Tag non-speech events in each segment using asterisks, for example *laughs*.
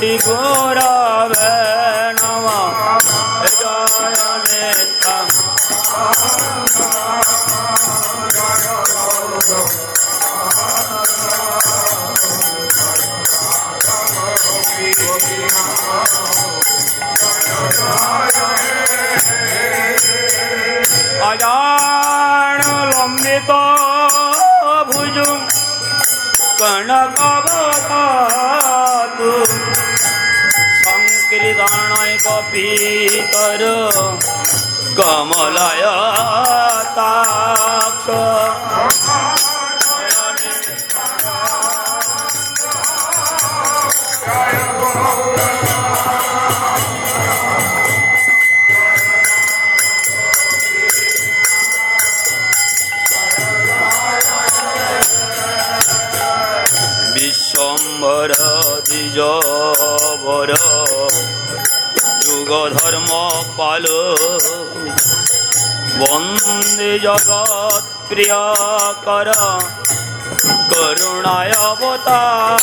He. be জগৎ প্রিয়কর করুণায় অবতার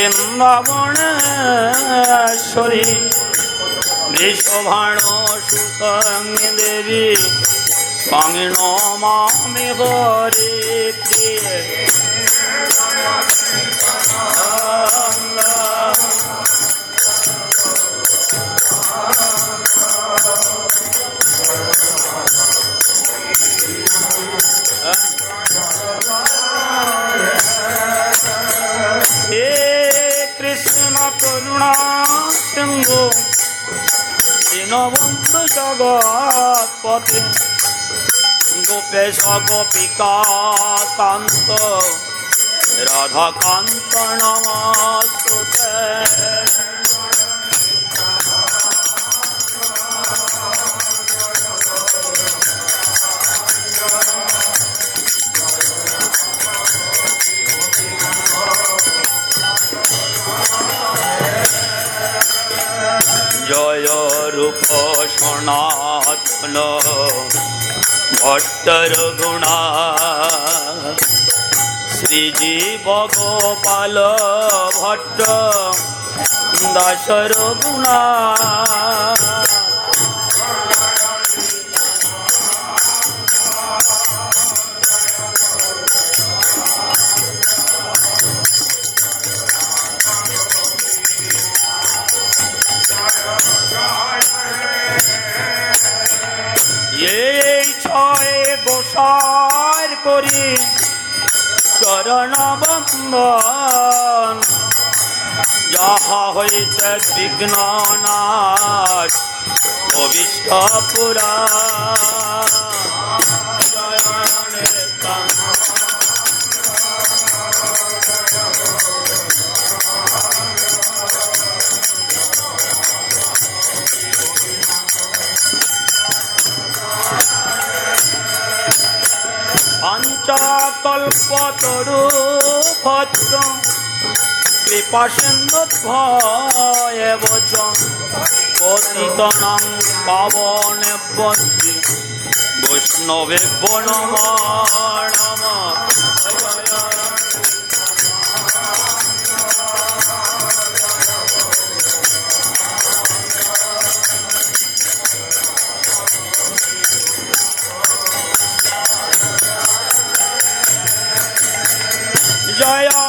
বৃন্দাবনেশ্বরী বৃষভাণ সুতঙ্গি দেবী মামে হরে জগৎপতি গোপেশ গোপিকা কান্ত রাধাকান্ত নমস্তুতে সনাতন ভট্টর গুণা শ্রীজীব গোপাল ভট্ট দাসর গুণা যাহা হইতে বিঘ্ন নাশ অবিষ্ট পুরা পঞ্চকল্পতরু ভদ্র ভয় বচ পতিতনং পাবনে বন্তি বৈষ্ণবে বনম নম জয়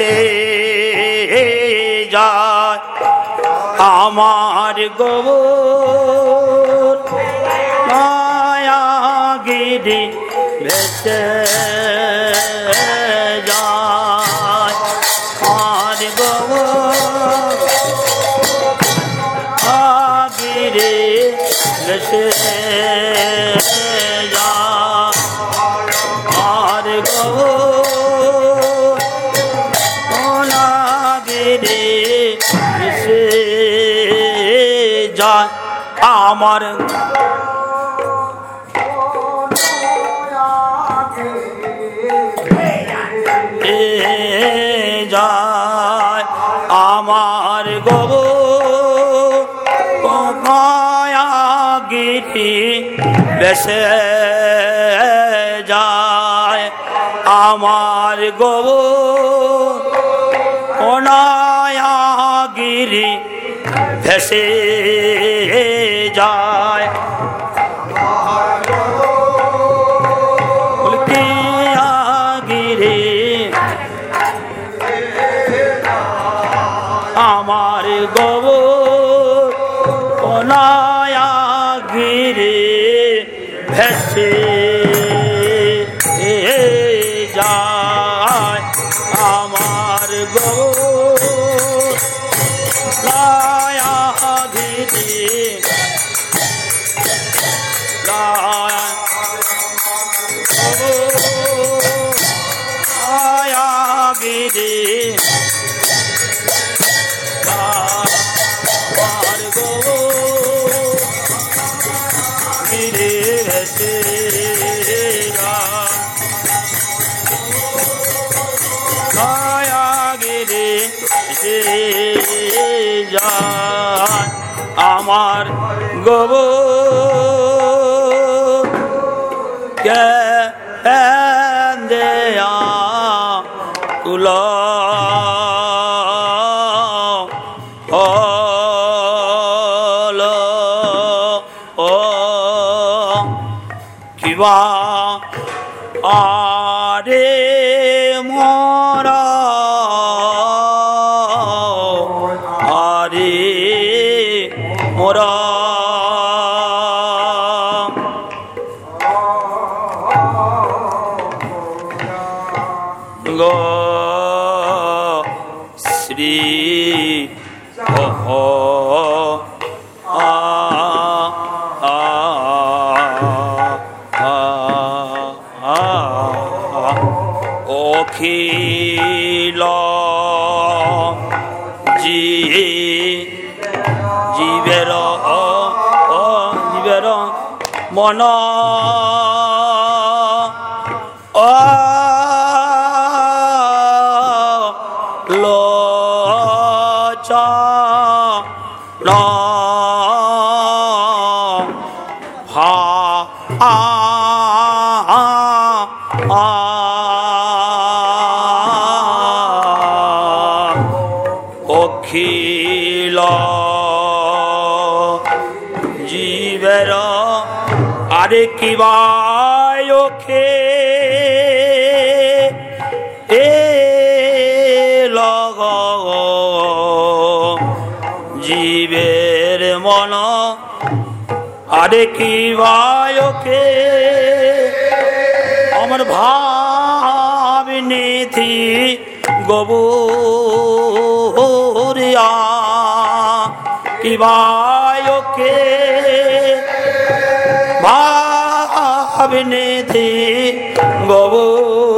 মিশে যায়। আমার গৌর মায়াগিরি বেচে গো como Oh no. দেখি ভায়কে আমার ভাব নিধি গবরিয়া। কি ভায়কে ভাব নিধি গবর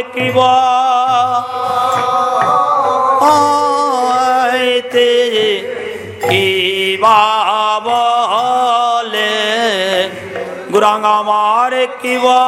দেখিব। কিবা বলে গুরাঙ্গ কিবা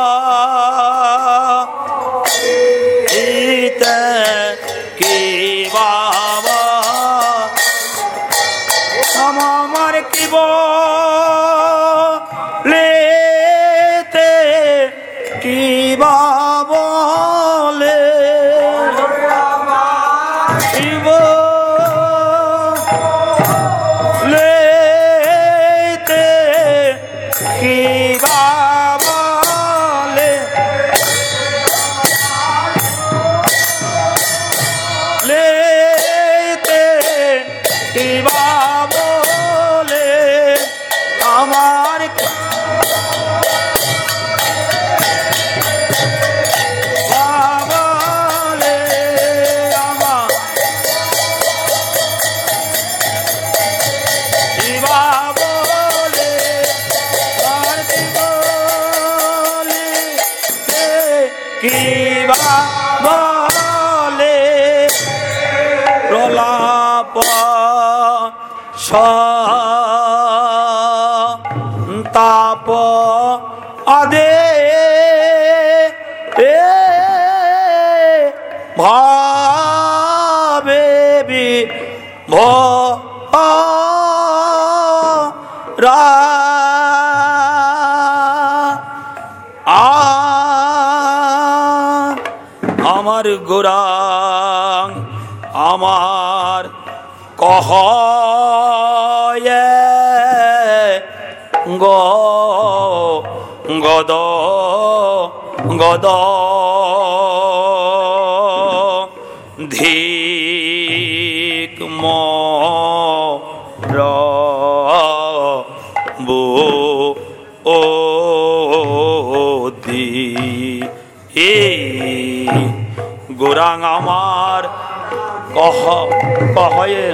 পদ। ধিক মো ও দি এ গোরাং আমার কহ কহয়ে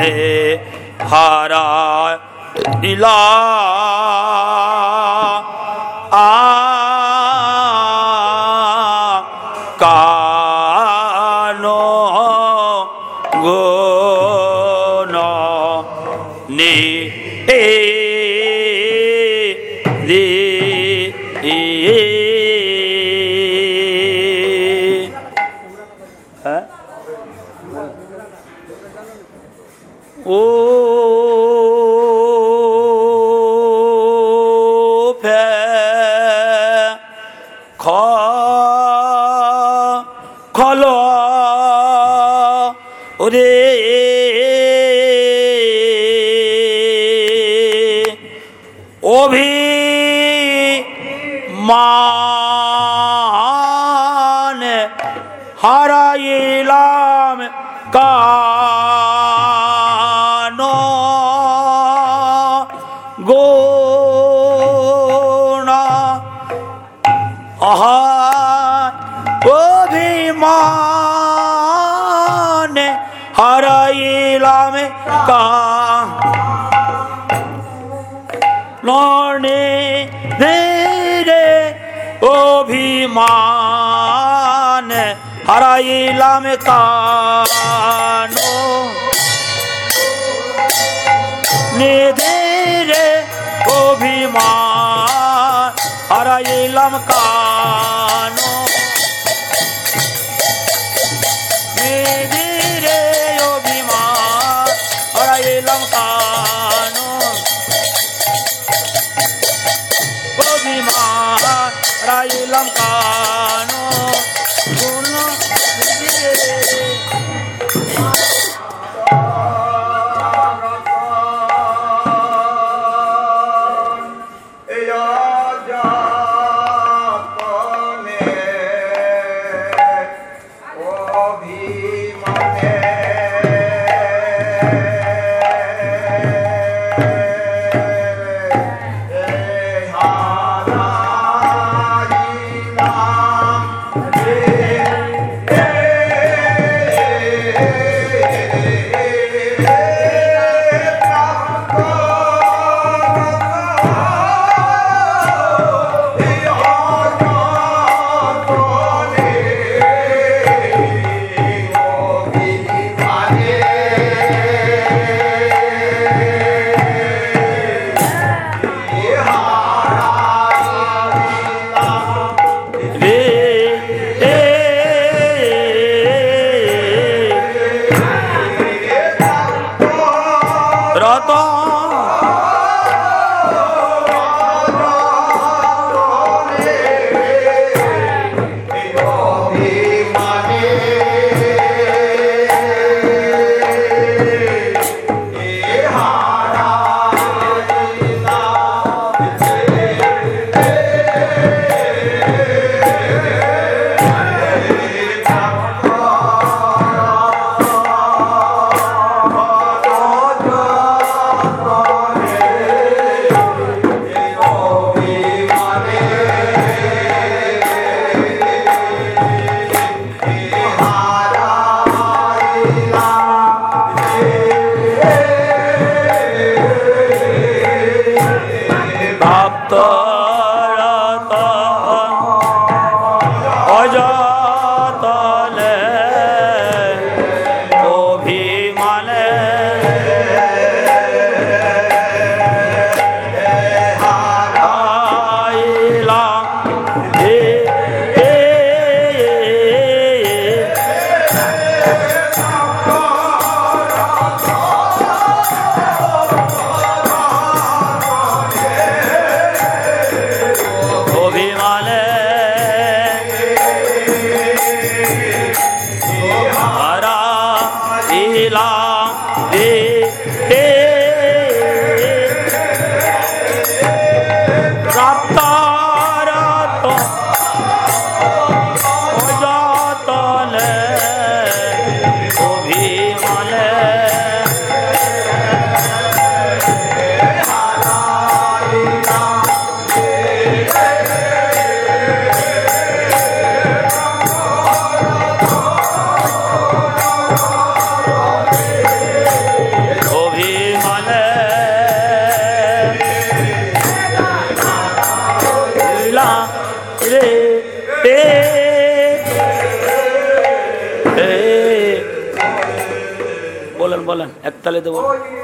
े हारा इला लाम कानो। निधीरे को भी मार हर लम का বলেন একতালে দেবো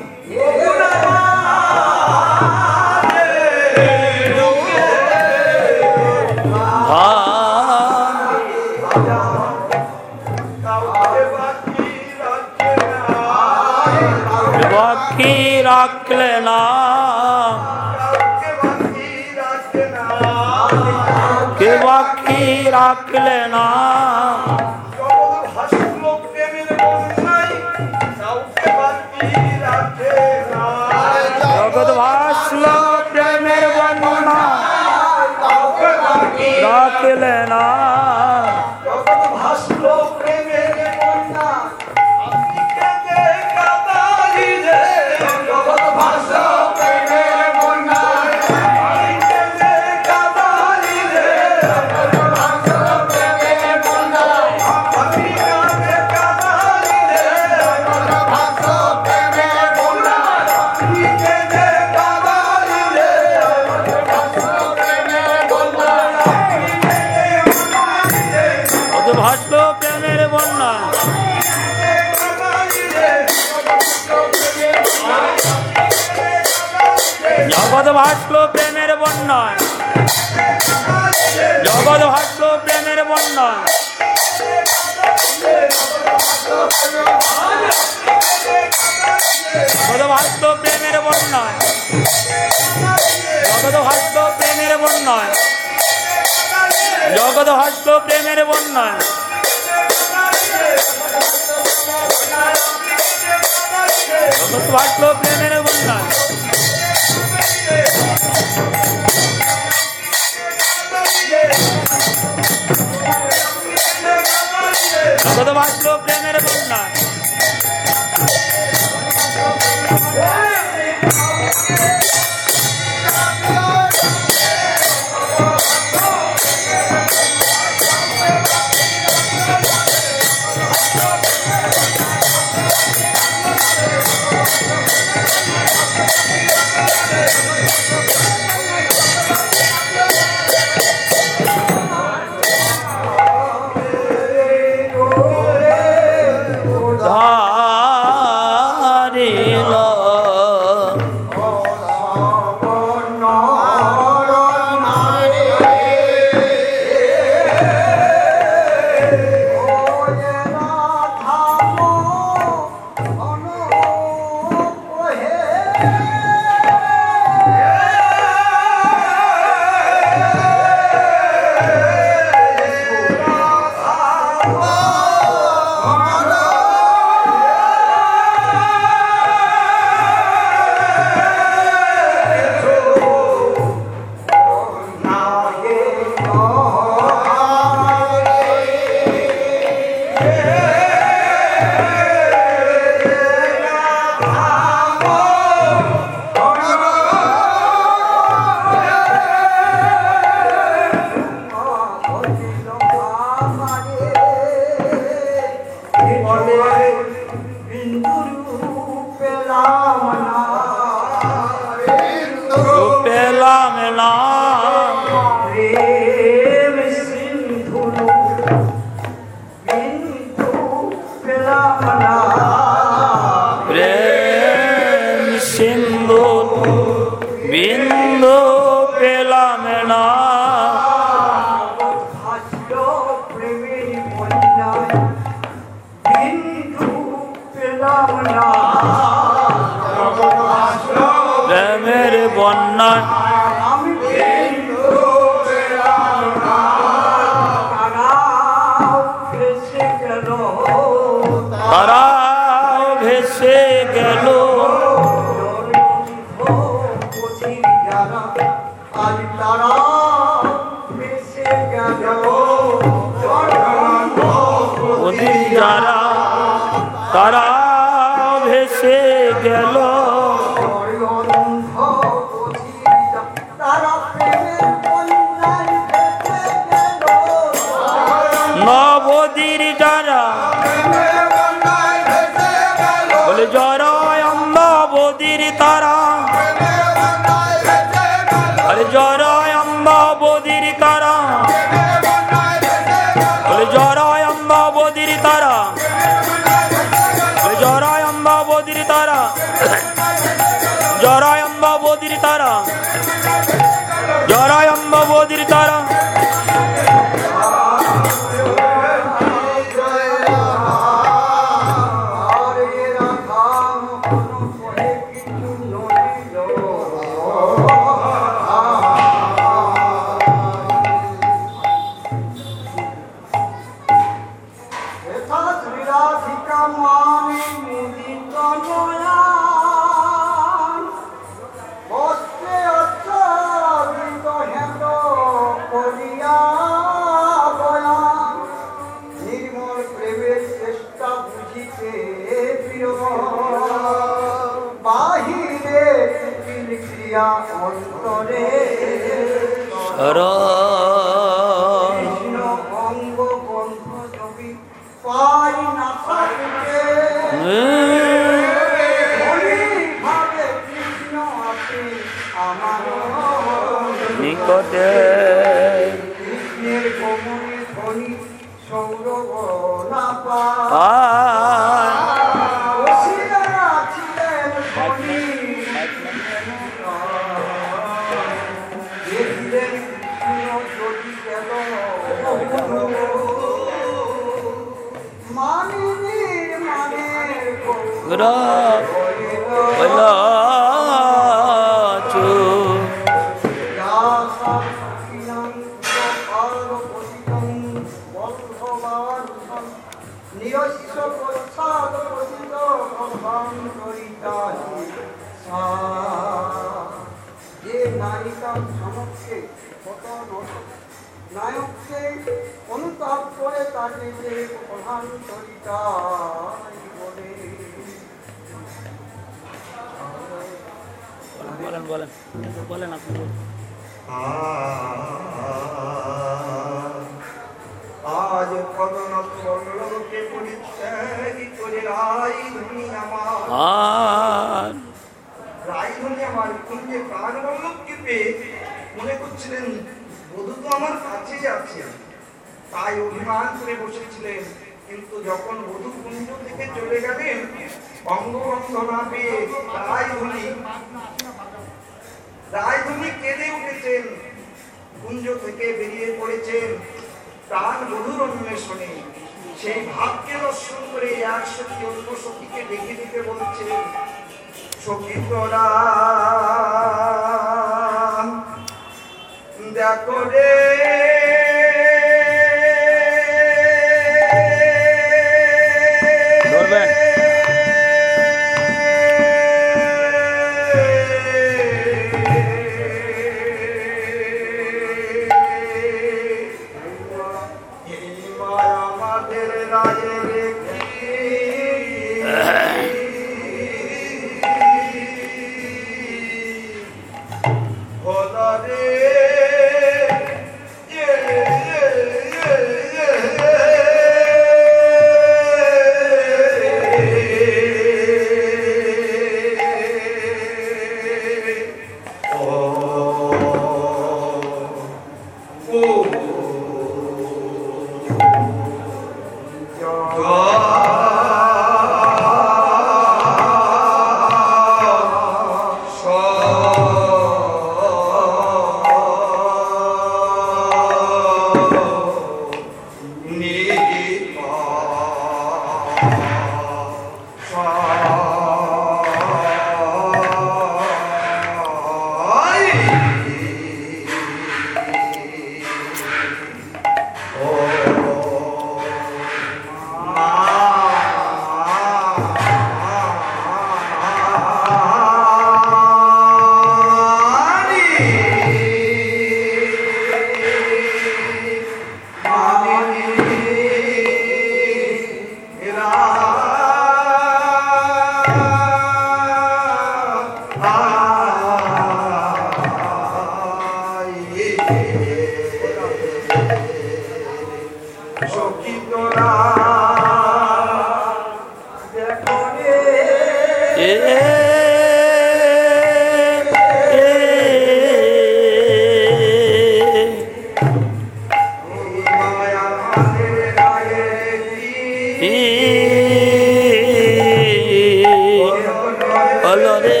colores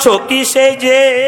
চকি সে যে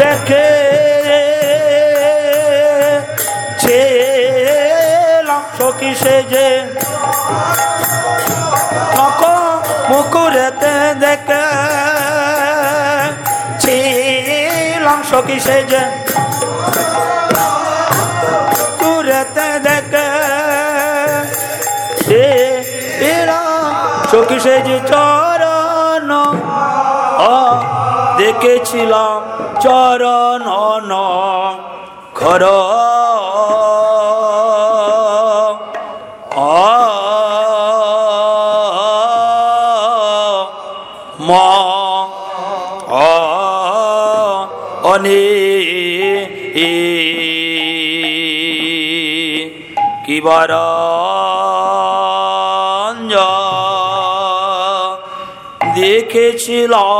দেখে ছেলাম সখী সেজে। নখ মুকুরেতে দেখে ছিলাম সখী সেজে। কুরেতে দেখে এরা সখী সেজে চরণ আ, দেখেছিলাম চরণ খর মা অনে কিবার দেখেছিলাম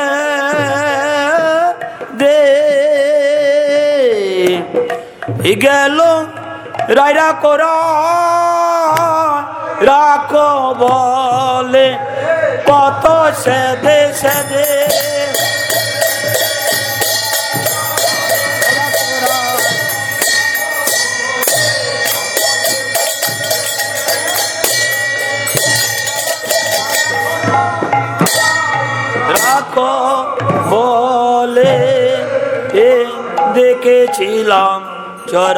গেল রায়রা কর। রাখো বলে কত সে দেশে চর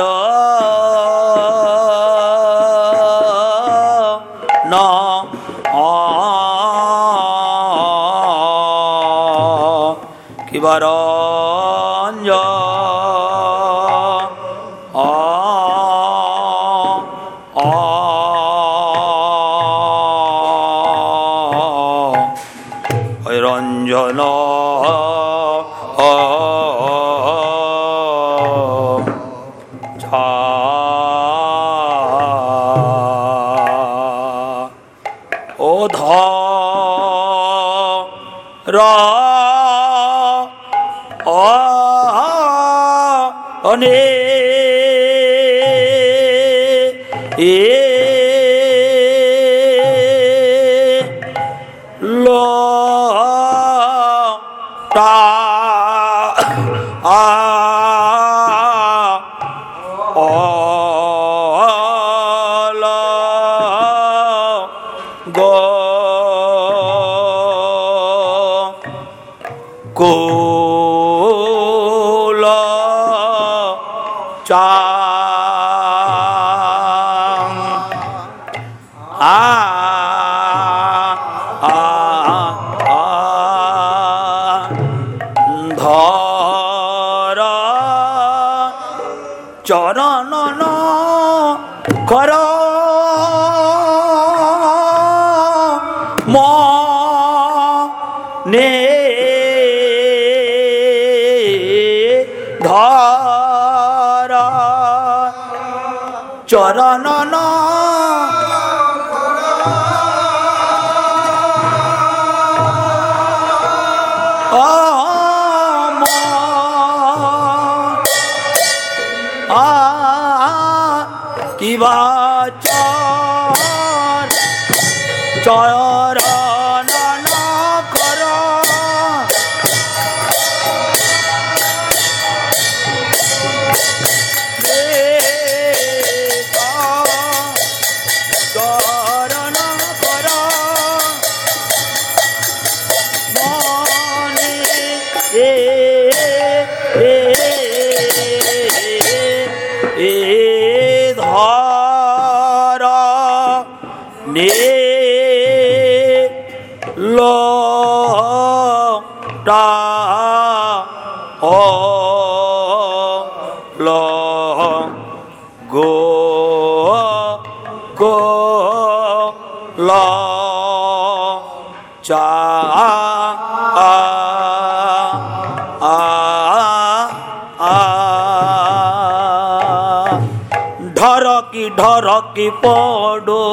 ঢরকি পড়ো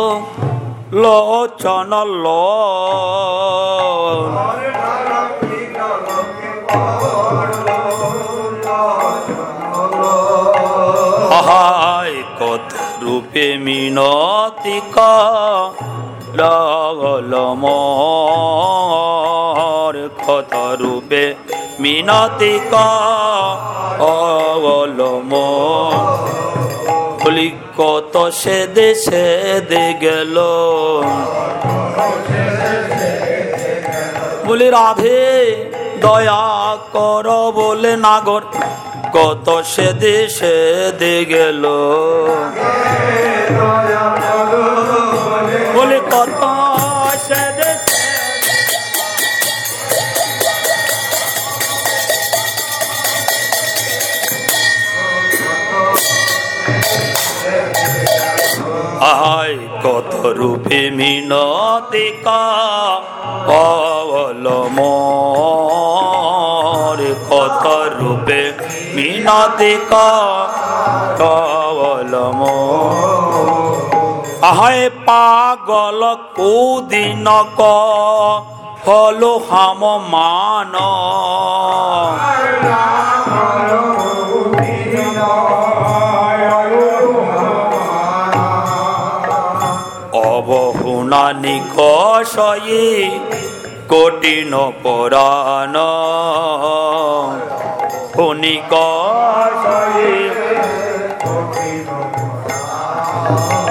লোচন লো কত রূপে মিনতি লাগল মর? কত রূপে মিনতি কল কত সে দেশে দে গেল। বলি, রাধে, দয়া কর বলে নাগর, কত সে দেশে দে গেল। বলে, কত মিনতি কাল মোরে কত রূপে মিনতি কাল আহায় পাগল কুদিন ক হলো হাম মান অবহুনা নিকষয়ে কঠিন পরাণ। নিকষয়ে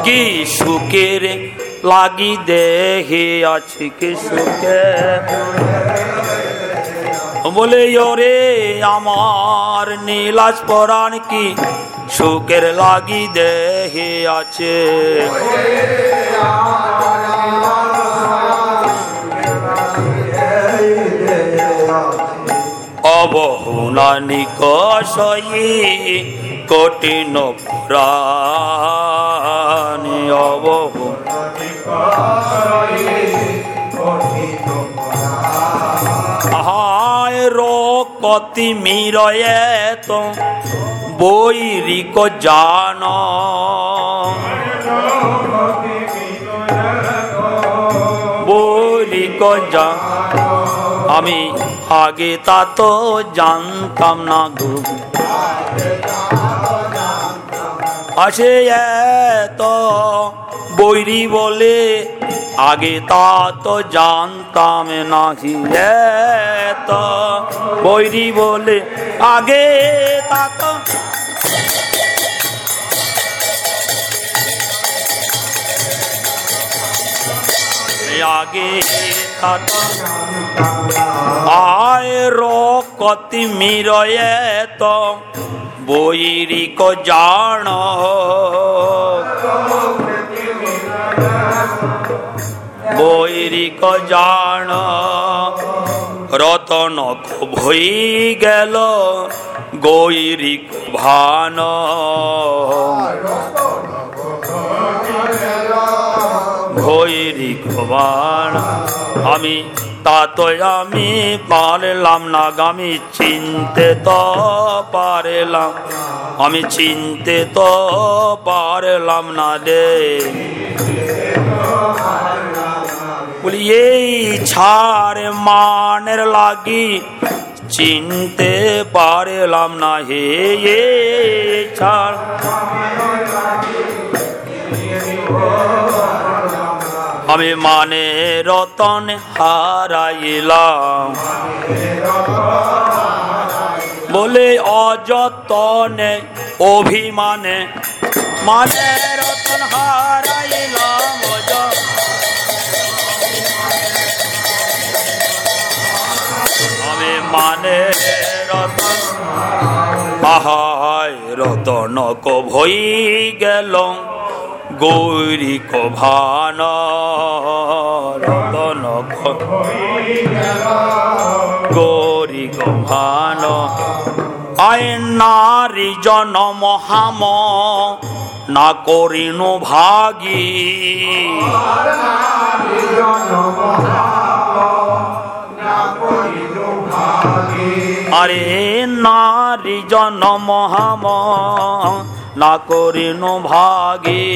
কি সুখের লাগি দেহে আছে কি সুখে? বলে, ওরে আমার নীলাজ পরাণ কি সুখের লাগি দেহে আছে? অবহুনা নিকষয়ী কঠিন পুরাণী অবহু। রোকতি মিরয়ে তো বৈরিক জান। বৈরিক জান। আমি আগে তা তো জানতাম না গো। আসে এত বৈরি বলে, আগে তা তো জানতাম নাকি এত বৈরি বলে, আগে তা তো আগে তা তো আয় রকতি মিরয়ে তো বৈরিক জান বৈরিক জান রতন ভই গেল গৈরিক ভান। ভৈরিক ভান আমি তা তো আমি পারলাম না, আমি চিনতে তো পারলাম। আমি চিনতে তো পারলাম না রে। বলি, এই ছাড় মানের লাগি চিনতে পারলাম না হে ছাড়। আমি মানে রতন হারাইলাম। বলে অযতনে অভিমানে মানে রতন হারাইলাম আমি মানে রতন, আহায় রতন কো ভই গৌরী কো ভান রতন গৌরী কো ভান আয় নারী জন মহাম না করিনু ভাগী। আরে নারী জন মহাম না করিনু ভাগী।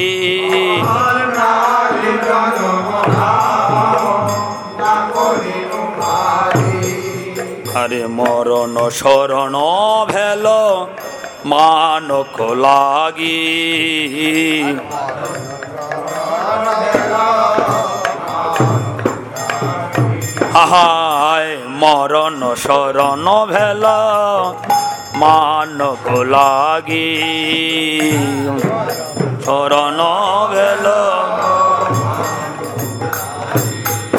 আরে মরণ শরণ ভেল মানক লাগি। হায় মরণ শরণ ভেল মানক লাগি শরণ ভেল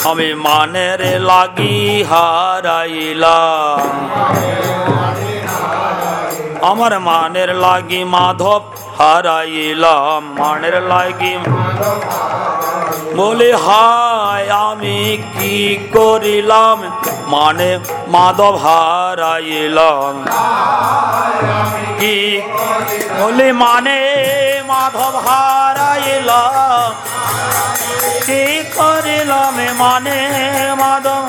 আমি মানের লাগি হারাইলাম। আমার মানের লাগি মাধব হারাইলাম মানের লাগি বলে হায় আমি কি করিলাম মানে মাধব হারাইলাম কি বলে মানে মাধব হারাইলাম কি করিলাম মানে মাধব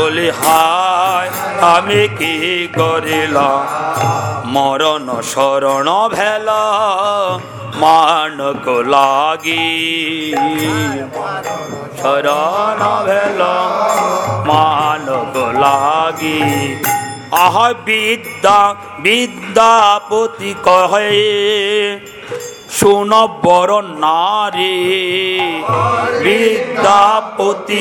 বলি, হায়, আমি কি করিলাম? মরণ শরণ ভেল, মানক লাগি। শরণ ভেল, মানক লাগি। আহ, বিদ্যা, বিদ্যাপতি কহে শুন বড় নারী বিদ্যাপতি।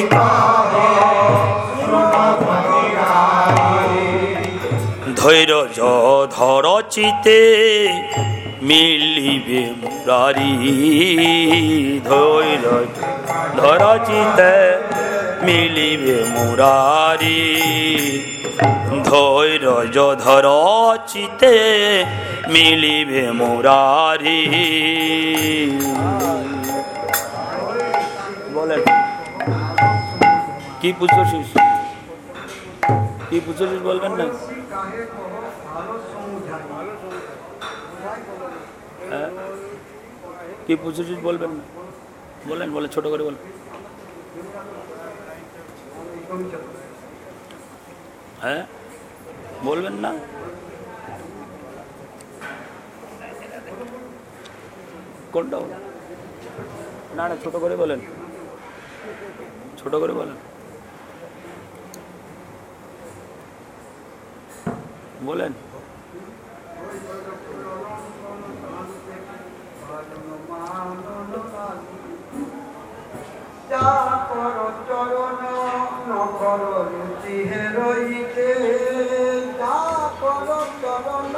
ধৈর্য ধর চিতে মিলিবে মুরারি। ধৈর্য ধর চিতে মিলিবে মুরারি। ধর চিতে মিলিবে মুরারি। বলেন। কি পুজোছিস কি পুজোছিস বলবেন না? হ্যাঁ? কি পুজোছিস বলবেন না? বলেন বলে ছোট করে বলেন। হ্যাঁ? বলবেন না? কোনটা? না না ছোট করে বলেন। ছোট করে বলেন। বলেন। যা কর চরণ নকর রুচি রইতে। যা কর চরণ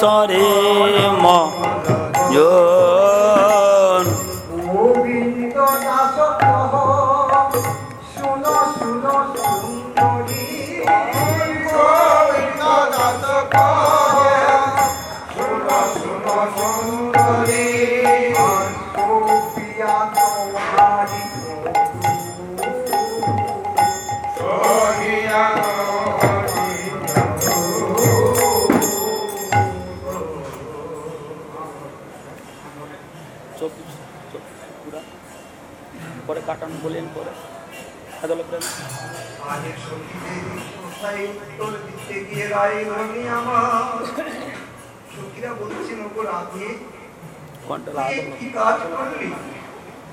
স্মরে সরে উত্তর আমার সখীরা বলছেন ওপর আদালত কি কাজ করলি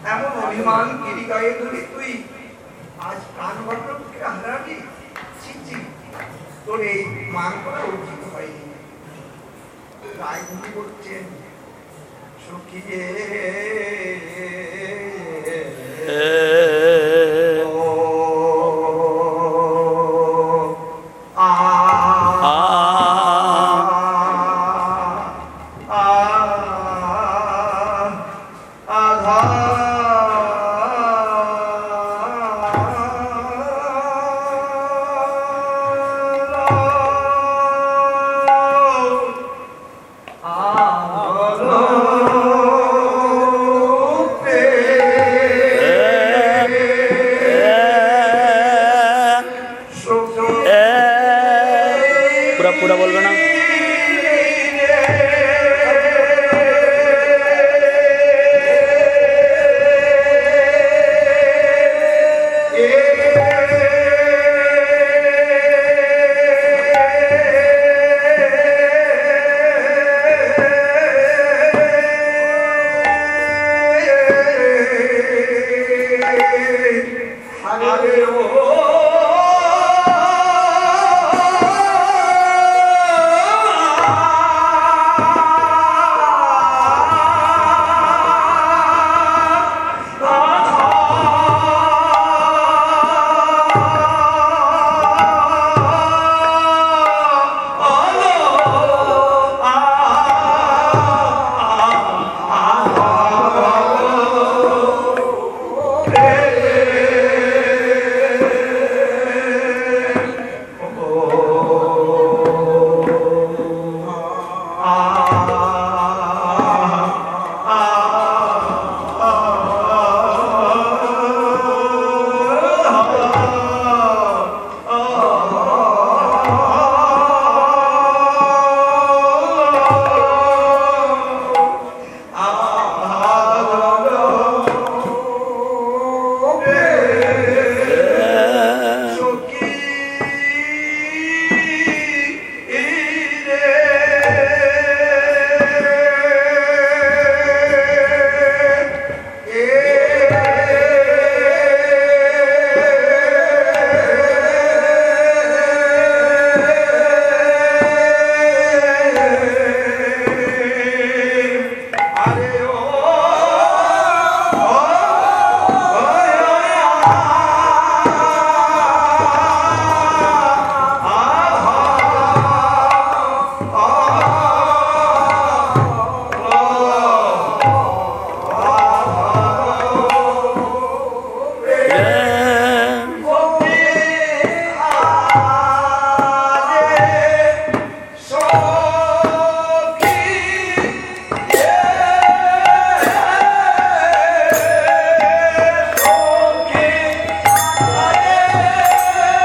এমন অভিমান গিরি গায়ে ধরে তুই আজ প্রাণ ভদ্রকে হারালি ছি ছি তোর এই মান করা উচিত হয়নি রায় ভূমি বলছেন সখী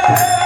Yeah! *laughs*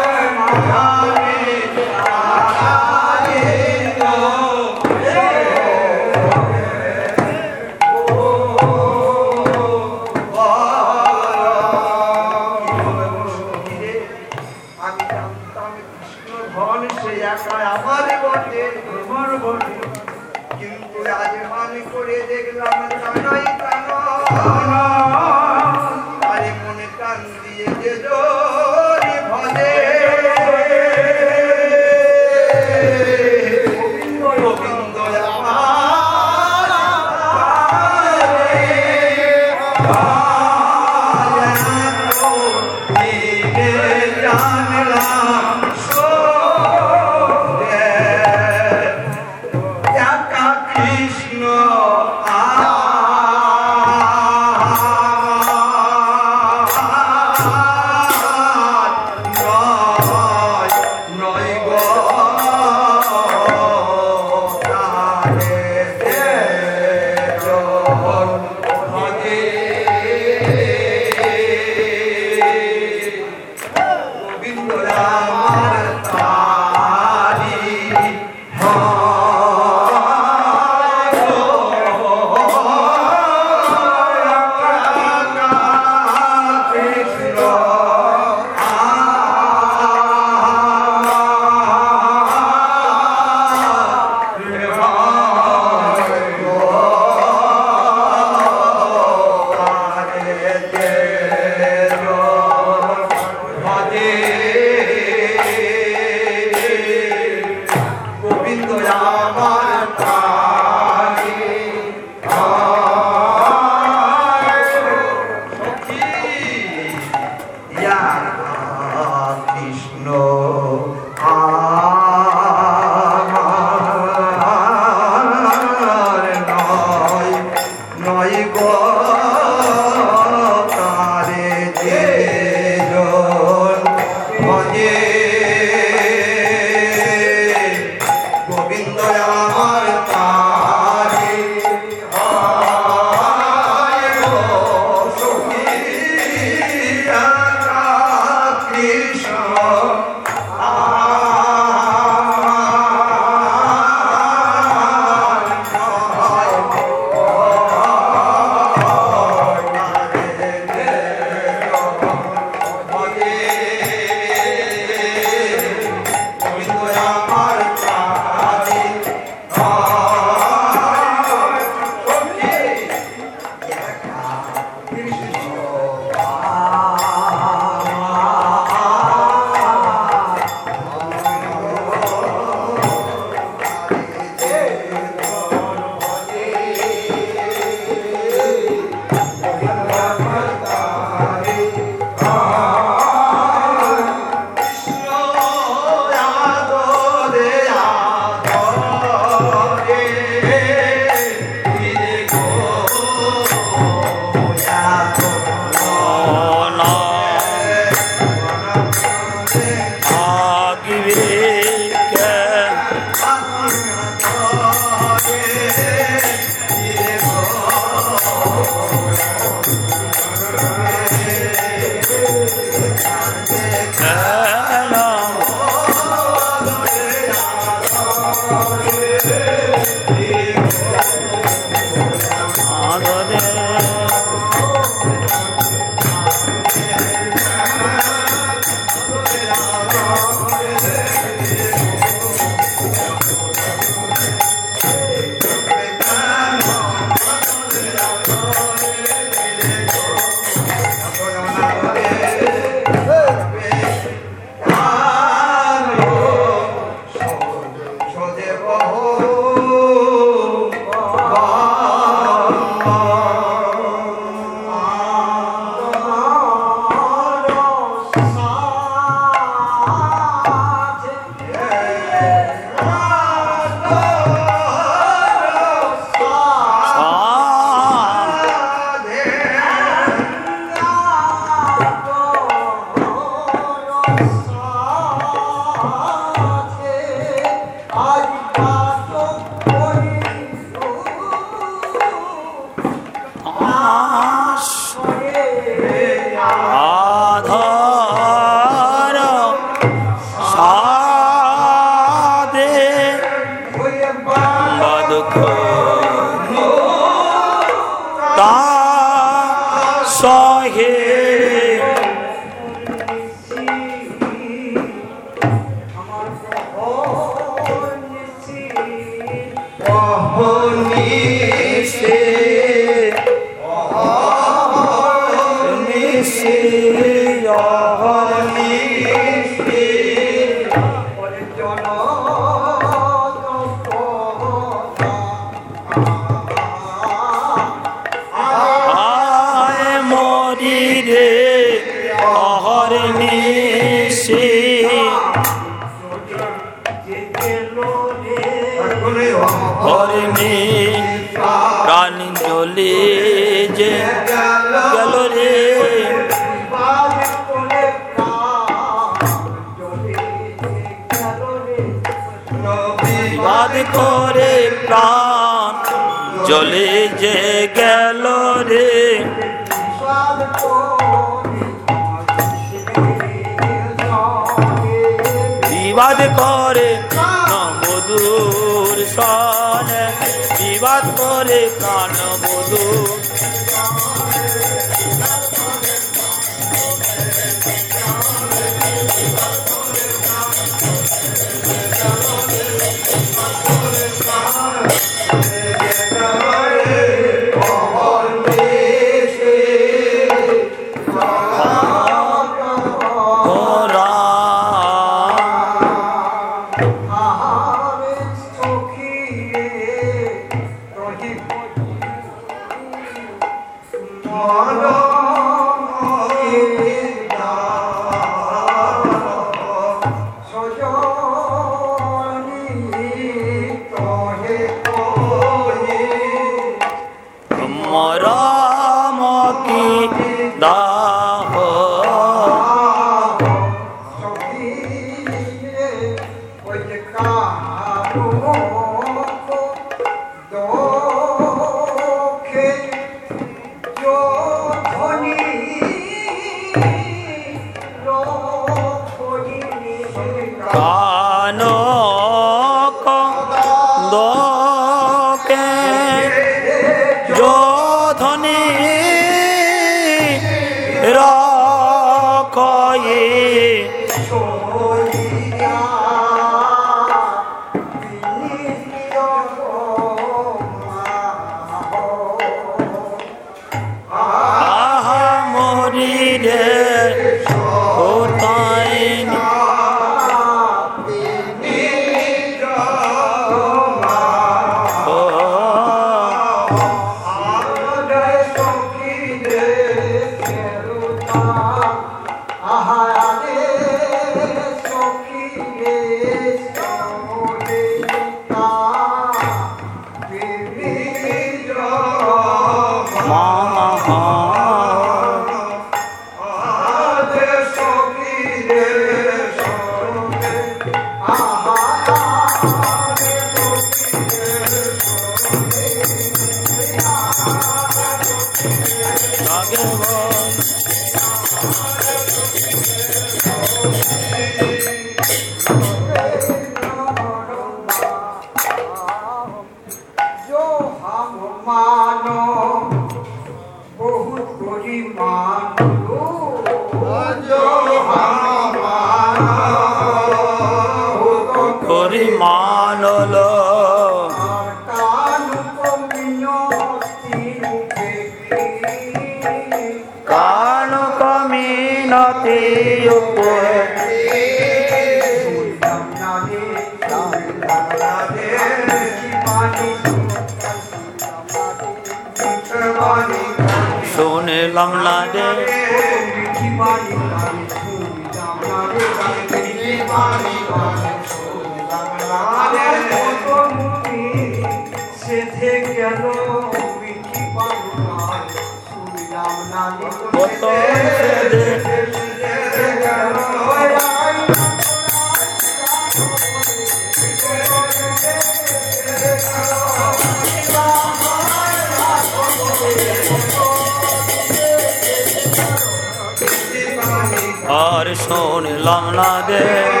শুনিলাম না রে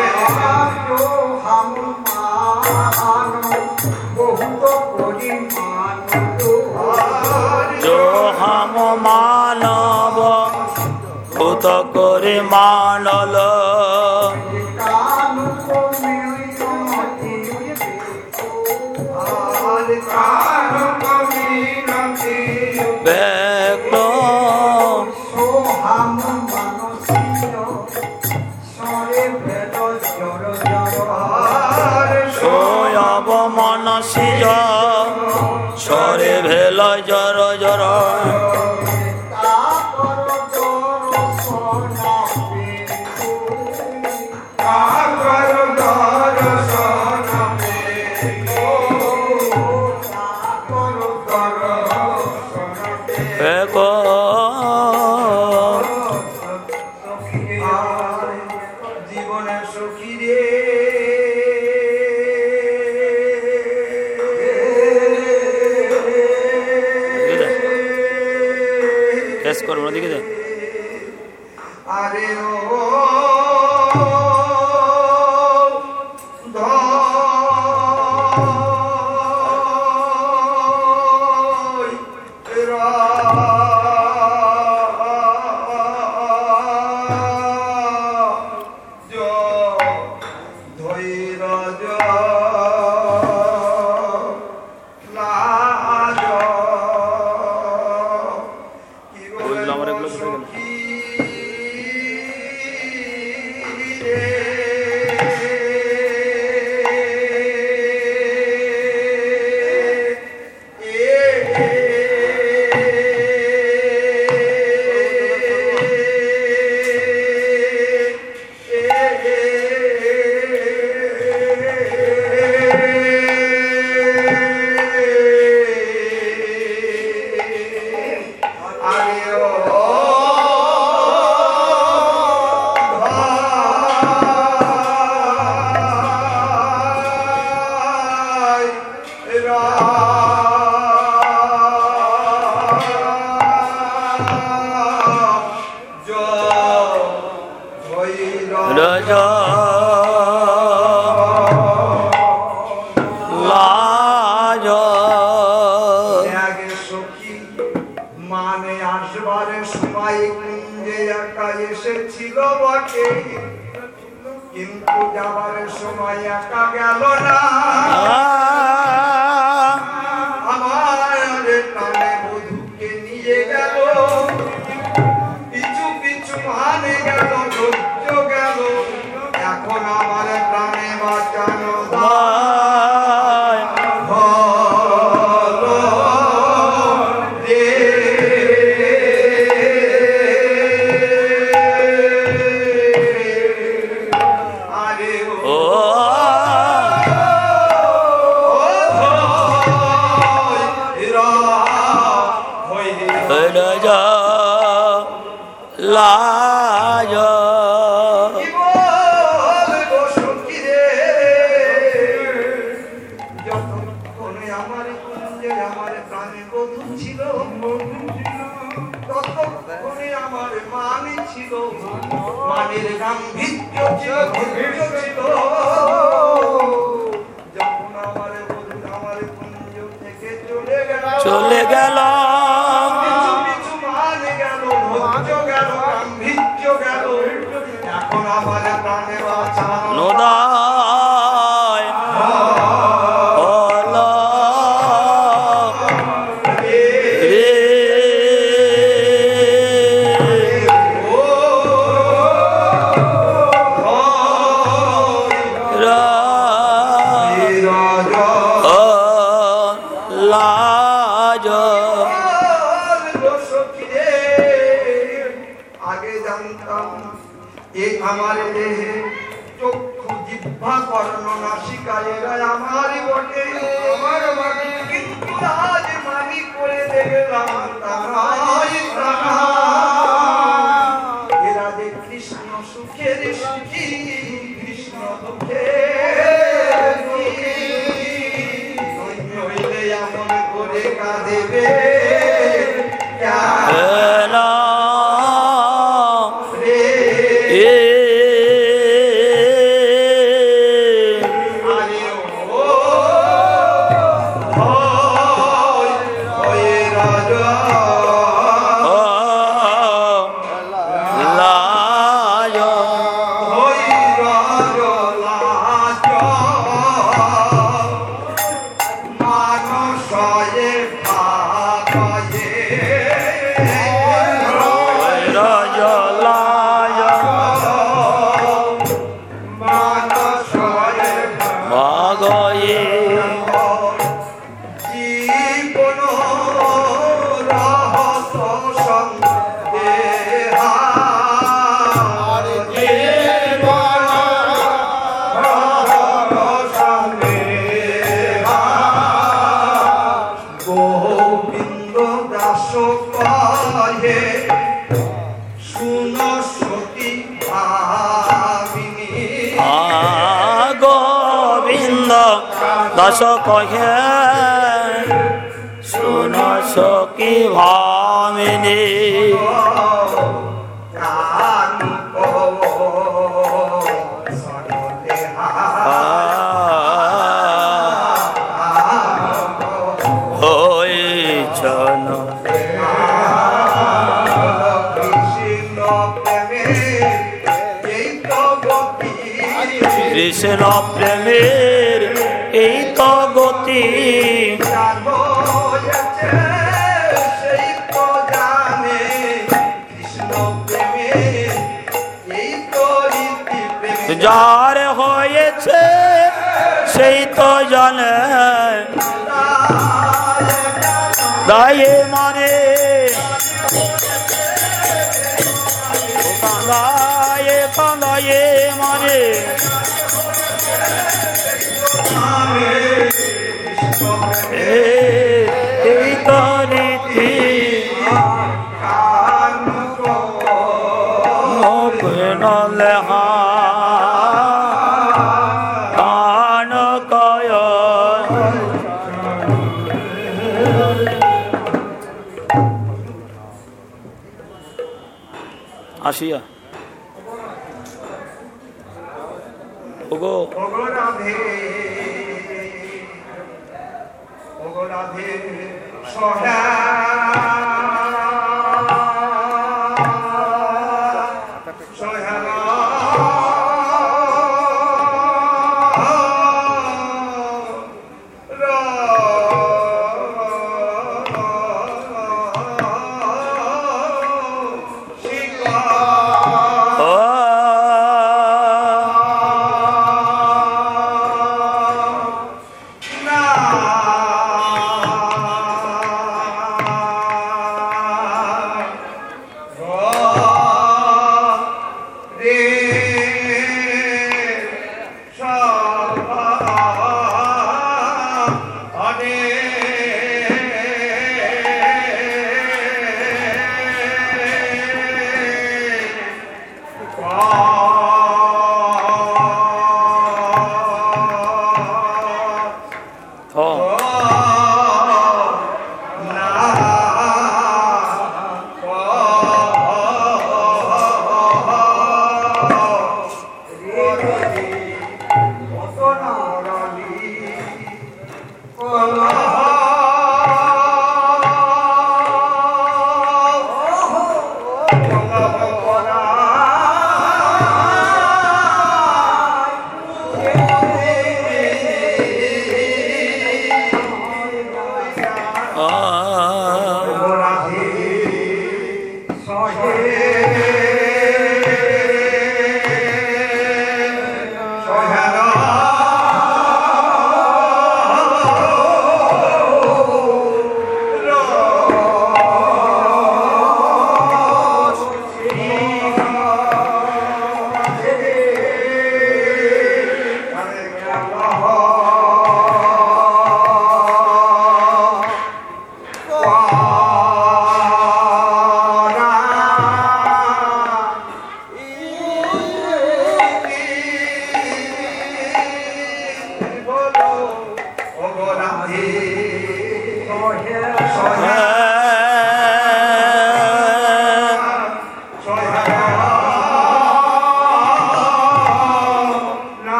Garcia.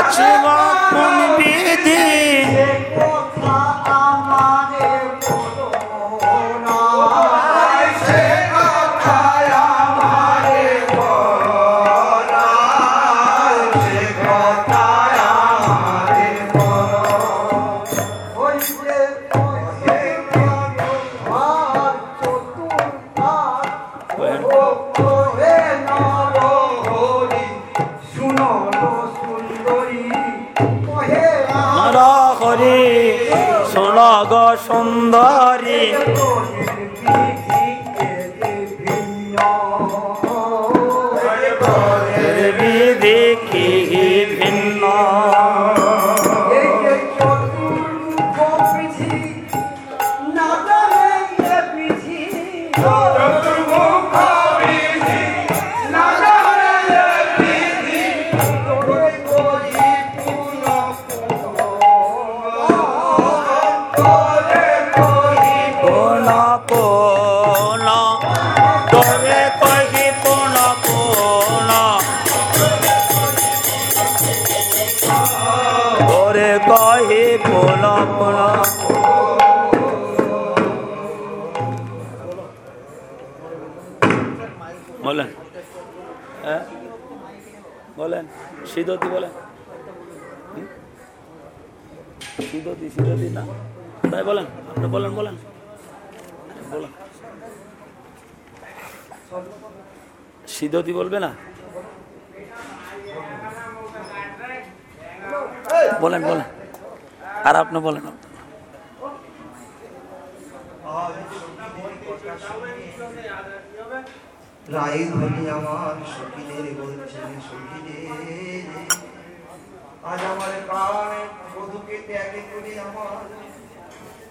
আছে সিদ্ধতি হুম? সিদ্ধতি সিদ্ধতি না। তাই বলেন, আপনি বলেন বলেন। বলেন। সিদ্ধতি বলবে না? বলেন বলেন। আর আপনি বলেন। আপনি। রাই ধনি আমার সখিনের বলছেন সখিনে আজ আমার প্রাণে বধুকে ত্যাগে করি আমার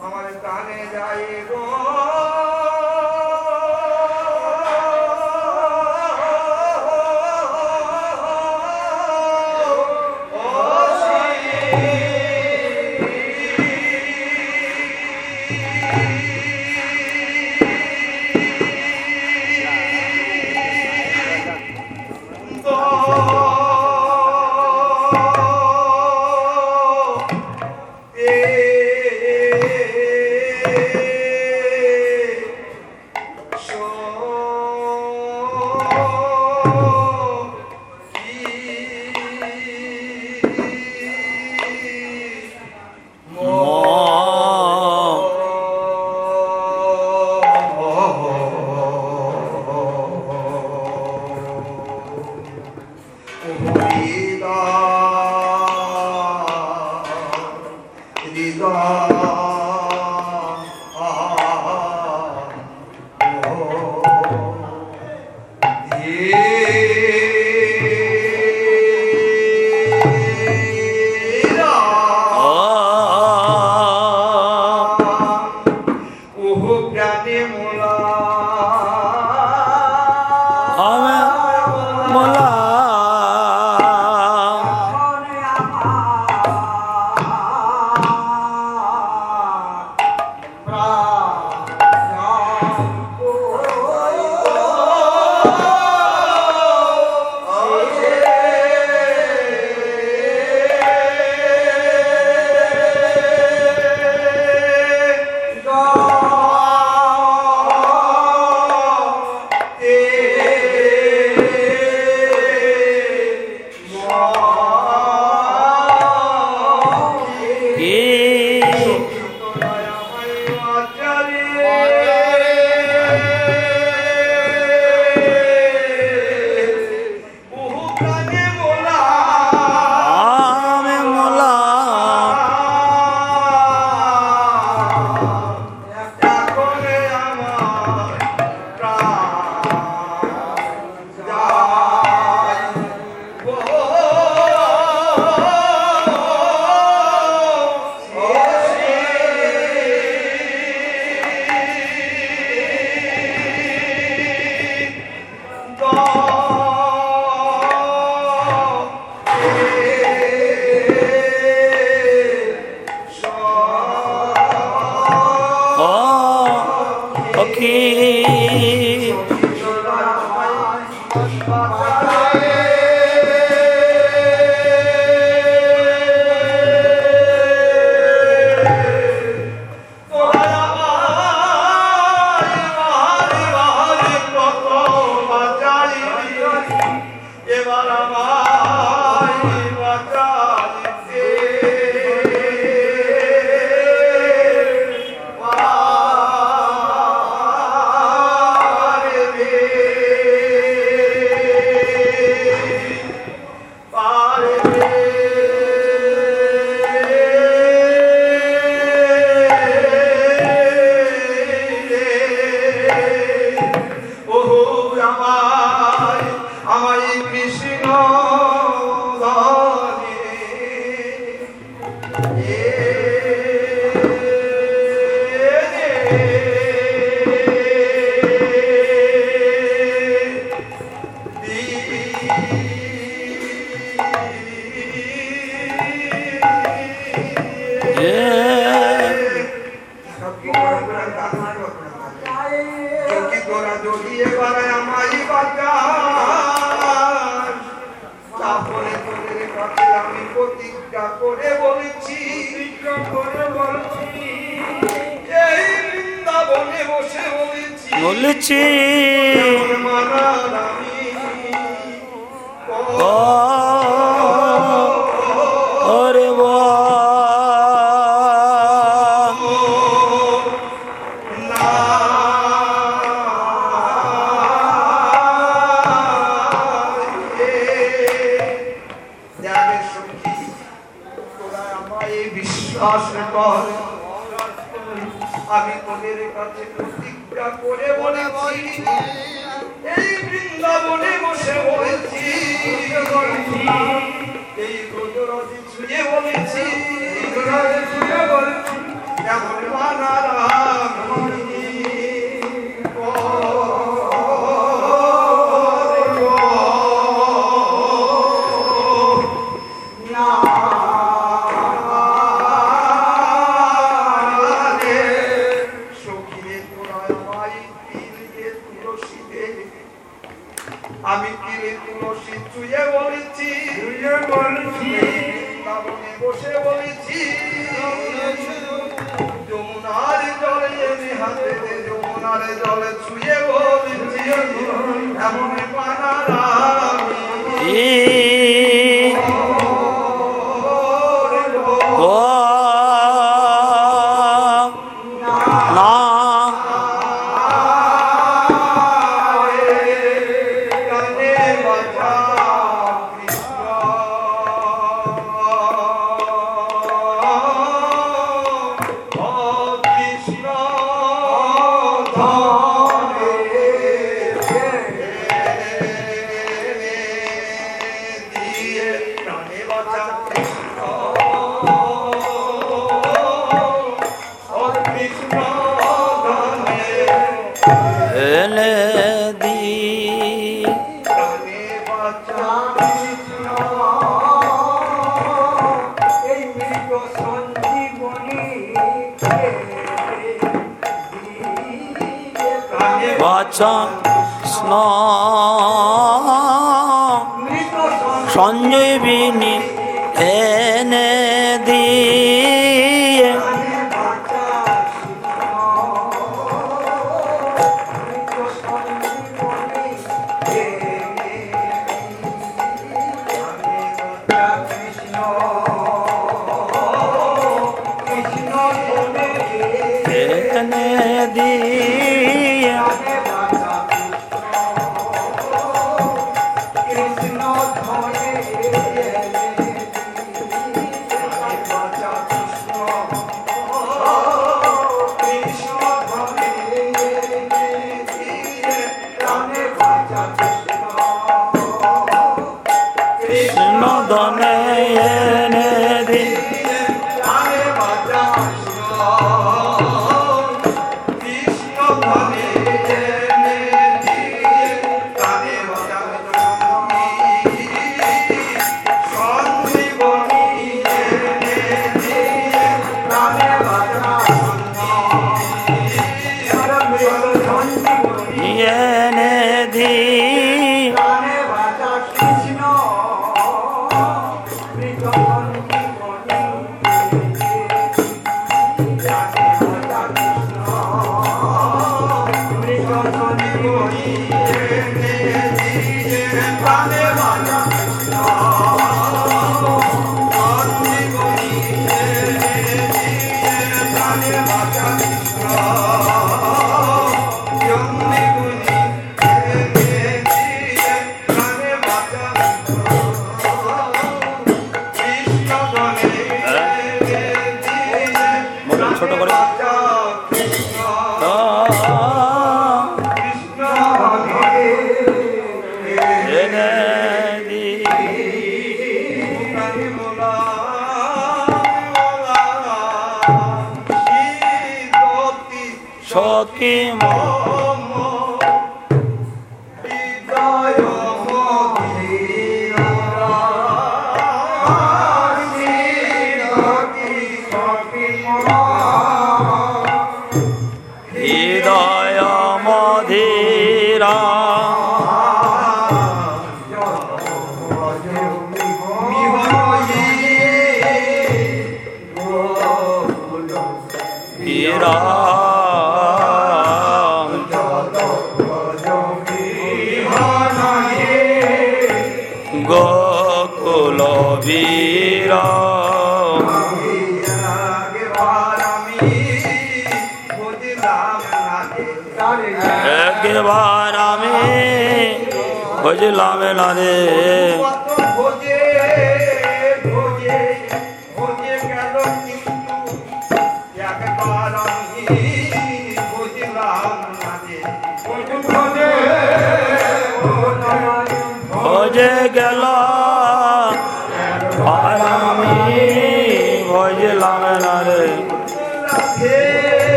আমার প্রাণে যায় গো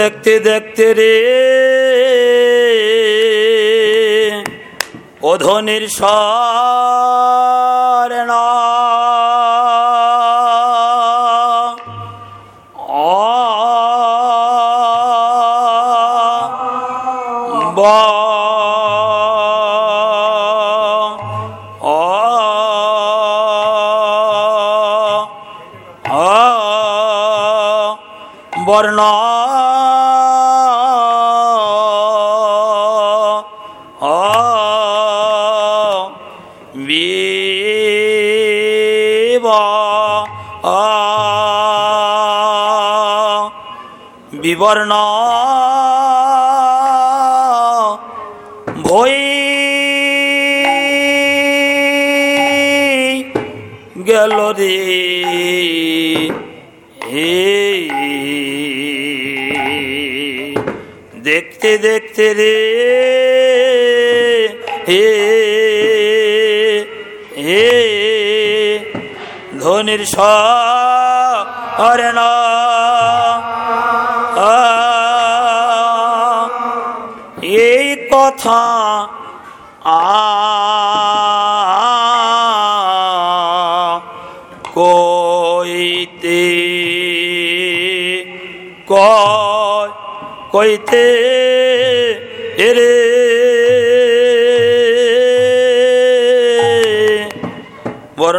দেখতে দেখতে রে। অধনির সারণ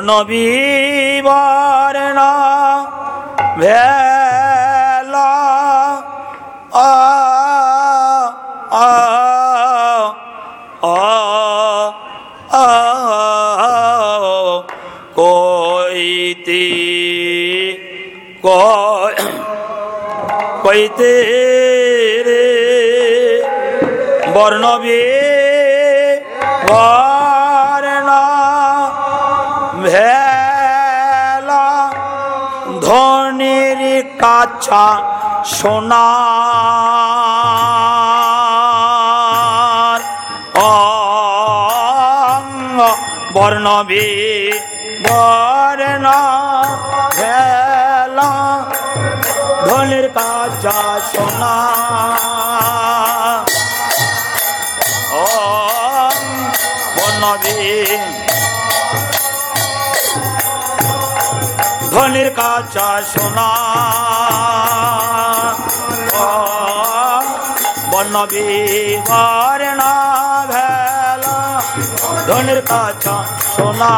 বর্ণ ধনের কাছা সোনা। বর্ণবি বর্ণ ভেলা ধনের কাজা সোনা। কাজা সোনা। বনবী বর্ণা ভেলা ধনের কাজা সোনা।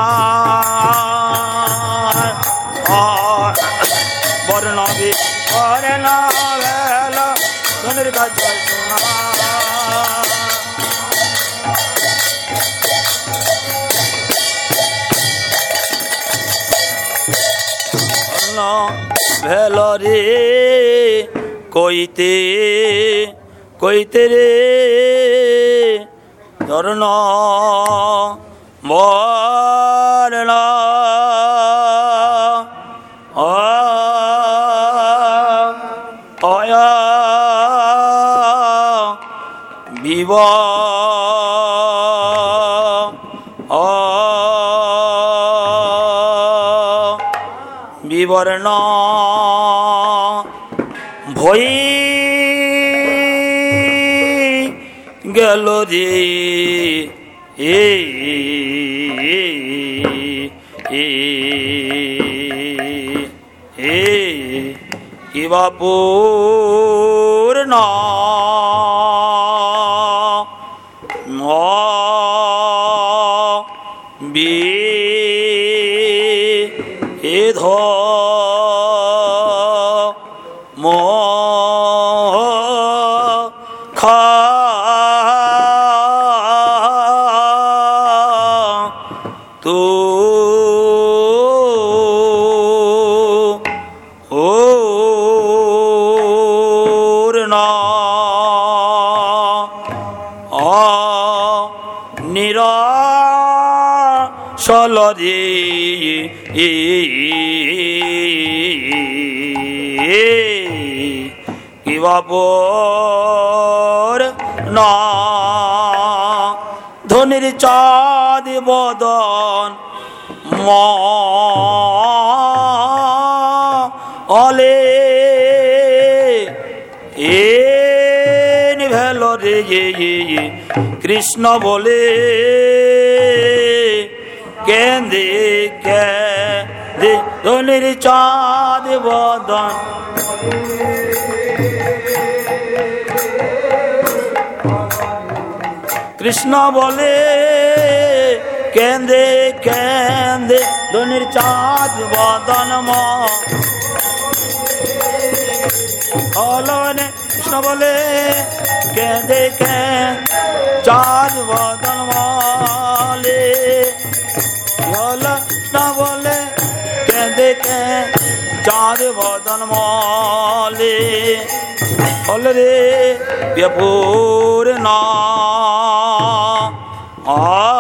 বর্ণবী বর্ণা ভেলা ধনের কাজা সোনা। কইতে কইতে রে ধরন বর্ণ বিব বিবর্ণ গেল রে এ এ এ কিবা পূর্ণ কিবাবর না ধনির চাঁদ বদন এ। কৃষ্ণ বলে কেন্দে কেন্দে ধনির চাঁদ বদন কৃষ্ণ বলে কেন্দে কেন্দে ধনির চাঁদ বদন মনে কৃষ্ণ বলে কেন্দে কে চাঁদ বদন মলে হল কৃষ্ণ বলে কেন্দে কে চাঁদ বদন মলে হল রে ব্যপুর না আ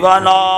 কিবা নয়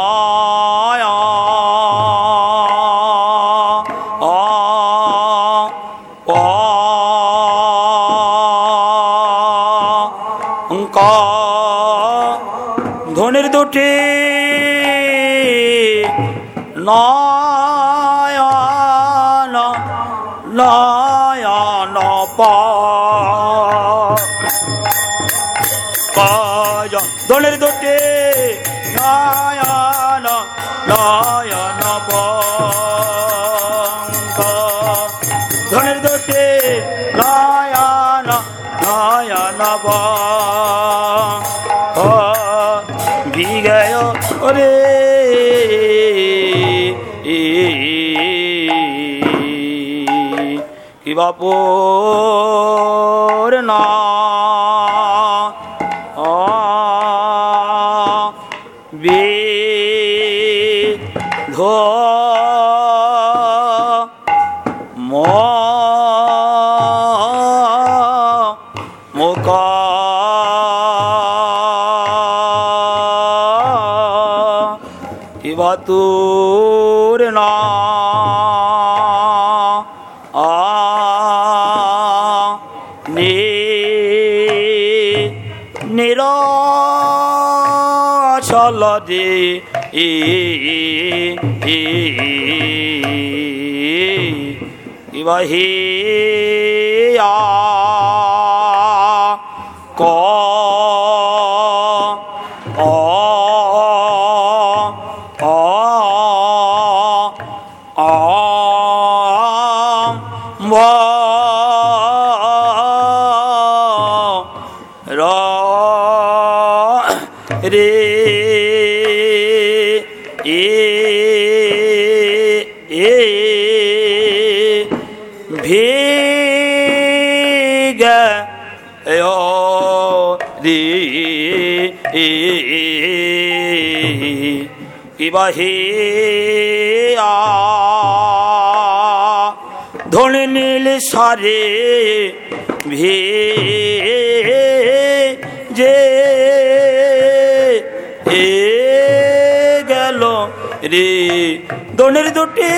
দুটি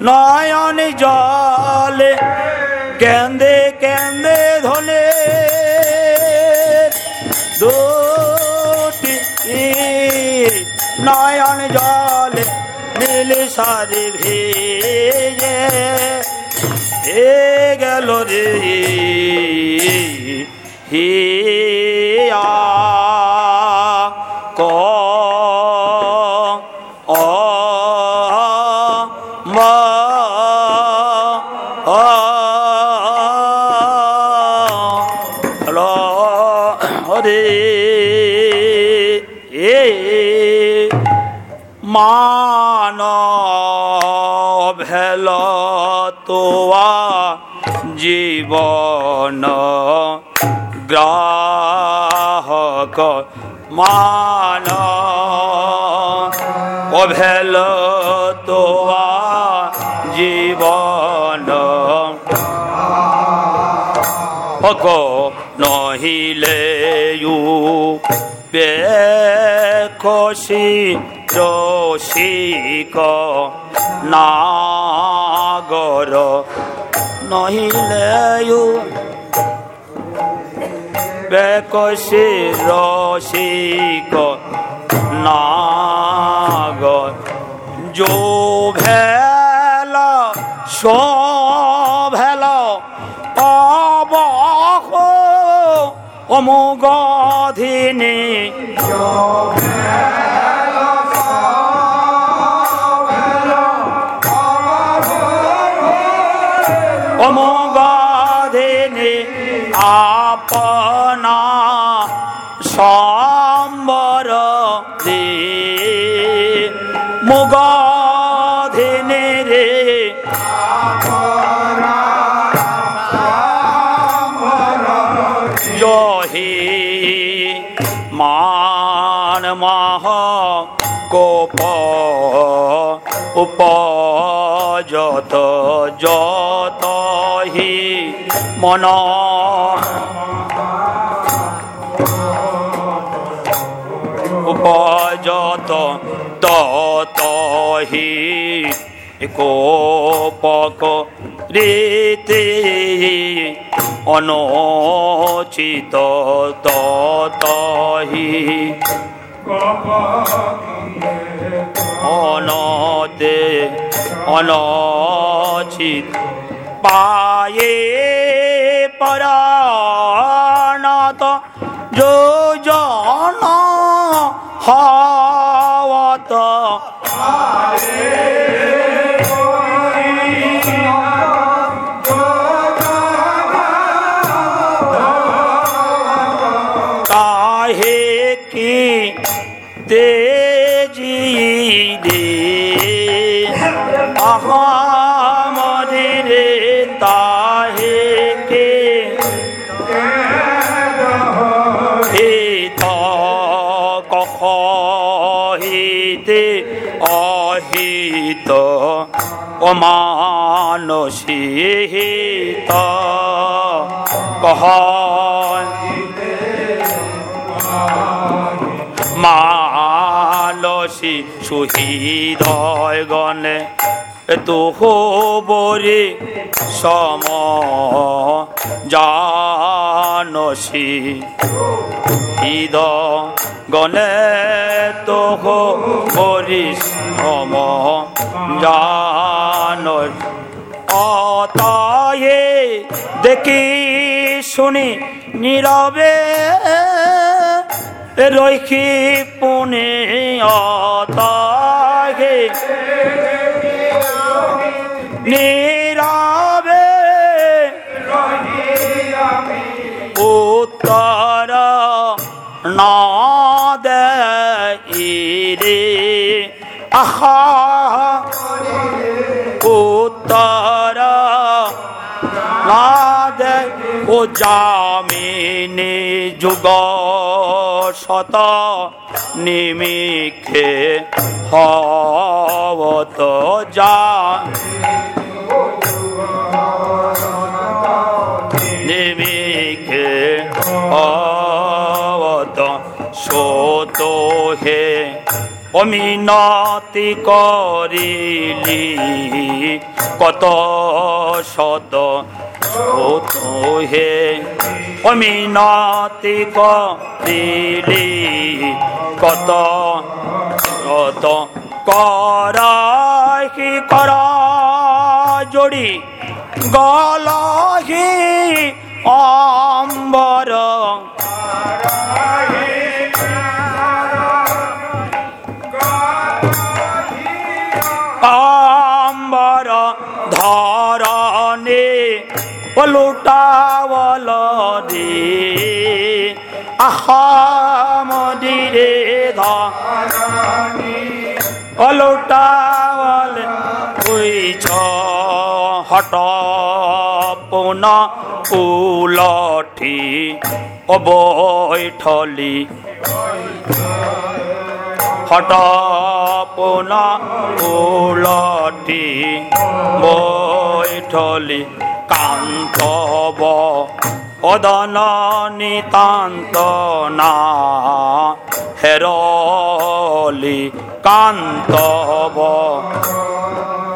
নয়ন অক নহিলে বেখসি রসিক নাগর নহিলে বেকসি রসিক নাগর অমুগধিনী उप उपजत जत हि मन। उपजत तत हि कोपक रीति अनोचित तत हि। অনতে অনচিত পায়ে পরাণত যোজন হওয়ত কাহে অমানসী হিত কহ মালসী সুহৃদয় গণে তোহ বরে সম জানসী হৃদ গণে তোহ বরি সম জান অতয়ে দেখি শুনি নীরবে রৈখি পুনে। অতাগে নীরবে উত্তর না রে। আহা উত্তর। ও জামিনী যুগ শত নিমিখে হবত যা। নিমিখে হবত সত হে অমিনতি করিলি কত শত হে। অমিনতি করিলি কত শত কর কর জড়ি গলহি অম্বর। লুটাবল দি আশামদিৰে ধলুটাবল হৈছ হত পুন উলঠি অবৈঠলি হট পুন উলঠি বৈঠলি কান্তব অদন নিতান্ত না। হেরলি কান্তব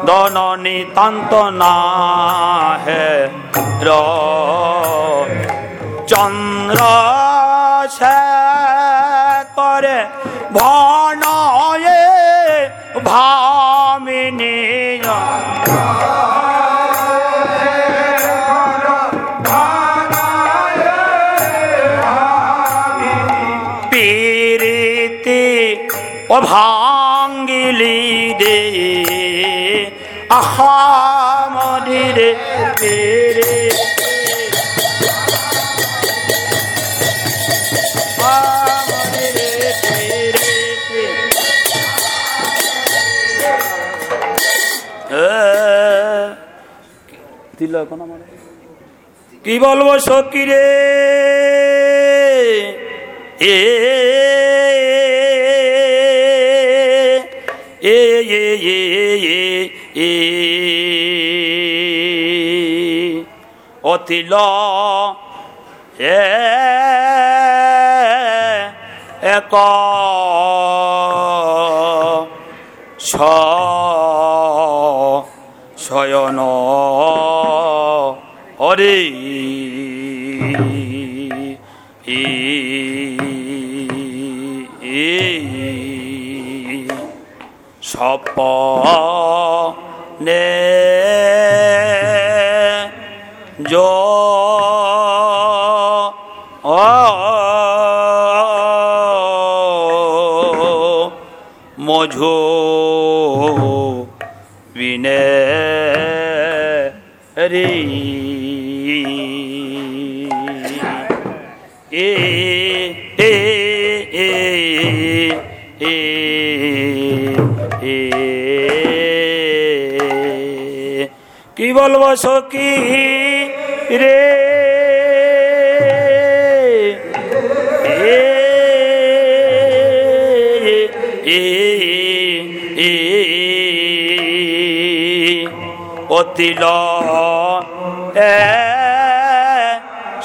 দন নিতান্ত না। হে র চন্দ্র সে ভনয়ে ভামিনী পীরিতি ও ভাঙ্গিলি দে আহা মদিরে কি বলব সখী রে? এ অতিল এক শয়ন হরে ই সপ নে বলব সখী রে। অতিল এ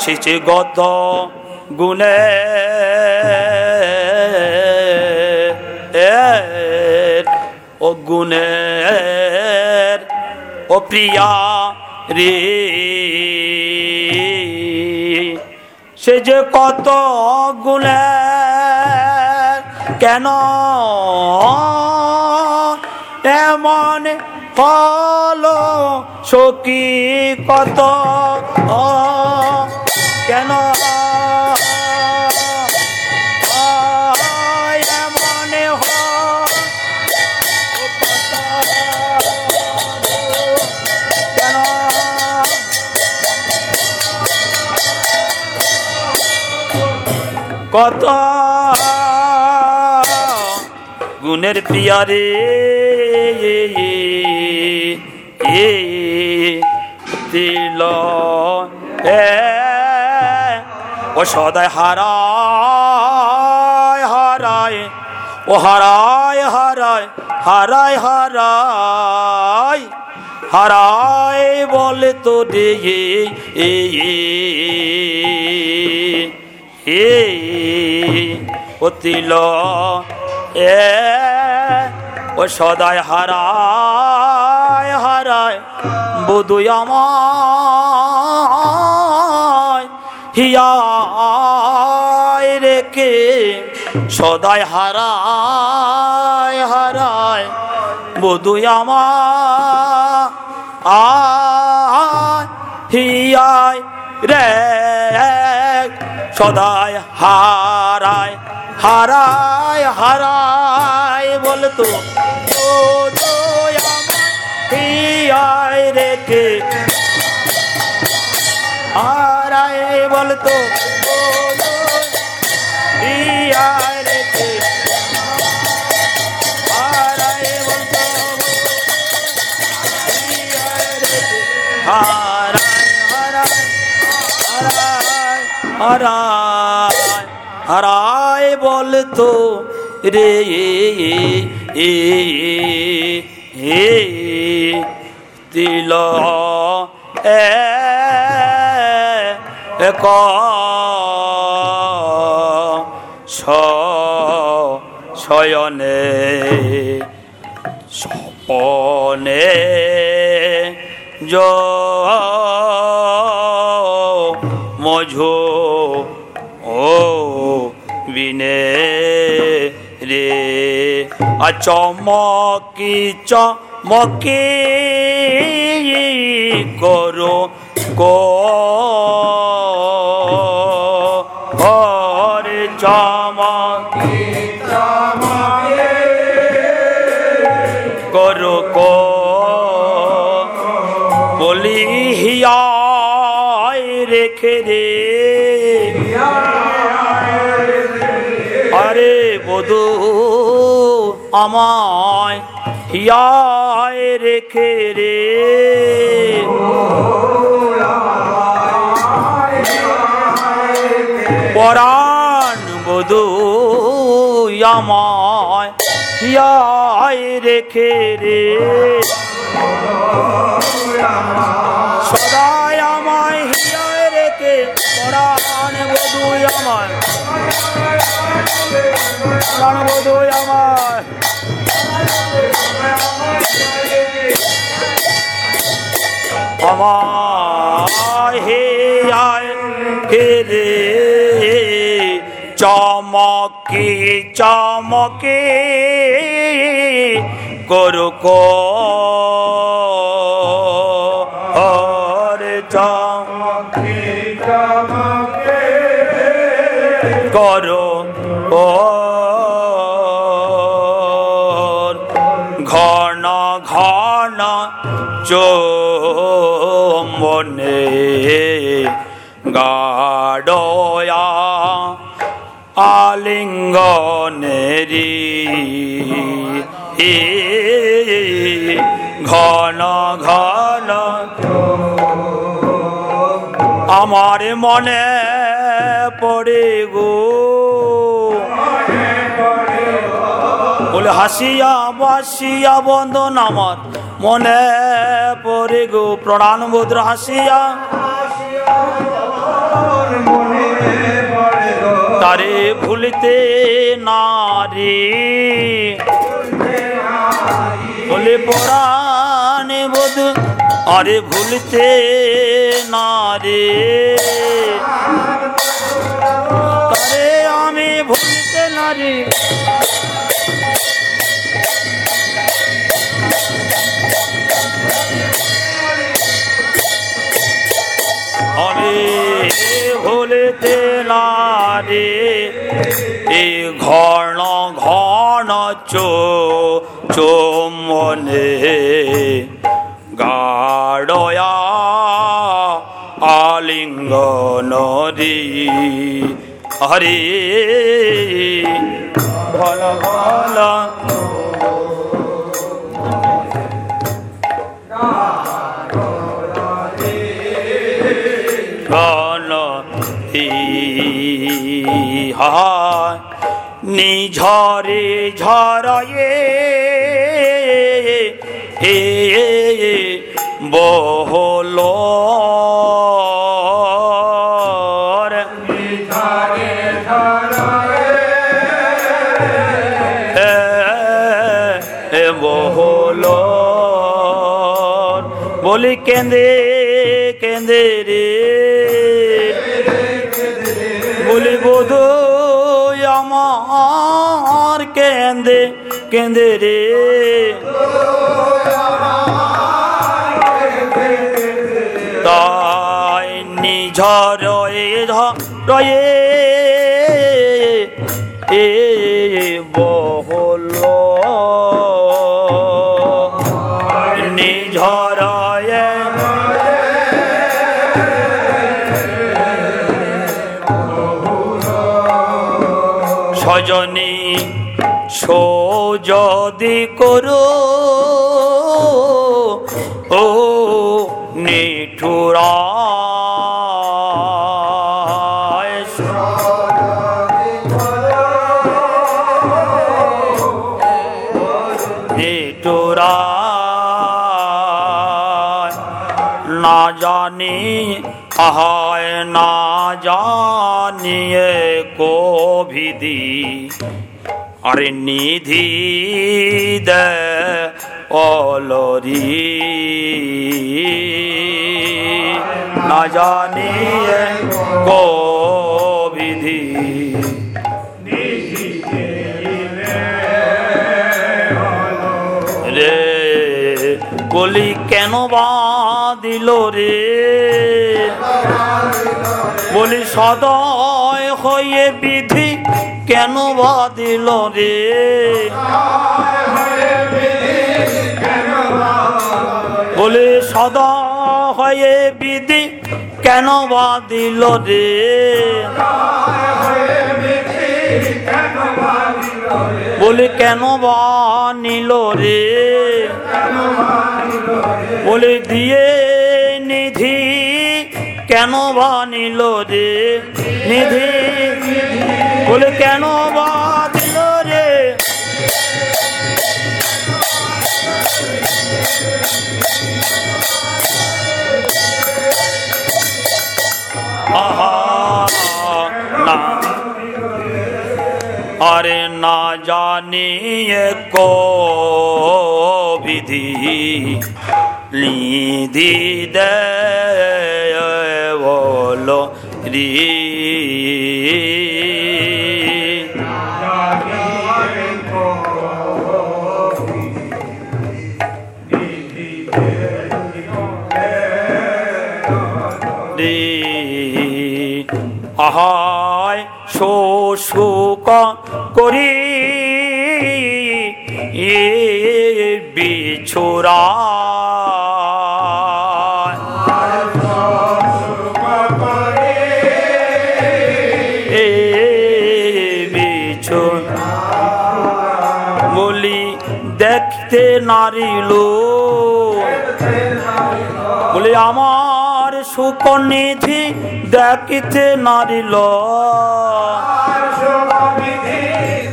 শিচি গত গুণে ও গুণের ও প্রিয়া রে। সে যে কত গুণের কেন এমন ফল সখী কত কেন কত গুণের প্রিয়ারে এ দিল এ। ও সদায় হারায় হারায়, ও হারায় হারায় হারায় হারায় হারায় বলে তো রে এ অতিল এ, ও সদায় হারায় হারায় বধু আমায়, হিয়ায় রেখে সদায় হারায় হারায় বধু আমার আয় হিয়ায় রে সদায় হারায় হারায় হারায় বলতো রেখে। হারায় বলতো ও হারায় হারায় বলতো রে এ এ তিল এ ছ শয়নে স্বপনে মঝো চমকি চমকি করো গো। হরে চমকি করো কো বলি হিয়ায় রেখে রে আমায় হিয়ায় রেখে রে। পরাণ বধু আমায় হিয়ায় রেখে রে। সদাই পরাণ বধু আমায়। পরাণ বধু আমায়। আমায় হে আয় হে রে চমকে চমকে, করু কো করো। ও ঘন ঘন চোমনে গাডয়া আলিঙ্গনেরি। ঘন ঘন আমার মনে পড়ে গো। বলে, হাসিয়া বাসিয়া বন্ধন আমার, মনে পড়ে গো। প্রণান বোধ হাসিয়া। তারে ভুলিতে নারী। বলে, পরাণ বোধ, আরে ভুলতে না রে তারে আমি ভুলতে না রে আমি ভুলতে না রে এ ঘন ঘন চো চোমনে গাড়য়া আলিঙ্গন রে হরে। ঘন ঘন হায় নিঝরে ঝরয়ে হে বহল কেঁদে কেঁদে রে। বলি বোধ আমার কেঁদে কেঁদে রে। তাই নিঝর রয়ে এ সজনী সো যদি করো কোভিদি আরে নিধি দে অলরি। না জানিয়ে কোভিদি রে বলি কেন বা দিল রে? বলি সদয় হয়ে বিধি কেন বা দিল রে? বলি, সদা হয়ে বিধি কেন বা দিল রে? বলি, কেন বা নিল রে? বলে, দিয়ে নিধি কেন বা নিল রে? নিধি বলে কেন বা দিল রে না। আরে না জানিয়ে কো বিধি নিধি দে বলো রে। আহায় শোক করি এ বিছোরা। দেখতে নারিল বলে আমার সুকনিধি দেখিতে নারিল।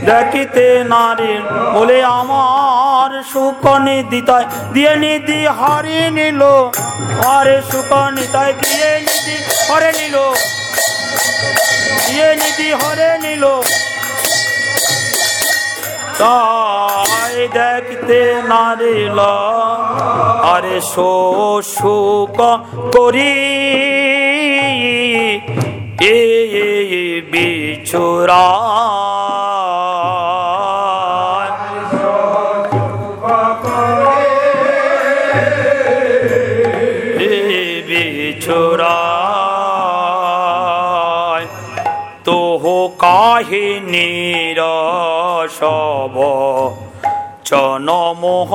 দেখিতে নারী বলে, আমার সুকনিধি তাই দিয়ে নিধি হারি নিল। আরে সুকনি তাই দিয়ে নিধি হরে নিল। দিয়ে নিধি হরে নিল। তাই দেখতে নারিল। আরে শোক করি এ বিছোরা। বিছোরা। তোহ কাহিনীর সব চনমোহ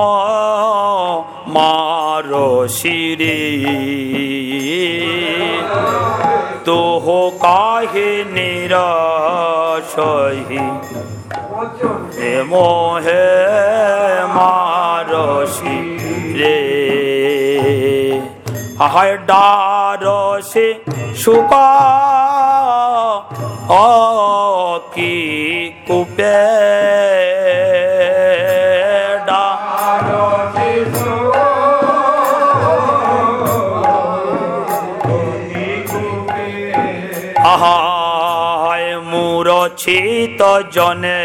মার শিরে তোহ কাহিনীর সহি হে মোহে মারসি রে। আহায় ডারসে সুকা অ কি কুপে মূরছিত জনে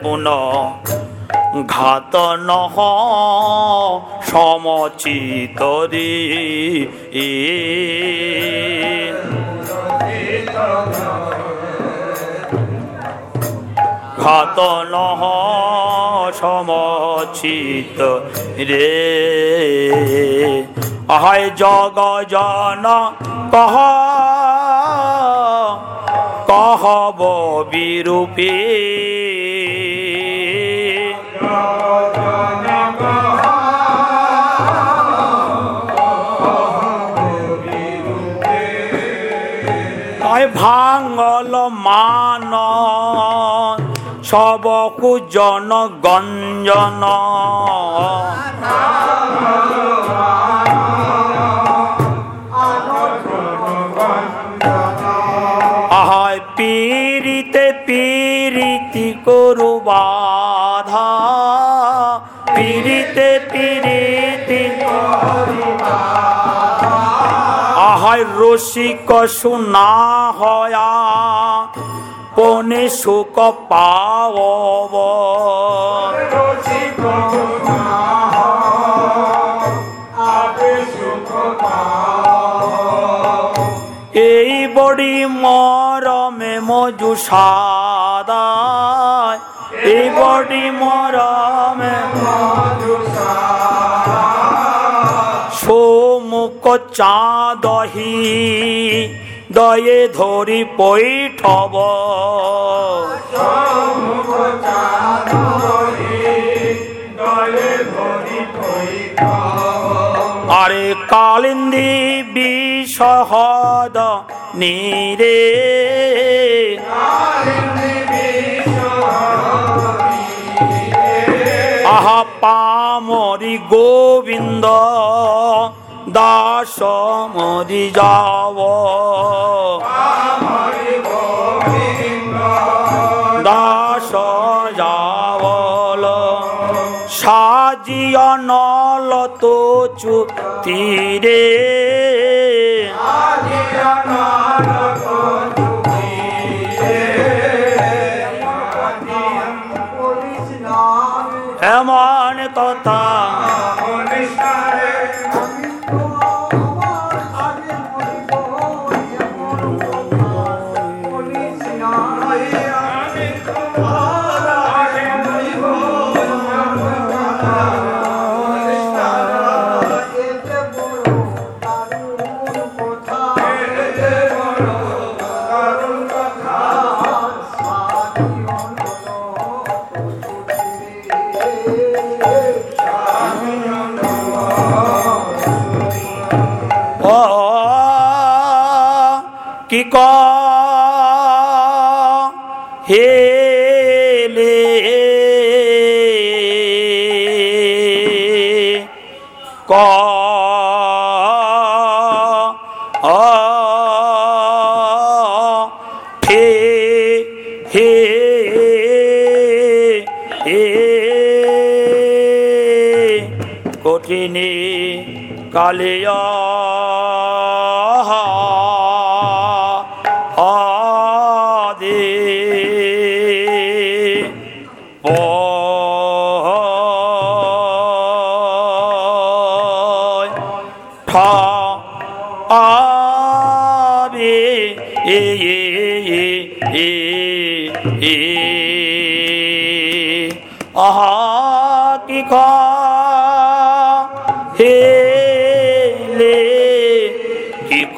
পুন। ঘাত নহ সমচিতরি ঘাত নহ সমচিত রে। হয় জগ জন কহ কহব বিরূপে ভাঙল মান সবকু জন রসিক শুনা হয়া পনে সুখ পাওব এই বড়ি মরমে মজু সাদায় এই বড়ি মরমে সোমুখ চাঁদহি দয়ে ধরি পৈঠব। আরে কালিন্দি বিষহদ নীরে। আহা পামরি গোবিন্দ। দাস মরি যাব। দাস যাবল। সাজিয় নল তো তীরে কালিয়া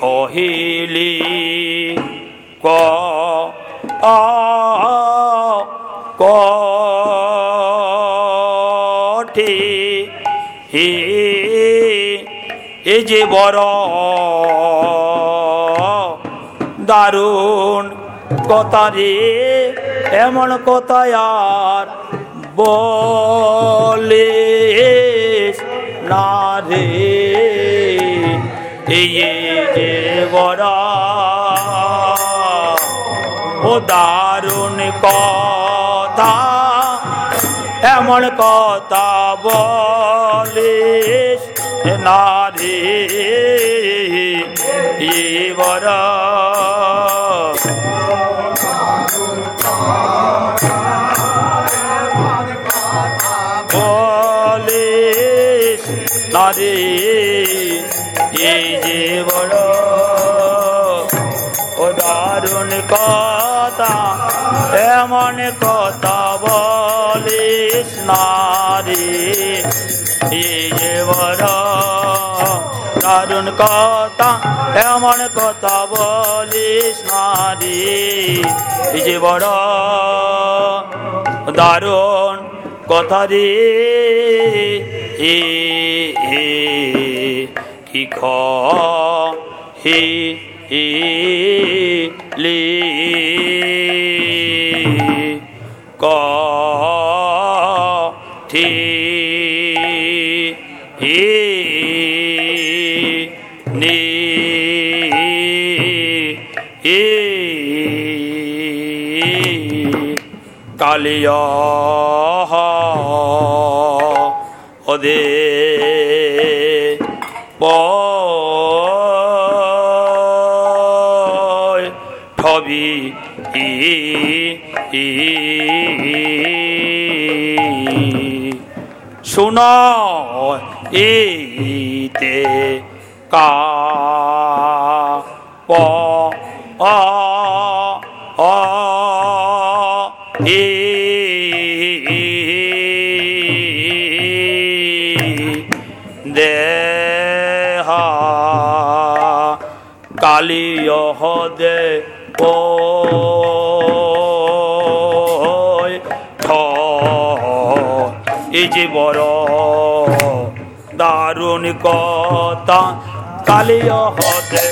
কহিলি, ক, আ কঠে হে, এ যে বড় দারুণ কথা রে, এমন কথা আর বলে না রে। এই যে বড় ও দারুণ কথা এমন কথা বলিস না রে এবার বলিস যে বড় ও দারুণ কথা, এমন কথা বলিস নারী। এই যে দারুণ কথা, এমন কথা বলিস নারী। এই যে বড় দারুণ কথা দি এ। খ হে এ লে ক থে হে নে এ কালিয়া सुनो ईते का ओ ओ ओ যে বড় দারুণ কথা কালিয় হতে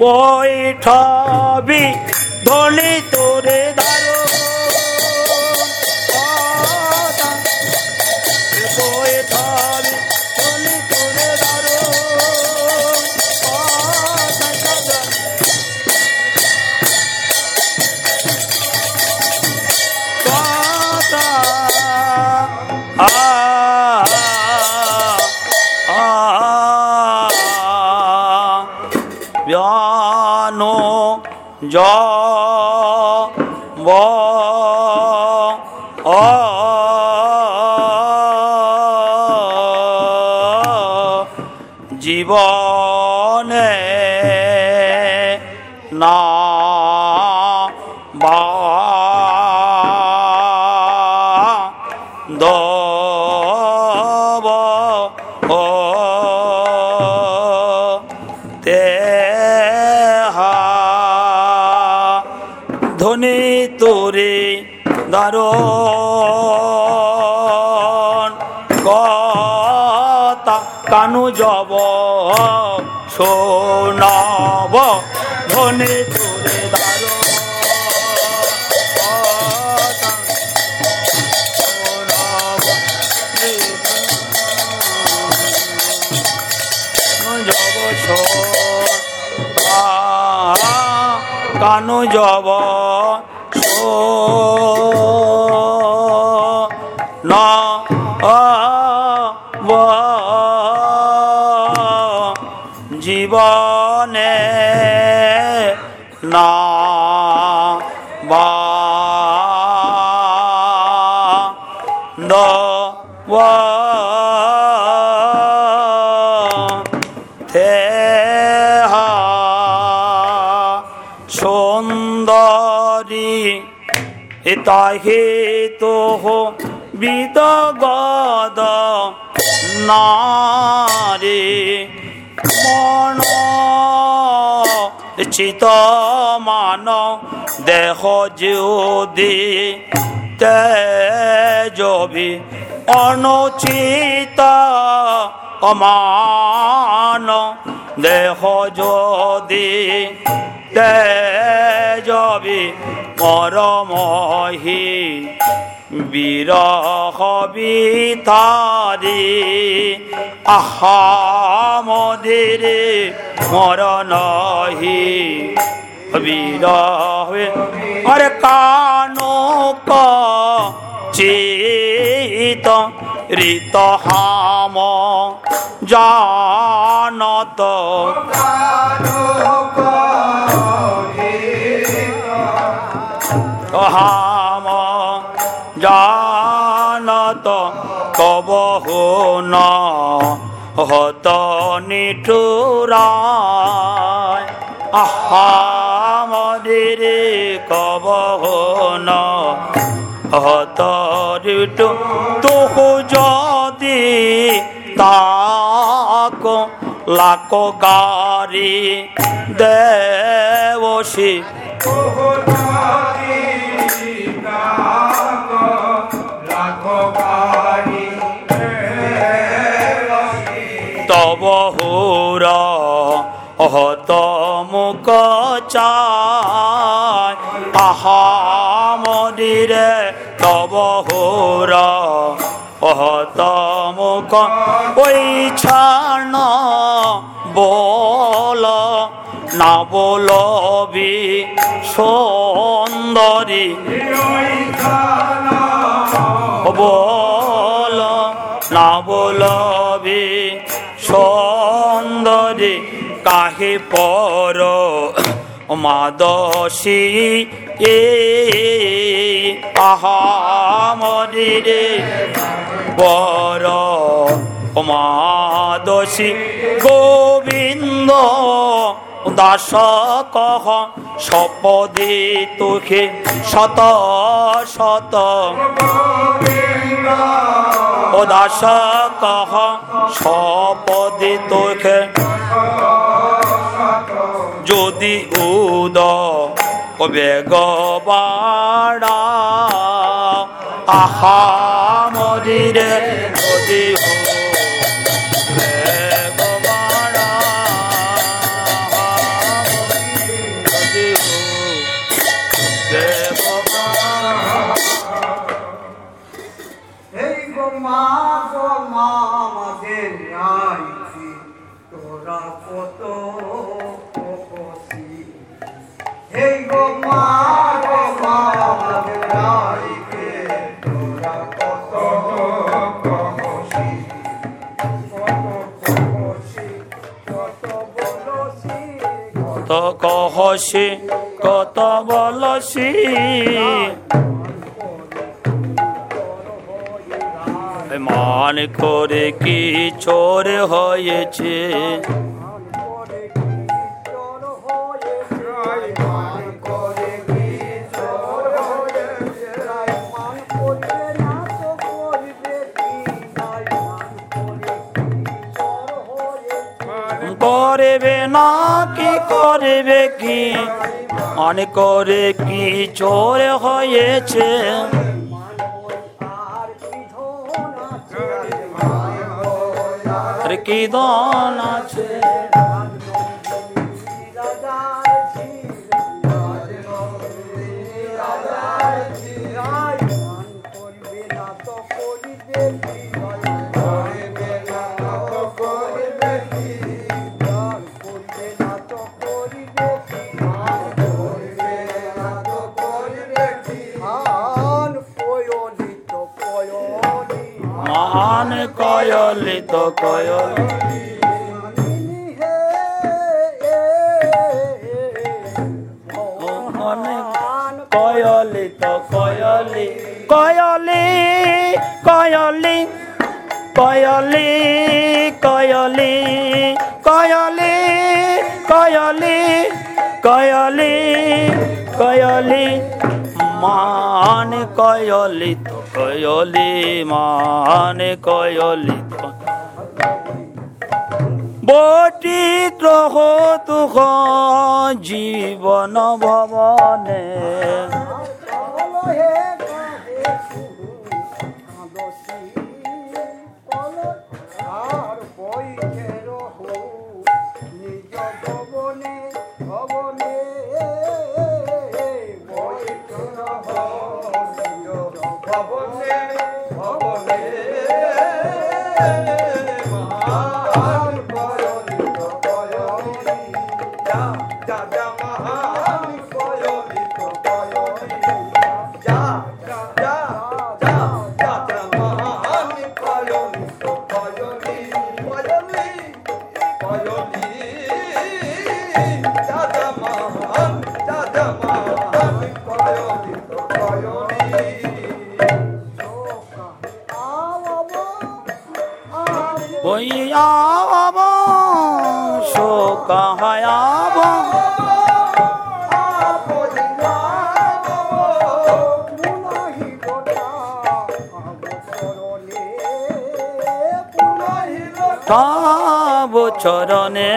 कोई ठोबी धोली জবা তাহে তহেতো বিদগদ নারে মন। চিত মান দেহ যদি তেজবি অনুচিত অমান। দেহ যদি তেজবি পরমহি বিরহ বিতারি আহা মদিরে মরণহি বিরহে। আরে কানক চিত ঋত হাম জানত। হাম জানত কবহু ন হত নিঠুরায়। আহা, মদিরে কবহু ন হত ঋতু তুহু যদি তাক লাক গারি দেবসী তব হুর হত চায় আহা মদিরে তব হুর হত মুখ ওই ছান বল না বলবি সুন্দরী। বল না বলবি সুন্দরী। কাহে পর মাদসী এ আহা মরিরে পর মাদসী গোবিন্দ দাস কহ সপদে তোখে শত শত। ও দাস কহ সপদে তোখে যদি উদ ও বেগ বাড়া আহা মরিরে যদি আমাদের আইছি তোরা কত খুশি এই গো মা গো মা আমাদের আইছি তোরা কত খুশি কত খুশি কত বলছি কত কহসি কত বলসি। মান করে কি চোর হয়েছে? করবে না, কি করবে কি? মান করে কি চোর হয়েছে? हर की दाना छेड़ा। কয়লি। তো কয়লি কয়লি তো কয়লি। কয়লি কয়লি কয়লি কয়লি কয়লি কয়লি কয়লি কয়লি। মান কয়লি তো কয়লি, মান কয়লি তো বতিত্ৰ সুখ জীৱন ভৱনে। চরণে।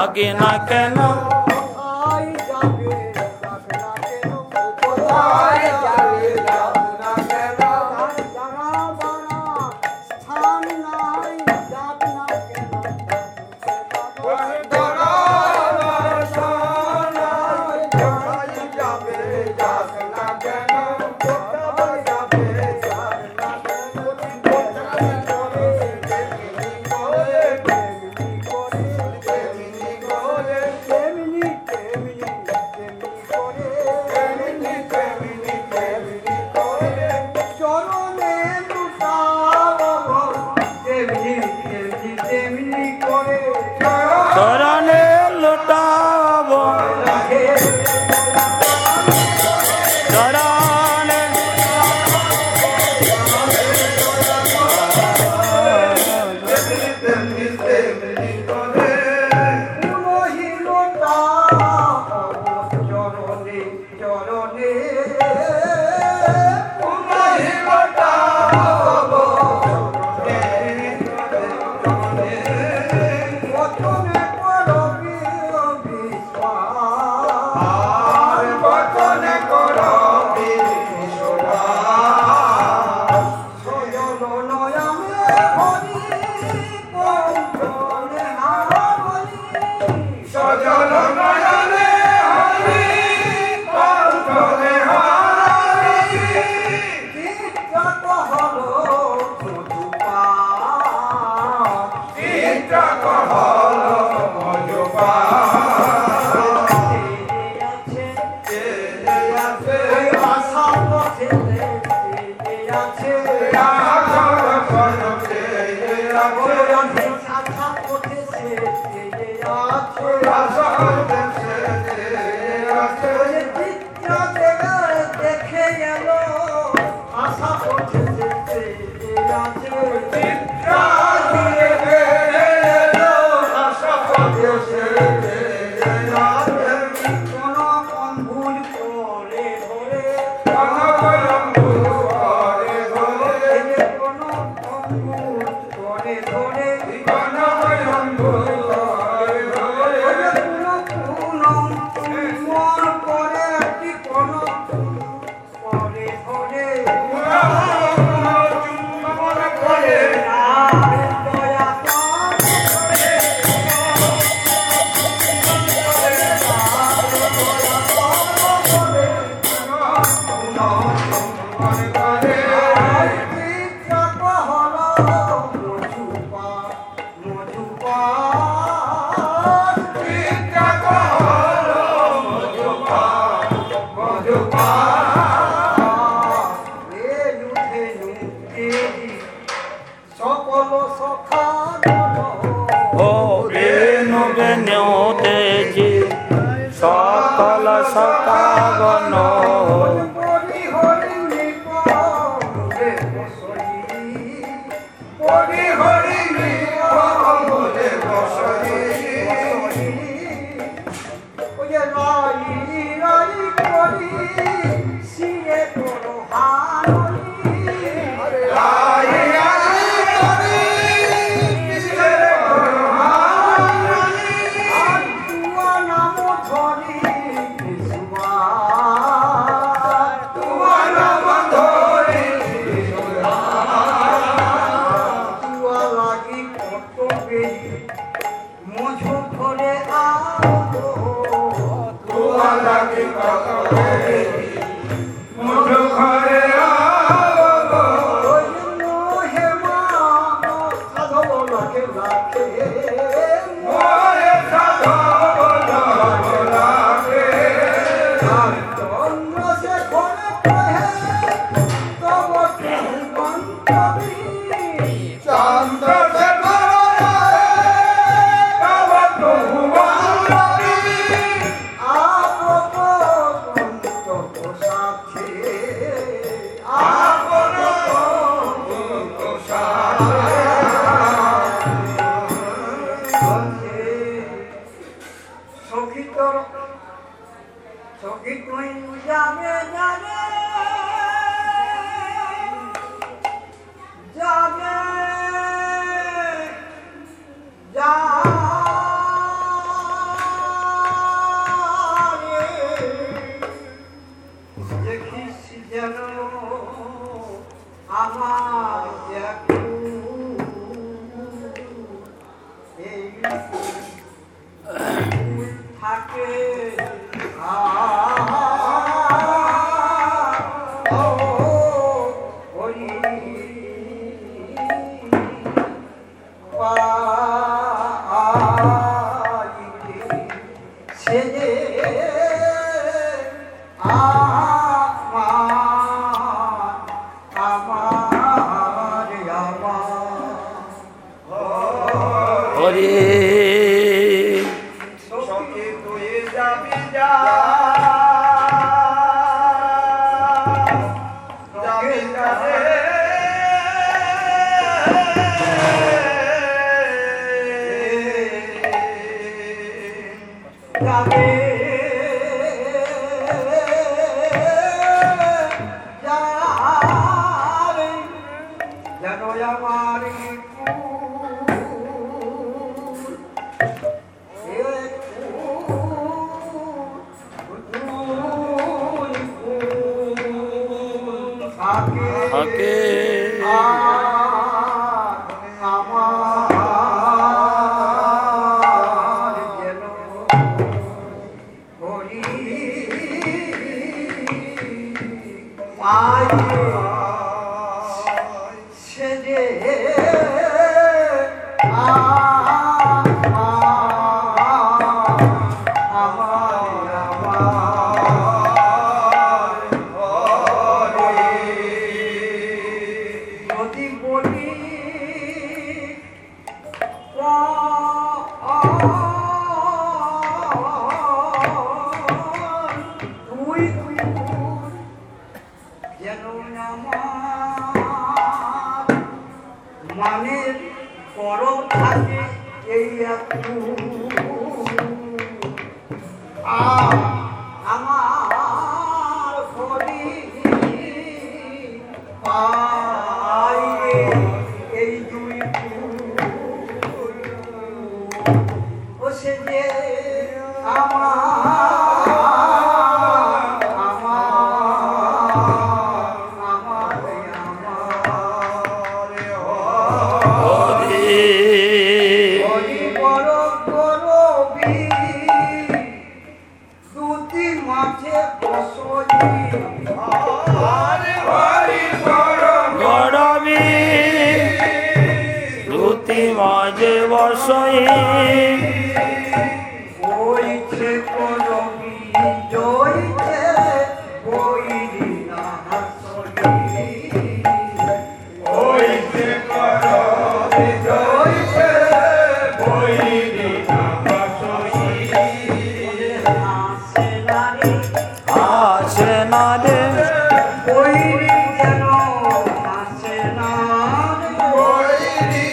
আগে না কেন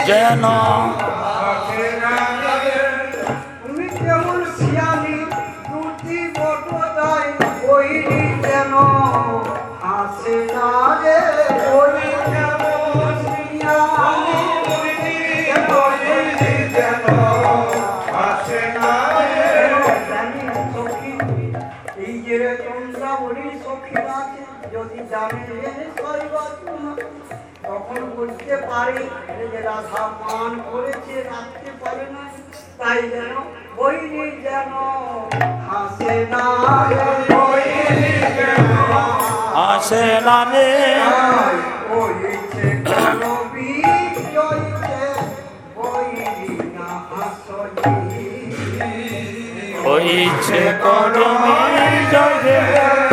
lleno পারে রাধা মান করেছে রাখতে পারে না তাই যেন বইরে যেন হাসে না হাসে না রে। হইছে কলমি জয়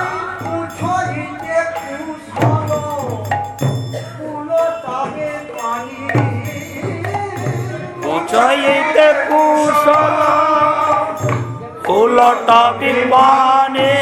উলট বিমানে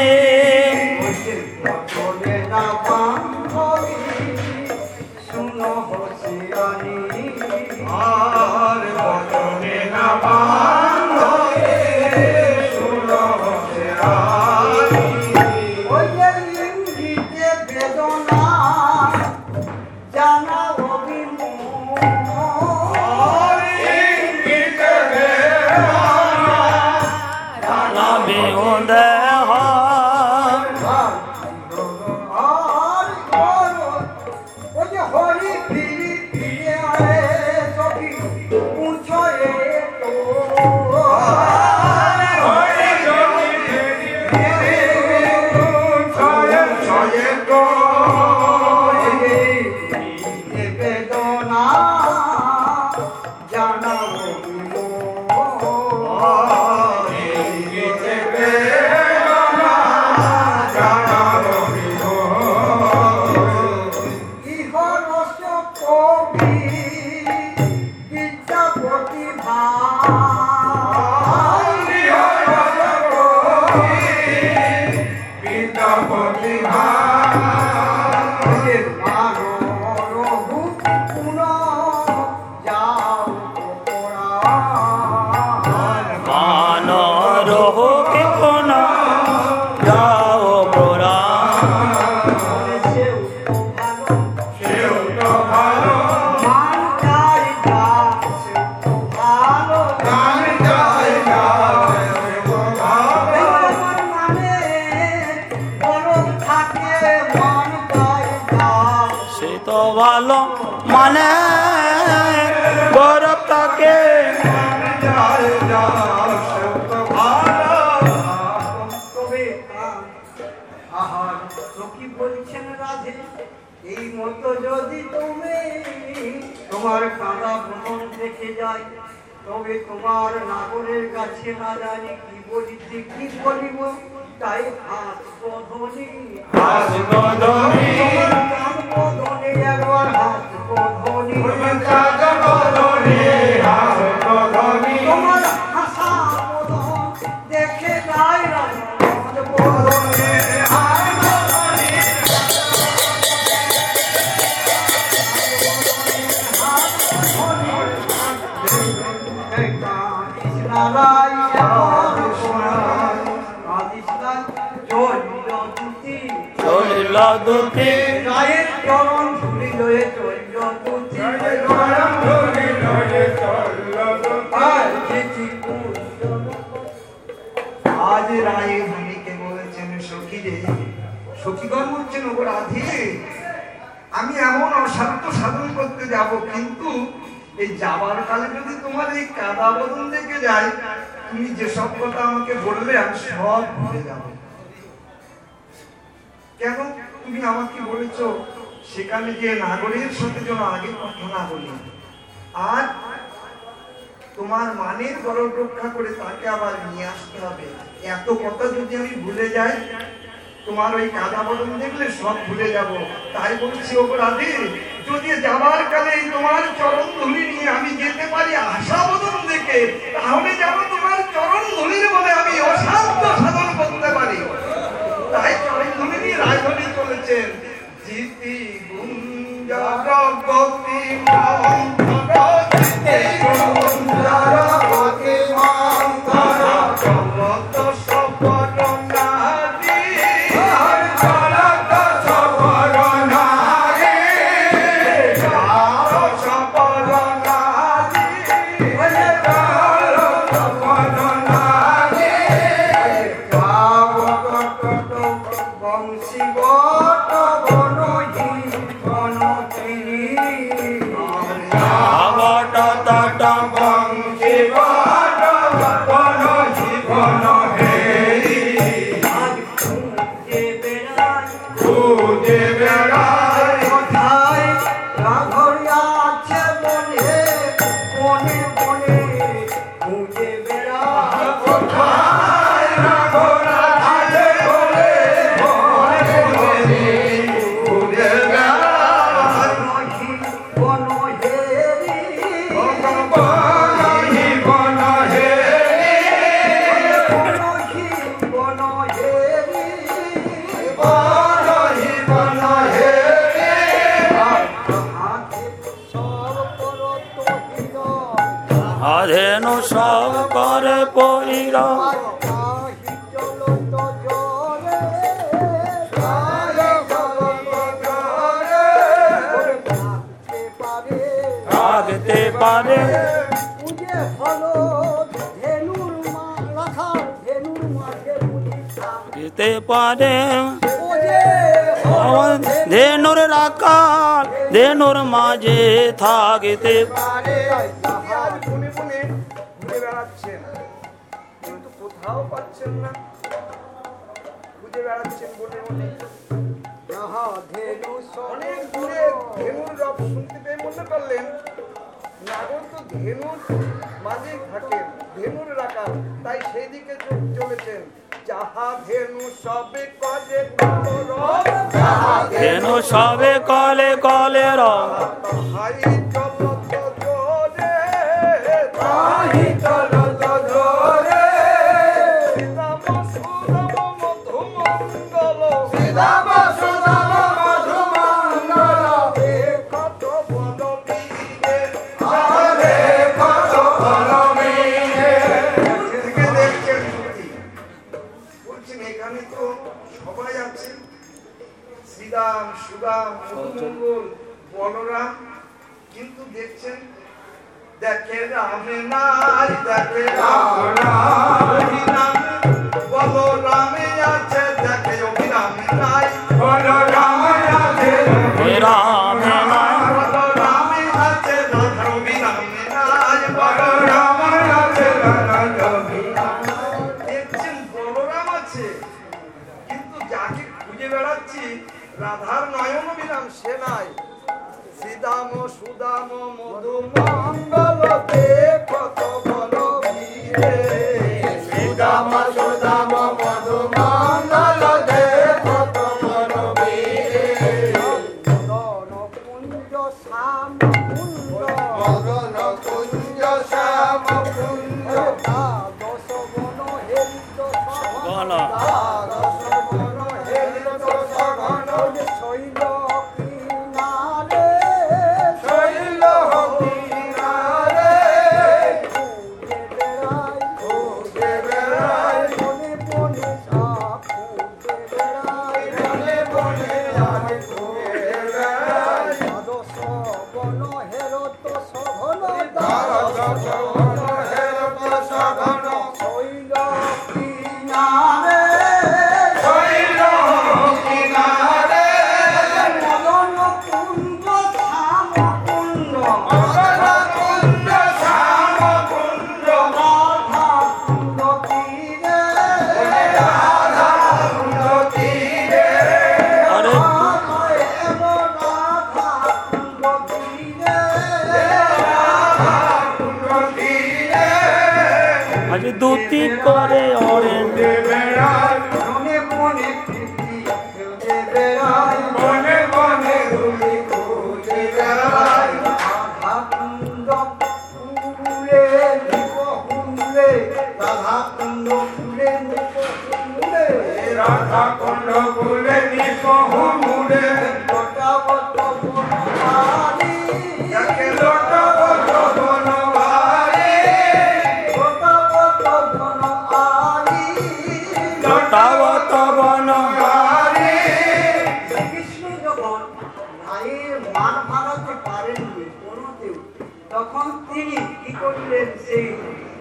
বললেন সেই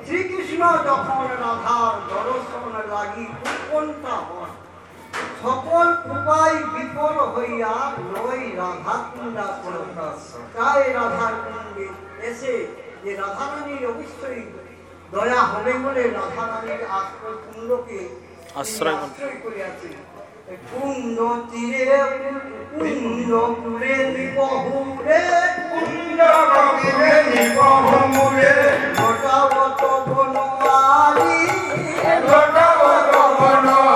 শ্রীকৃষ্ণ যখন রাধার দর্শন লাগি কোনটা হন সকল উপায় বিফল হইয়া নই রাধা কুন্ডা প্রকাশ তাই রাধার কুণ্ডে এসে যে রাধারানীর অবশ্যই দয়া হবে বলে রাধারানীর আশ্রয় কুণ্ডকে আশ্রয় করিয়াছে কুণ্ড তীরে কুঞ্জকুরে নিবহুরে কুঞ্জকুরে নিবহুরে ঘটাবত বনমারি ঘটাবত বনমারি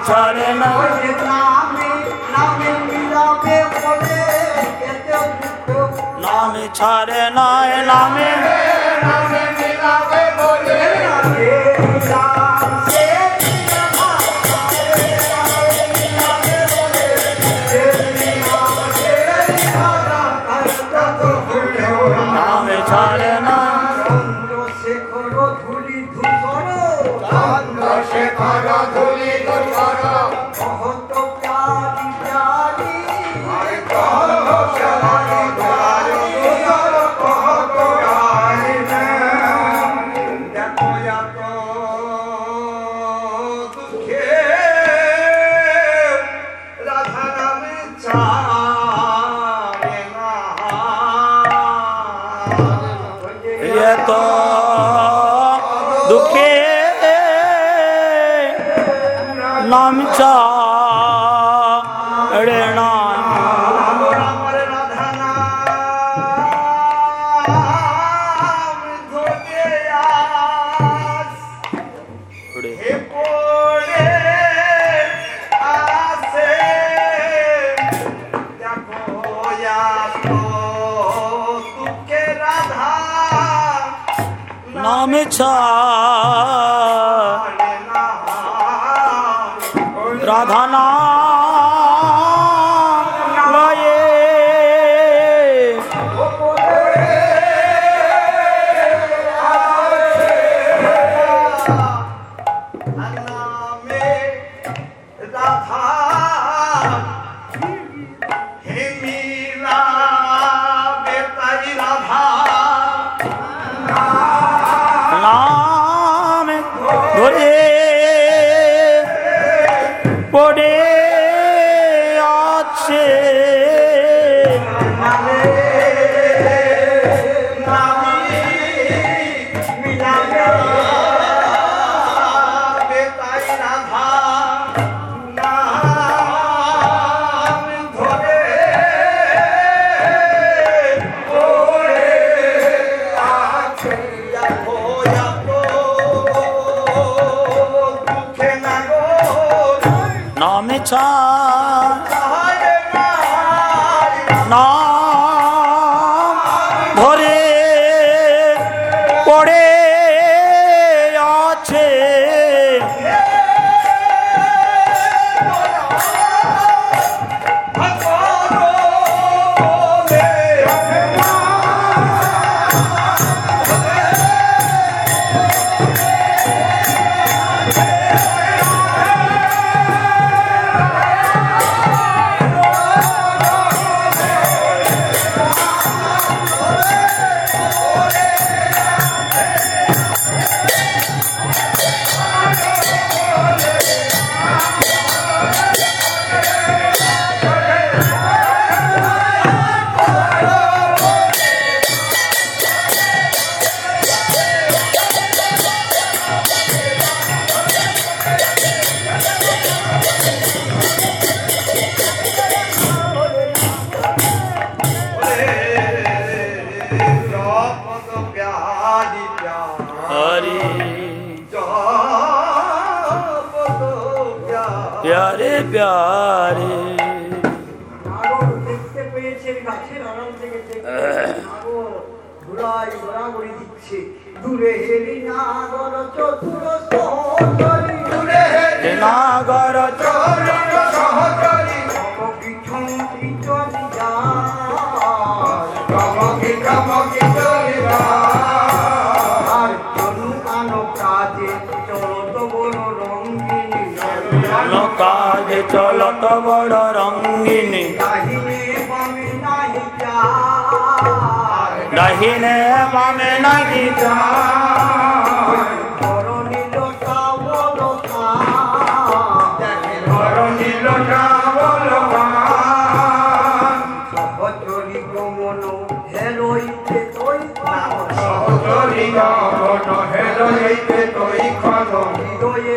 ছাড়ে না। নামে নামে ধরণীল শ্রাবণ গান। সহচরী গমন হেরইতে তৈ গমন হৃদয়ে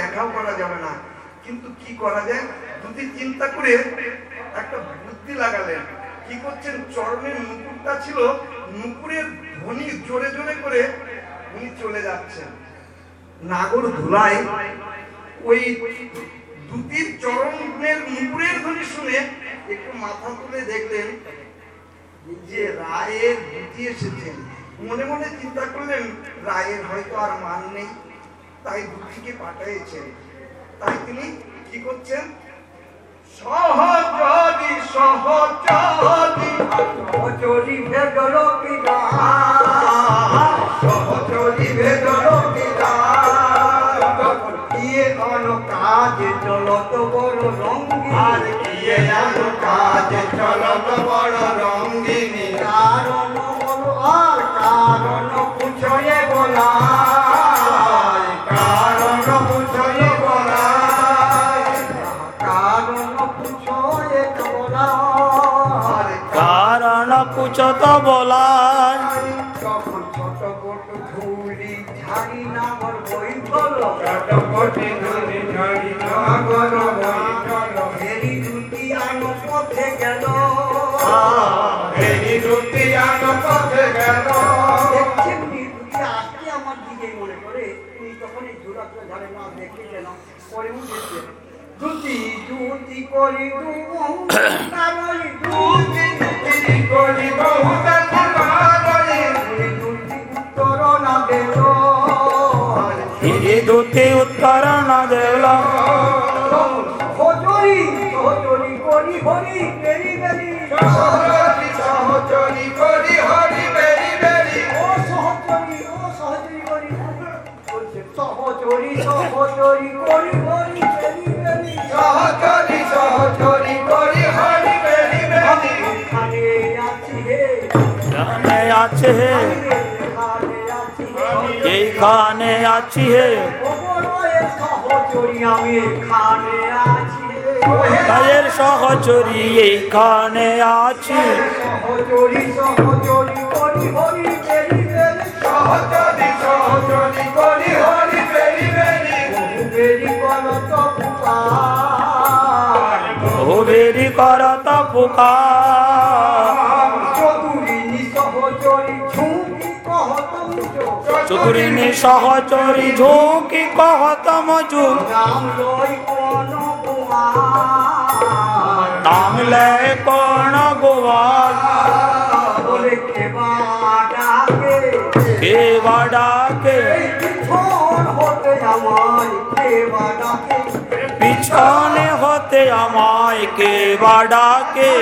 দেখাও করা যাবে না। কিন্তু কি করা যায়? দুটি চিন্তা করে একটা বুদ্ধি লাগালেন, কি করছেন? চরণের নুপুরটা ছিল নুপুরের ধ্বনি জোরে জোরে করে উনি চলে যাচ্ছেন। নাগর ধুলায় ওই দুটির চরণের নুপুরের ধ্বনি শুনে একটু মাথা তুলে দেখলেন, যে রায়ের দুটি এসেছেন মনে মনে চিন্তা করলেন, রায়ের হয়তো আর মান নেই। তাই দুটিকে পাঠিয়েছেন তাই তিনি কি করছেন? সহচরি সহচরি সহচরী ভেজল কিরা সহচরি ভেদল অন কাজে চলত বড় রঙ্গি আর কিয়ে আনো কাজে চলত বড় রঙ্গিনী। কারণ বলো আর কারণ পুছয়ে বলা। চটপটি ধরে নাগর দুটি আনো পথে গেল। আনো পথে গেল। আমার দিকে মনে করে। উনি তখন এই ঝুলাতে ঝাড়ে না দেখে যেন পরে উঠেছে দুটি দুটি করি দু কারই দুটি দুটি করি বহুত হিরি দুটি উত্তর না দেল হজরি হজরি করি হরি বেরি বেরি সহচরি সহচরি করি হরি বেরি বেরি ও সহচরি ও সহচরি করি বলছে সহচরি সহচরি করি হরি বেরি বেরি সহচরি সহচরি করি হরি বেরি বেরি খানে আছি হে এখানে আছে খানে আছি হে কাজের সহচরি এইখানে আছি হরি করি হরি মুজো চতুরিনী সহচরি ঝুঁকি কহত মজু নাম লই কোন গোয়াল। পিছন হতে আমায় কেবা ডাকে।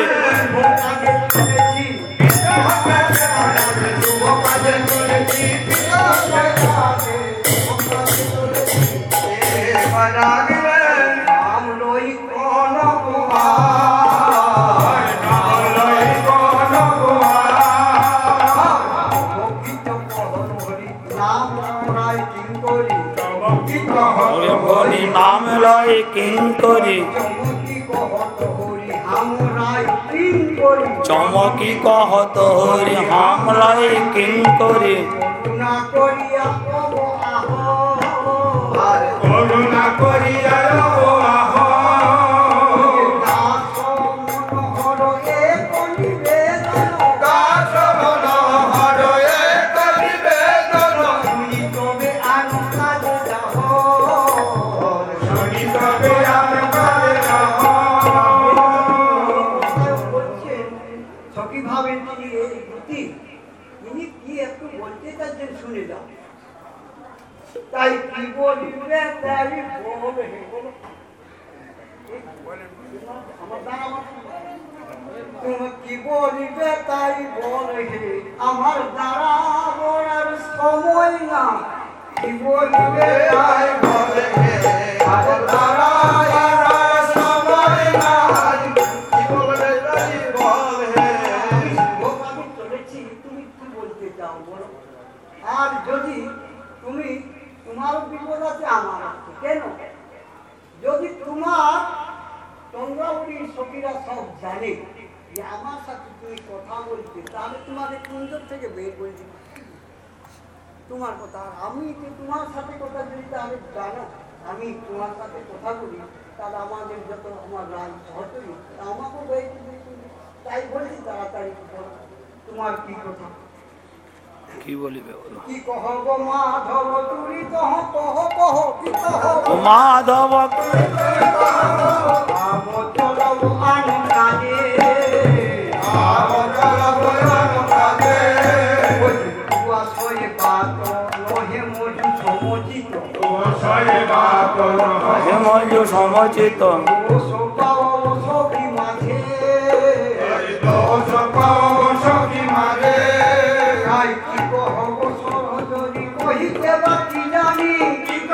নাম লই কোন কুমার চমকি কহত হরি হাম কিং করে। করিয়া করিয়া কি তাই বলে আমার দ্বারা বলার সময় না কি বলিবে? তাই বলে আর তারা আর আর যদি তুমি তোমার বিপদ আছে আমার আছে কেন? যদি তোমার চন্দ্রাবলী সখীরা সব জানে যে আমার সাথে তুমি কথা বলতে তাহলে তোমাদের কুঞ্জর থেকে বের বলছি তোমার কথা আমি তোমার সাথে কথা যদি আমি জানো আমি তোমার সাথে কথা বলি, তাহলে আমাদের যত আমার রাগ হতই আমাকেও বের। তাই বলছি, তাড়াতাড়ি। তোমার কি কথা কি বলিবে মাধব কি ও আম চলব আন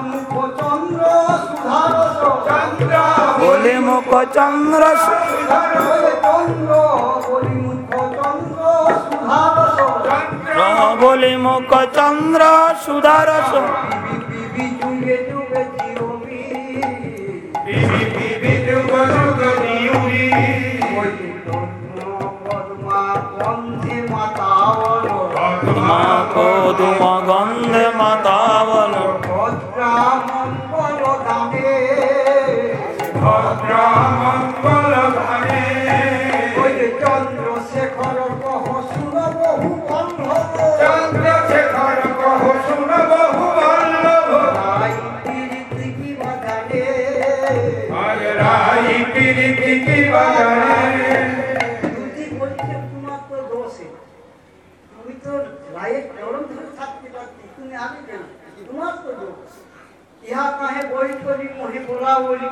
মুখ চন্দ্র সুধারস বলে মুখ চন্দ্র সু- ওই চন্দ্র বলি মুখ চন্দ্র সুধারস বলে মুখ চন্দ্র গন্ধে মাতাবল মা কদুমা গন্ধে ভদ্রা মঙ্গল দামে ওই বাজারে দুটি বলছে তোমার তো দোষে তুমি তো রায়ের চরণ ধরে থাকতে পারতি তুমি আগে কেন? তোমার তো দোষ। ইহা কাহে বই করি মহে বলা বলি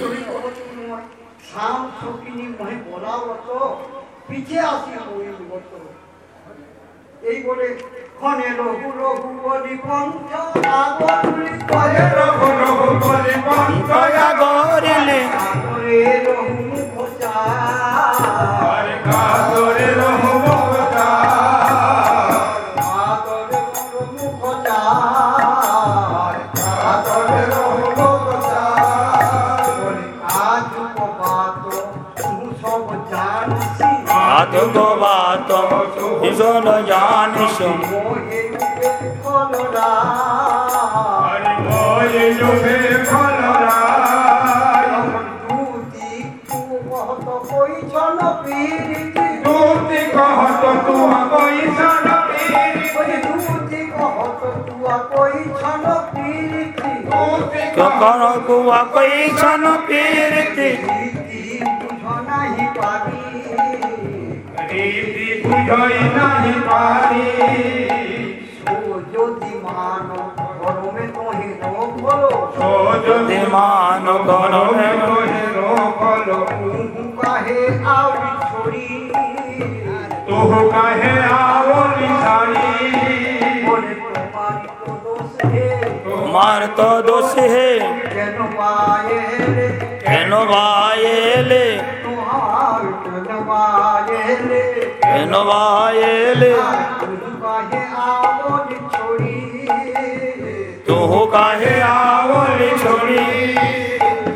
করি কহ তুমি শাম সকিনী মহে বলা আসি বই এই বলে ক্ষণে রঘু রঘু বলি পঞ্চ আগলি করে রঘু রঘু বলি দয়া গরিলে করে মুখ চা আর কাদরে চল জানিস মোহে রূপে কলরা দুতি কুহত কইছন পীরিতি ওই দুতি কহত তুয়া কইছন পীরিতি কর কুয়া কই ছন পীরতি রীতি বুঝ নাহি পারি ও যদি মান গরমে তোহে রোগ হলো মান গরমে কাহে আউরি ছড়ি। তোহ কাহে সারি। বলে তোমার তো দোষ হে। তো দোষ হে। কেন পায়েলে? কেন তোমার কেন কাহে ছড়ি তুহ কাহে আওলি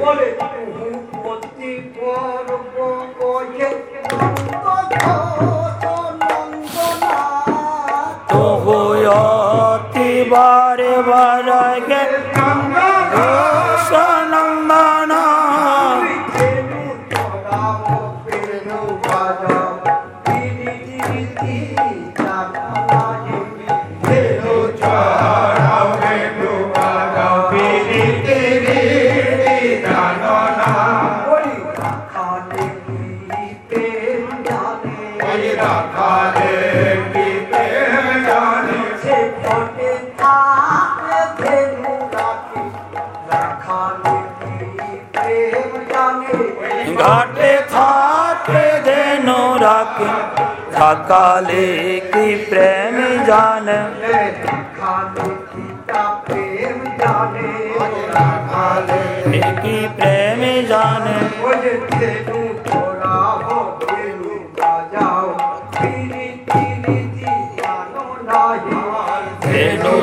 বলে তুমি পতি পর্ব কয়ে অতি বারে বারে সনন্দনা রাখে সকালে কি প্রেম জানে কি প্রেম জানে ধেনু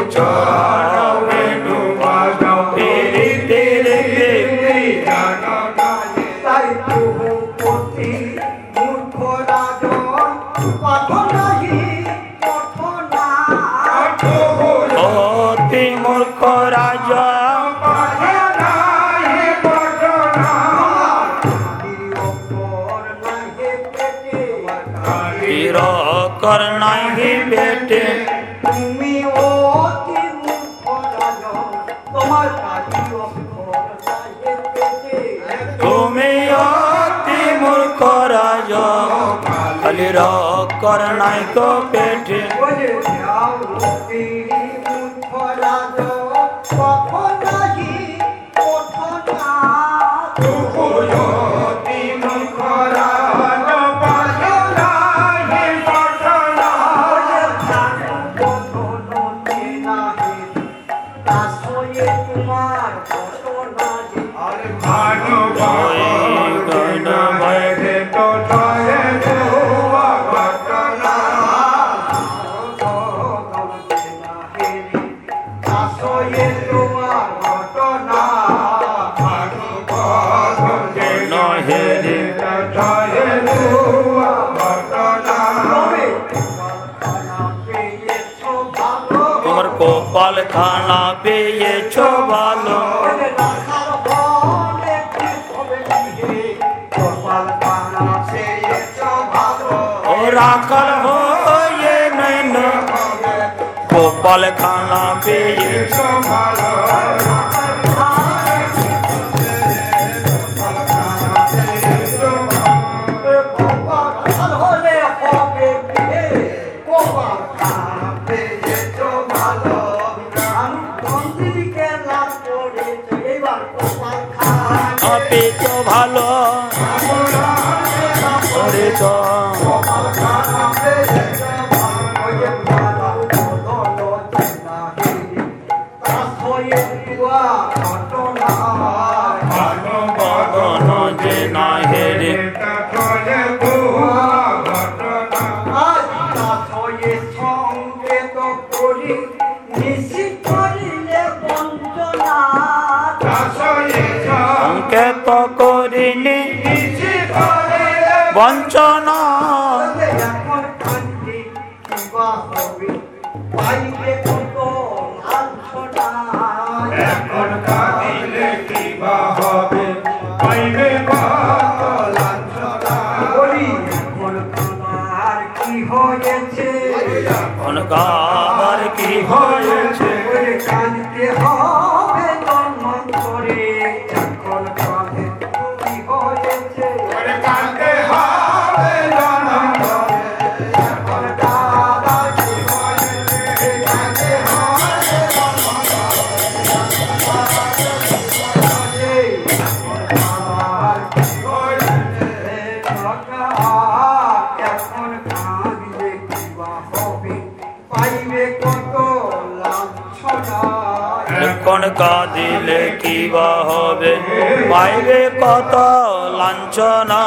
নাই কো পেটে পেয়েছ ভালো ও রাখাল হয়ে নৈন কপাল খানা পেয়েছ পেয়েছ বদন পাইবে কত লাঞ্ছনা।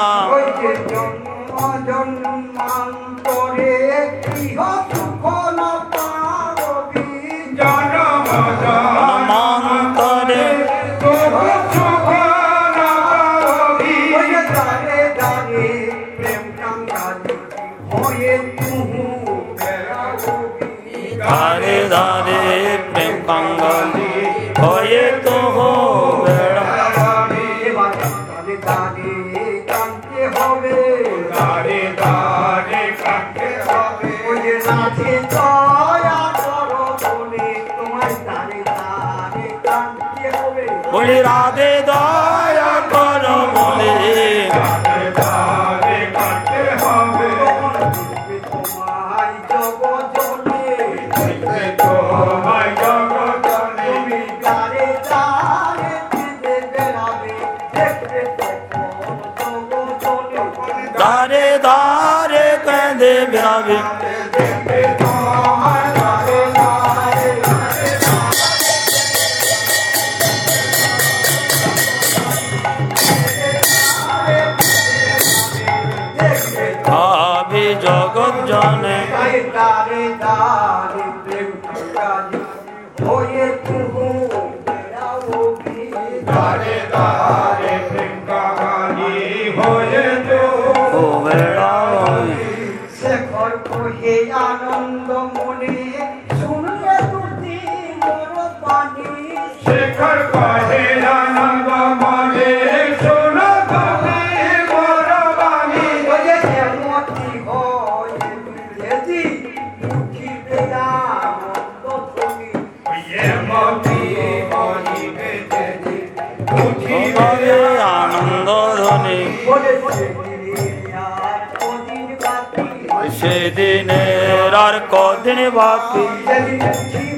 কদিন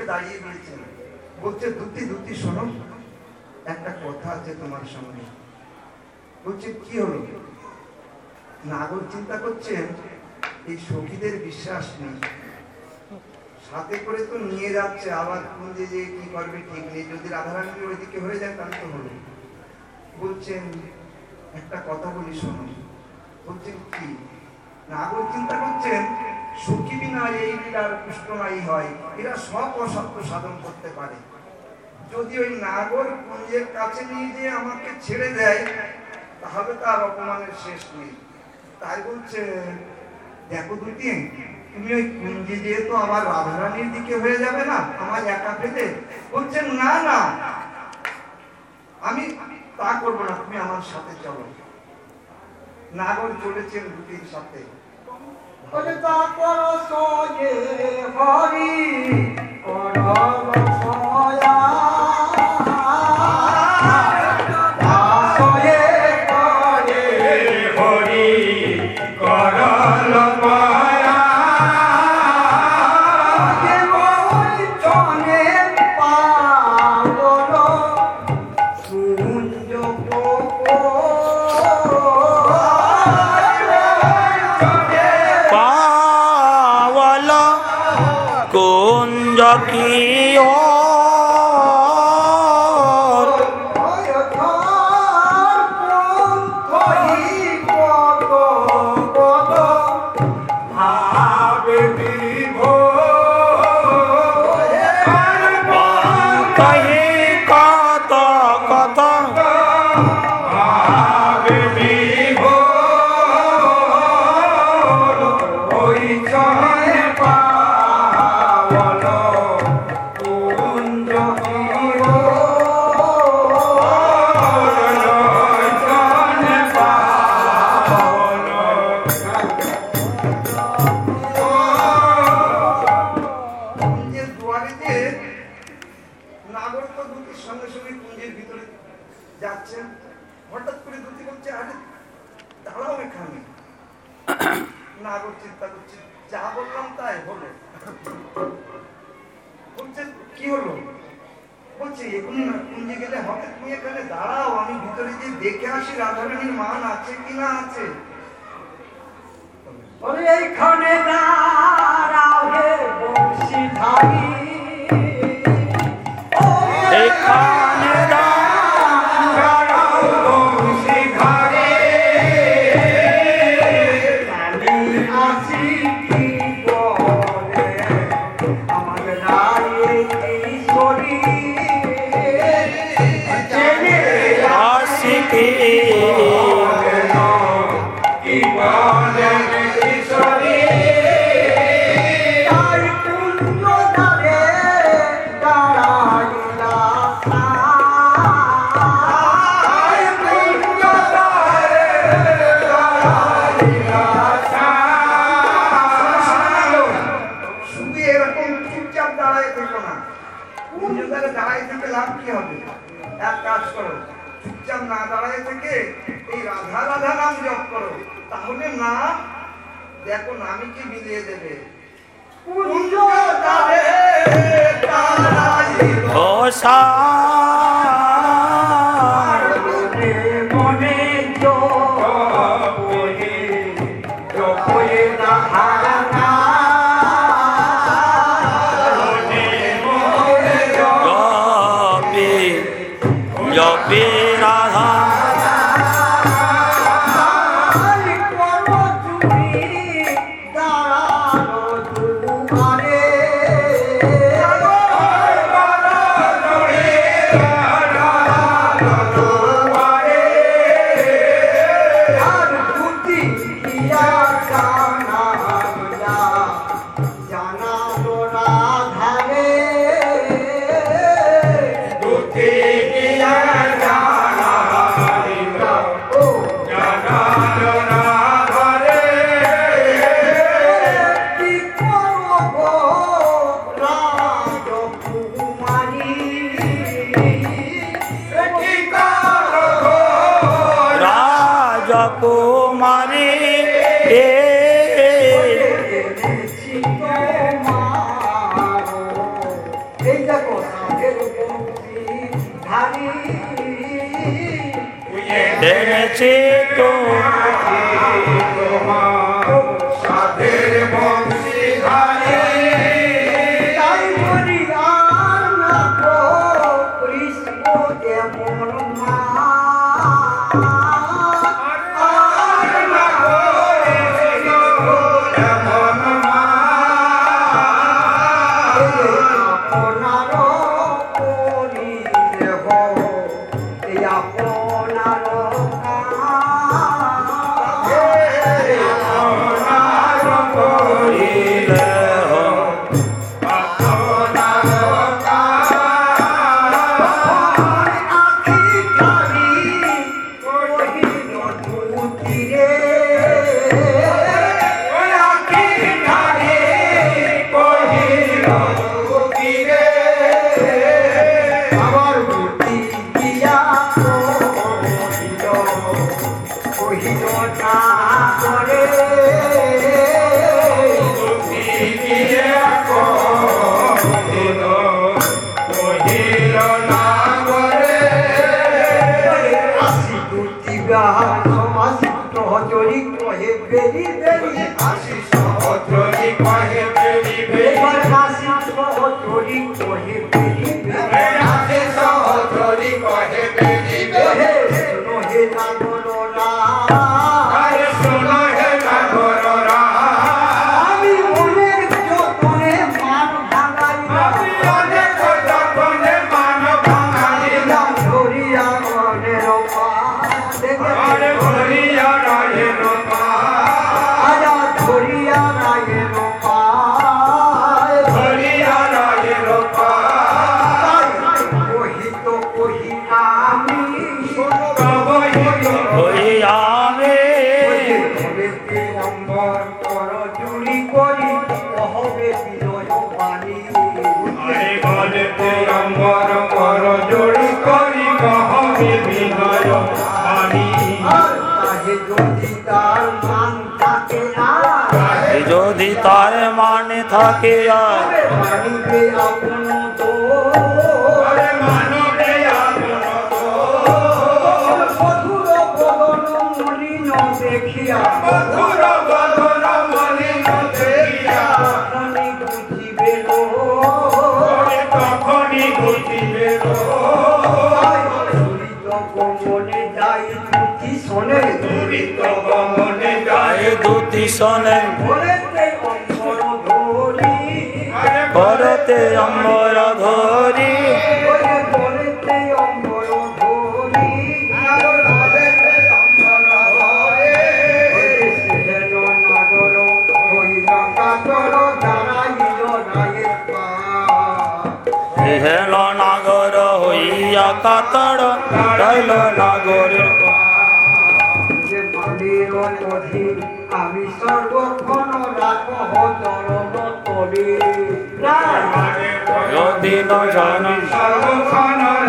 করে দাঁড়িয়ে গিয়েছেন বলছে দুটি দুটি শোনো। একটা কথা আছে তোমার সঙ্গে বলছে, কি হলো? নাগর চিন্তা করছেন এই সখীদের বিশ্বাস নেই। সাথে করে তো নিয়ে যাচ্ছে, আবার কুঞ্জে যে কি করবে ঠিক নেই। যদি রাধারানীর ওইদিকে হয়ে যায়, তাহলে তো হলো। বলছেন একটা কথা বলি, শোনো। বলছেন কি? নাগর চিন্তা করছেন সুখী বিনা এই লীলার পুষ্টনাই হয়, এরা সব অসত্য সাধন করতে পারে। যদি ওই নাগর কুঞ্জের কাছে নিয়ে যে আমাকে ছেড়ে দেয়, তাহলে তার অপমানের শেষ নেই। তাই বলছে, দেখো দুটি, তুমি ওই কুঞ্জে যেহেতু আমার রাধারানীর দিকে হয়ে যাবে না আমার একা পেতে বলছেন না না, আমি তা করব না, তুমি আমার সাথে চলো। নাগর চলেছেন দুটির সাথে। হরি করব ছয়া এই রাধা রাধা নাম জপ করো। তাহলে না দেখো আমি কি বিলিয়ে দেবে। কুঞ্জ দ্বারে তাকে আর মানিবে আপন তো। মানিবে আপন মধুর বদন মলিন দেখিয়া। মধুর বদন মলিন দেখিয়া। তখনই বুঝিবে তখনই বুঝিবে মনে যাই দুটি শোনে। দুটি শোনে। পড়তে অম্বর ধরি হেল নাগর হইয়া কাতড় রইল নাগর। আমি সর্বক্ষণ রাখ করি Yodino Janam Sarvukhanam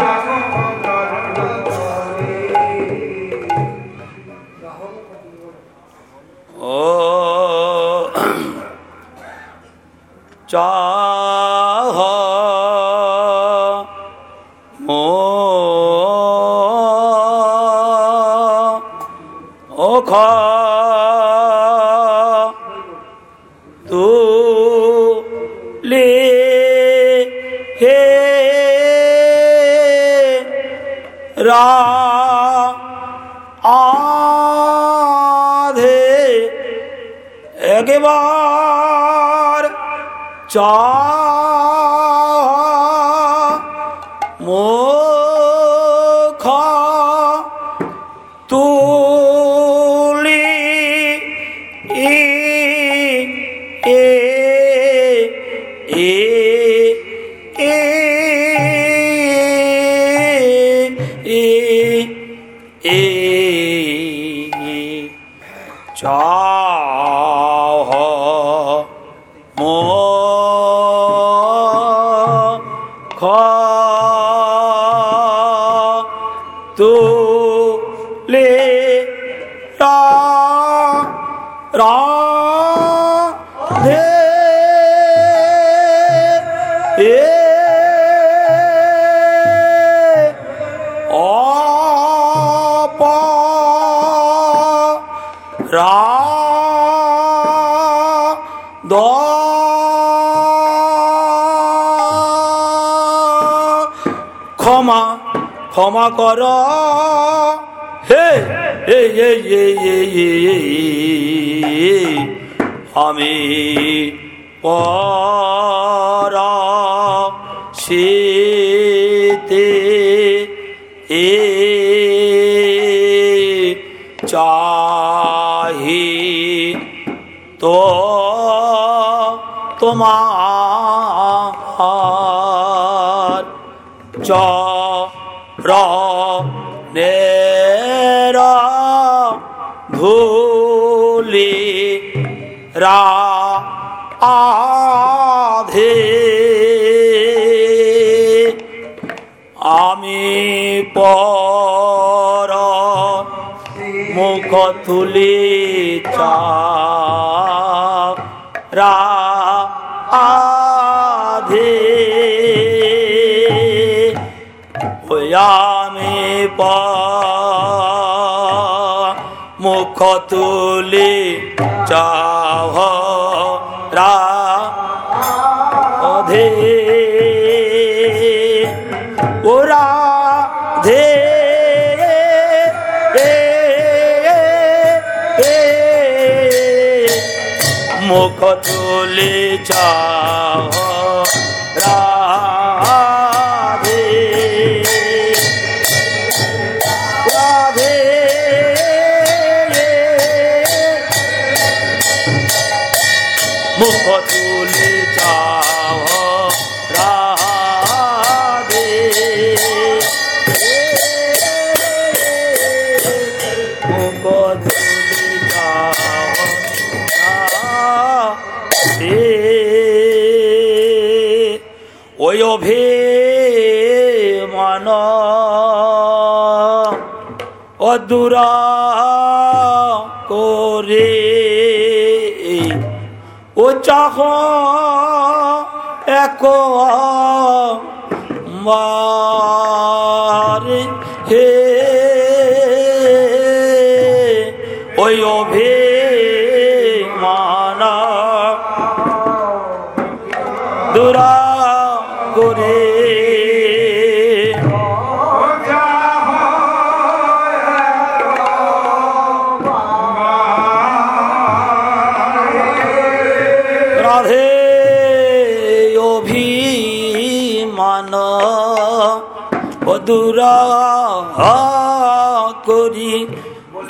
好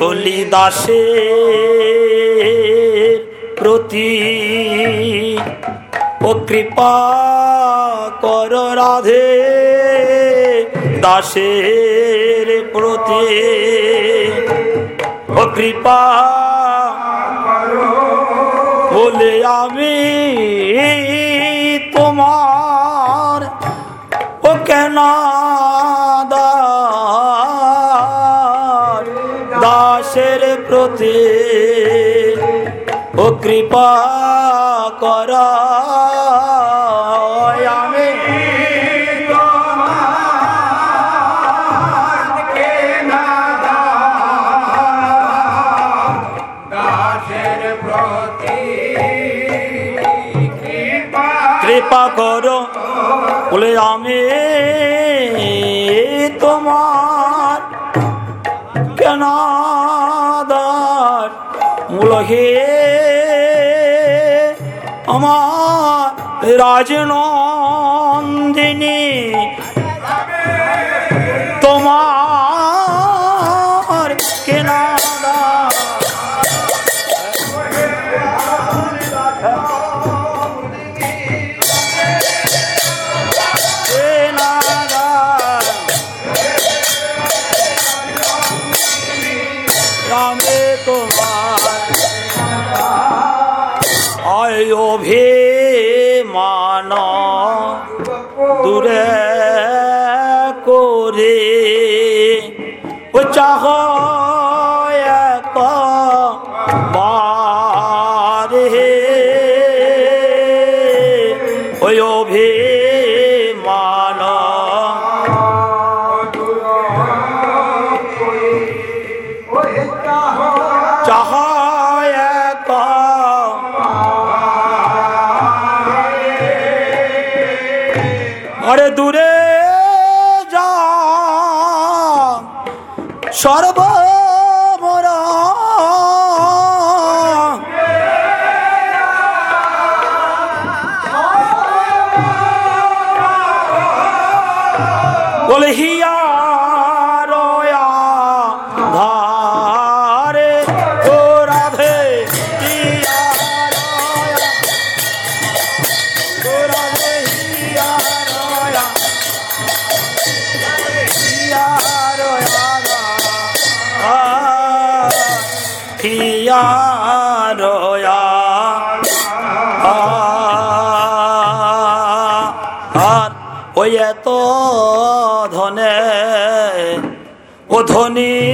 কলি দাসে প্রতি ও কৃপা কর রাধে দাসের প্রতি ও কৃপা বলে আমি উলহে আমার রাজনন্দিনী তোমার ধনী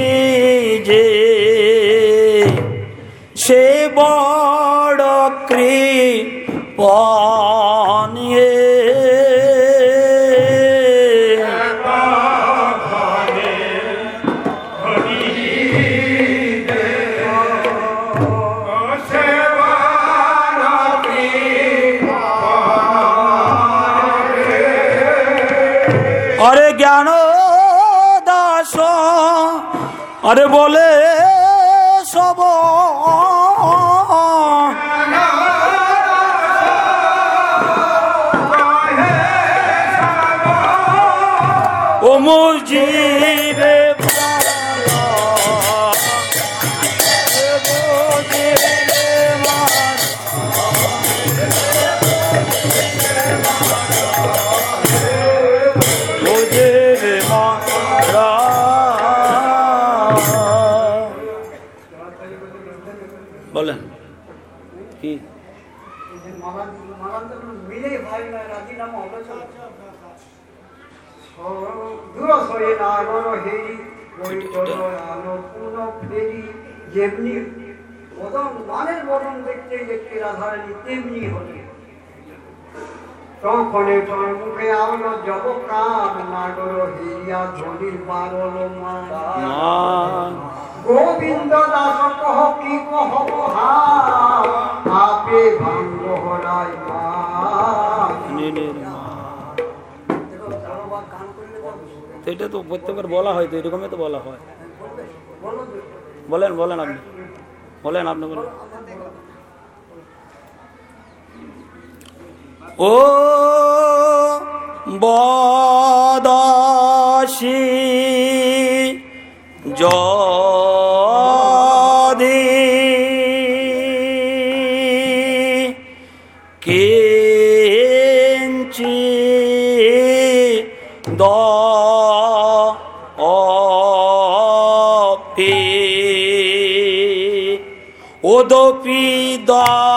কোনে তোর মুখে আলো জব কান নাগর হিয়া ধরি পারল মা। গোবিন্দ দাস কহ কি কহ হা আপে ভাঙ্গ হরাই এটা তো প্রত্যেকবার বলা হয় তো এরকমই তো বলা হয়। বলেন বলেন আপনি। বলেন আপনি বলেন। ও বদশি যদি কিঞ্চি দ অপি ওদপি দা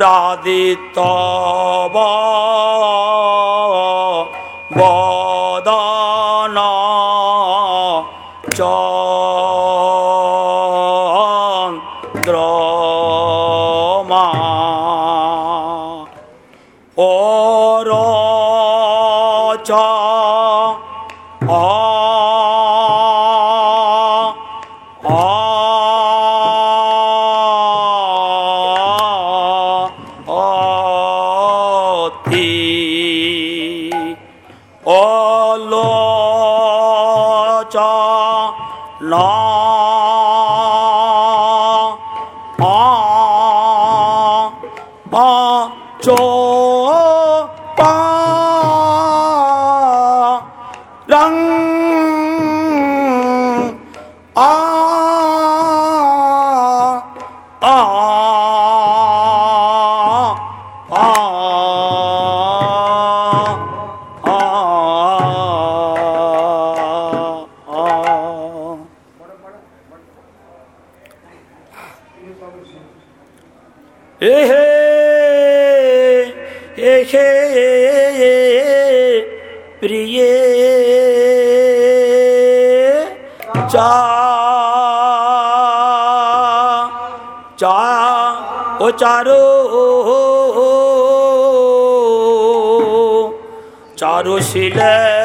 पुरादित চারো চারো শিলা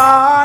bar.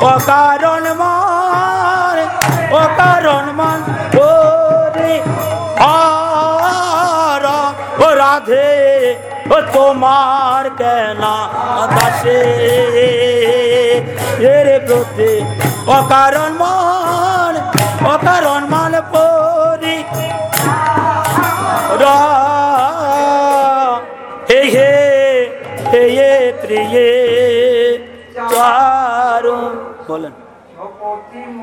ও কারণ মন ও কারণ মন ও রে ও রাধে, ও তোমার কেনা দাসে এর প্রতি ও কারণ মন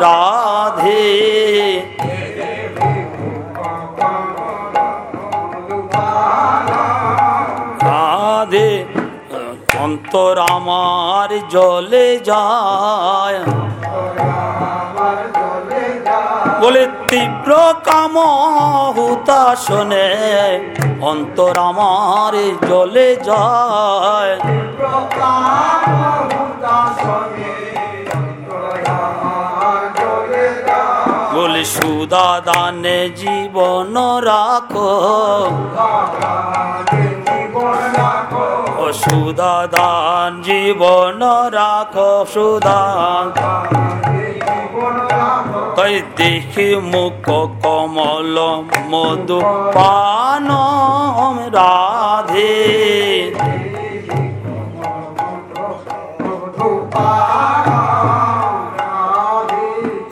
রাধে। রাধে, অন্তর আমার জলে যায়। বলে তীব্র কাম হুতা শোনে, অন্তর আমার জলে যায়। সুদা দানে জীবন রাখো। সুদা দান জীবন রাখো, সুদান। তাই দেখি মুখ কমল মধু পান রাধে।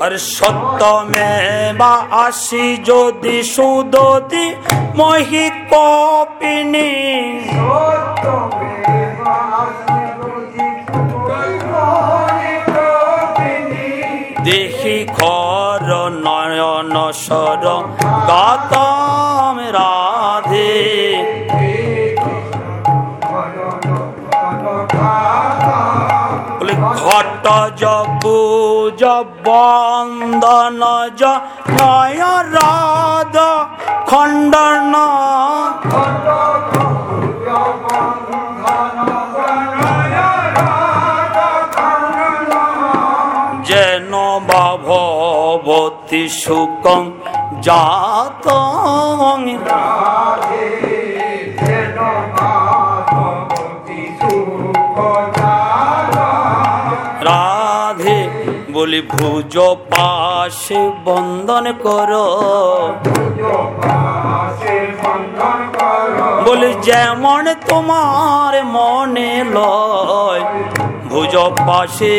আর সত্যমে বা আসি যদি সুদতি মহি কপিনী। দেখি খর নয়ন সর গাতম রাধে। ঘট জবু বন্দন জ নয় রাধ যেন ভবতী সুকং জাত। বলি, ভুজ পাশে বন্দন করো। বলি, যেমন তোমার মনে লয়, ভুজ পাশে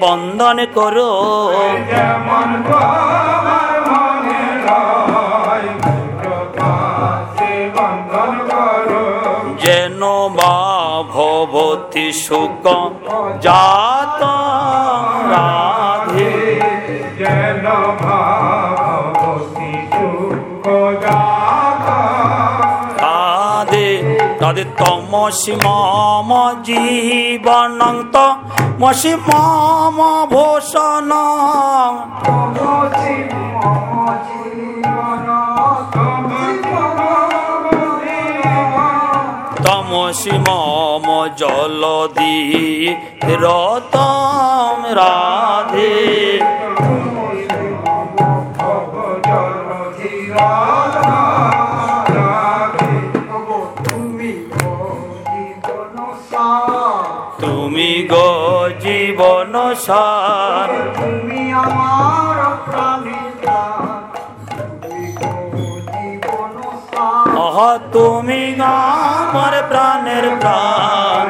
বন্দন করো। যেন বা ভবতী সুখ জাত রাধে রাধে রাধে তমসি মম জীবনং তমসি মম ভূষণ। তমসি মম জলদি রতম রাধে। তুমি গো জীবন সার। তুমি আমার। অহ, তুমি আমার প্রাণের প্রাণ।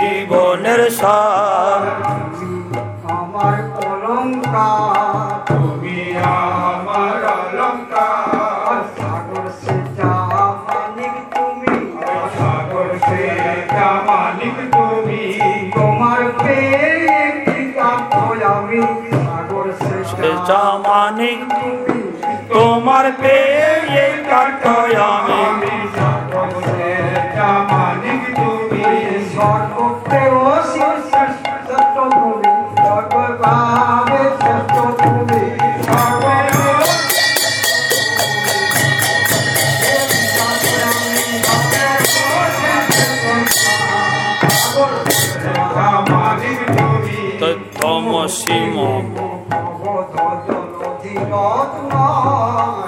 জীবনের সার। আমার অলঙ্কার। যা মানিক তোমার পেয়ে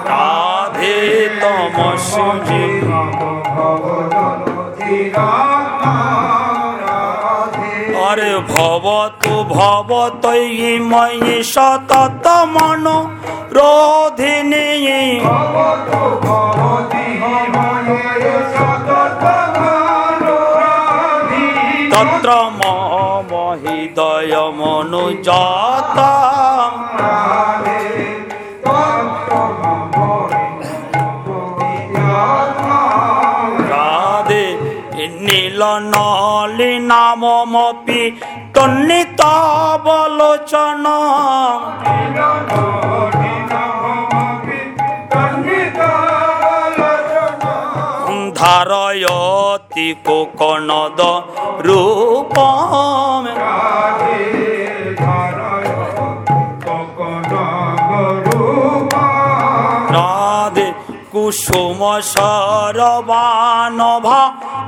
রাধে তমসি আরে ভবতু ভবতৈময়ী সতত মন রোধিনী তত্র মম হৃদয় মনুজাত। নীল নলি নামমপি তন্নিত বলোচন ধারয়তি কোকনদ ককনগরূপা রাধে কুসুম সরবানভা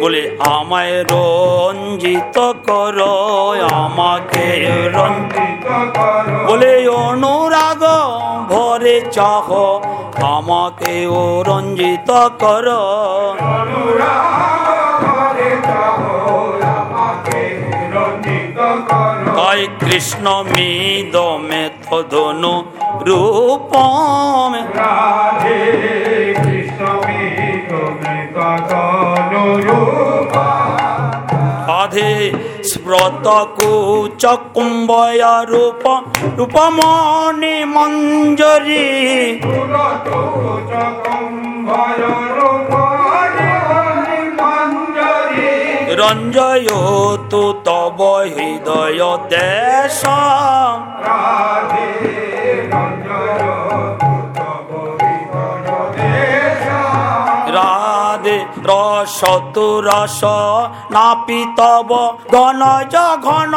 বলে আমায় রঞ্জিত কর, আমাকে রঞ্জিত বলে, অনুরাগ ভরে চাহ আমাকে ও রঞ্জিত কর। তাই কৃষ্ণ মিদমে তদনু রূপম। রাধে স্মৃত কুচ কুম্ভয় রূপ রূপমণি মঞ্জরী রঞ্জয় তু তব হৃদয় দেশ রস তু রস নাপি তব ঘন ঘন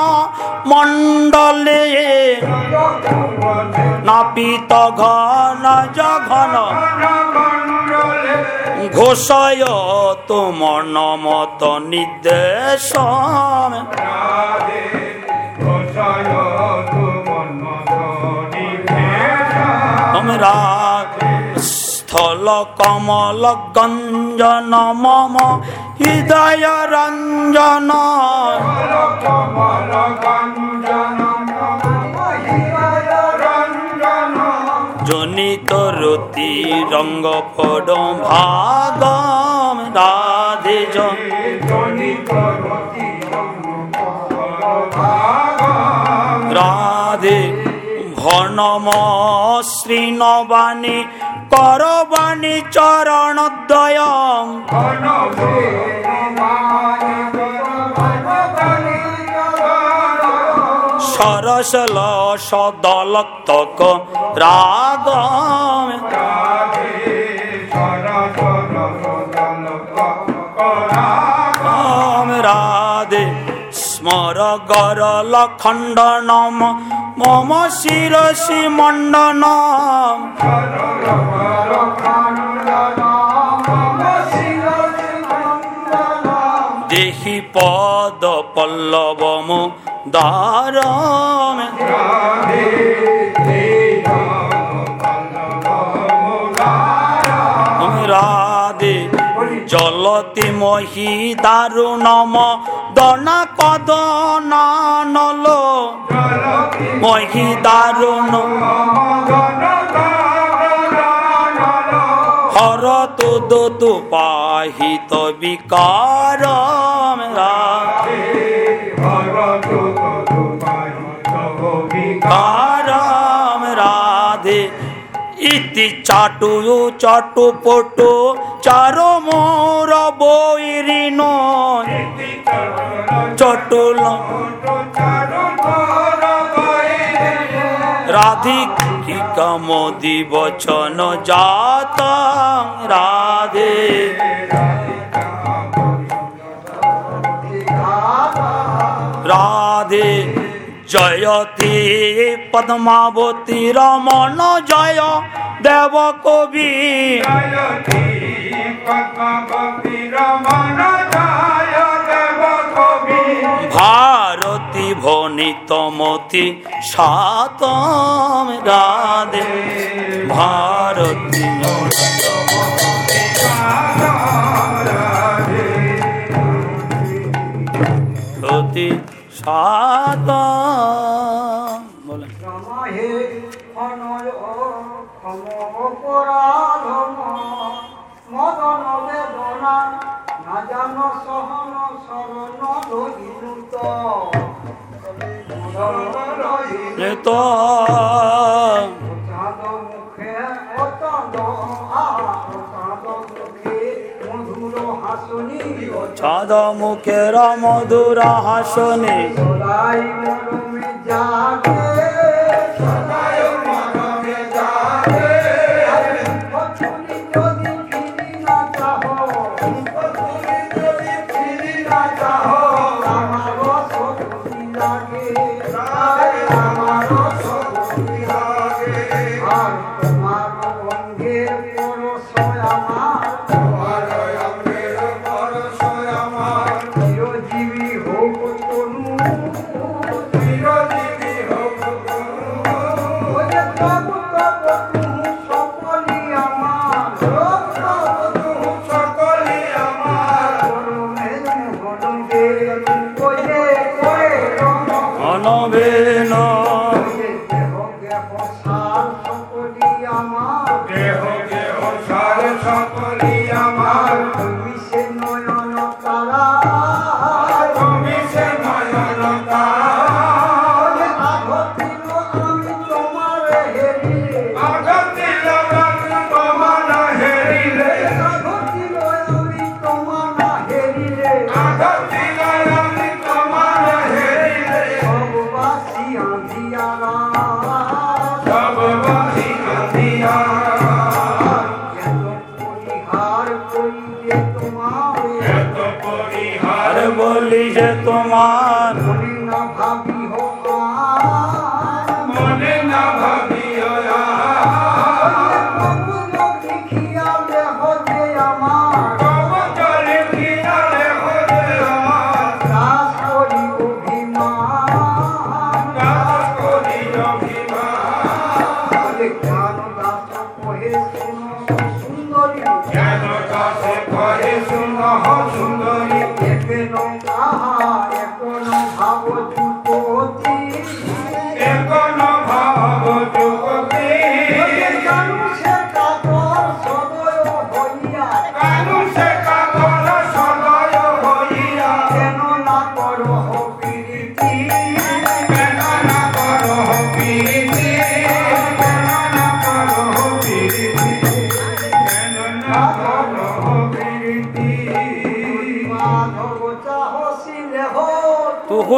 মণ্ডলে নাপিত ঘন ঘন ঘোষয় তো মনমত নির্দেশ তোমরা স্থল কমল গঞ্জন মম হৃদয় রঞ্জন। জনিত রতি রঙ্গ পড ভাগম রাধে রাধে ভনম শ্রীনবাণী করবাণী চরণদ্বয় সরসল সদলক্তক রাগম। রাম রাধে मरगरलखण्डनं मम शिरसि मण्डन देहीपदपल्लवम् दार জলতি মহি দারুণম দনা কদনা নল। মহি দারু হর তু দু পাহিত বিকার। চাটু চাটু পটু চার মোর বৈরিন চটুল রাধিকা মোদি বচন জাত রাধে। রাধে। জয়তি পদ্মাবতী রমন জয় দেব কবি। ভারতী ভনিতমতি সাতম রাধে ভারতী প্রতি সাত বলেন। অপরাধম মদন বেদনা না জান সহন শরণ লইলুত তো ছদ মুখের মধুর হাসনে। যাকে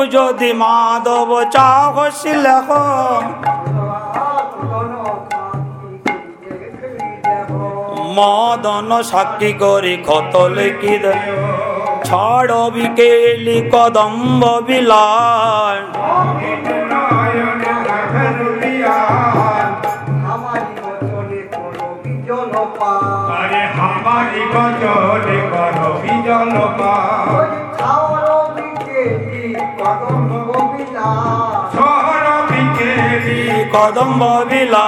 যদি মাধব চাহসিল মদন সাক্ষী করি কত লিখি ছাড় বিকেলি কদম্ব বিলায় আরে হামারি পা কদম্ব বিলা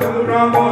Sakura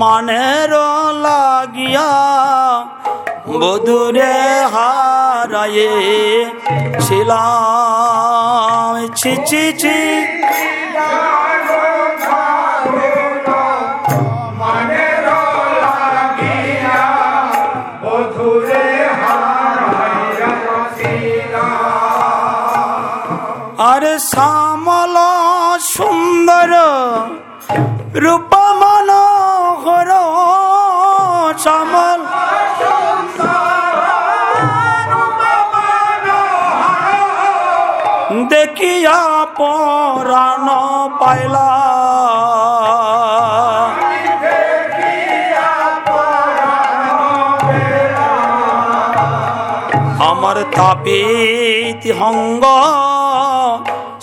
মানের লাগিয়া বধুরে হারায়ে ছিলাম। ছি ছি ছি। আরে শ্যামল সুন্দর রূপ দেখিয়া পরাণ পাইলা। আমার তাপিত হঙ্গ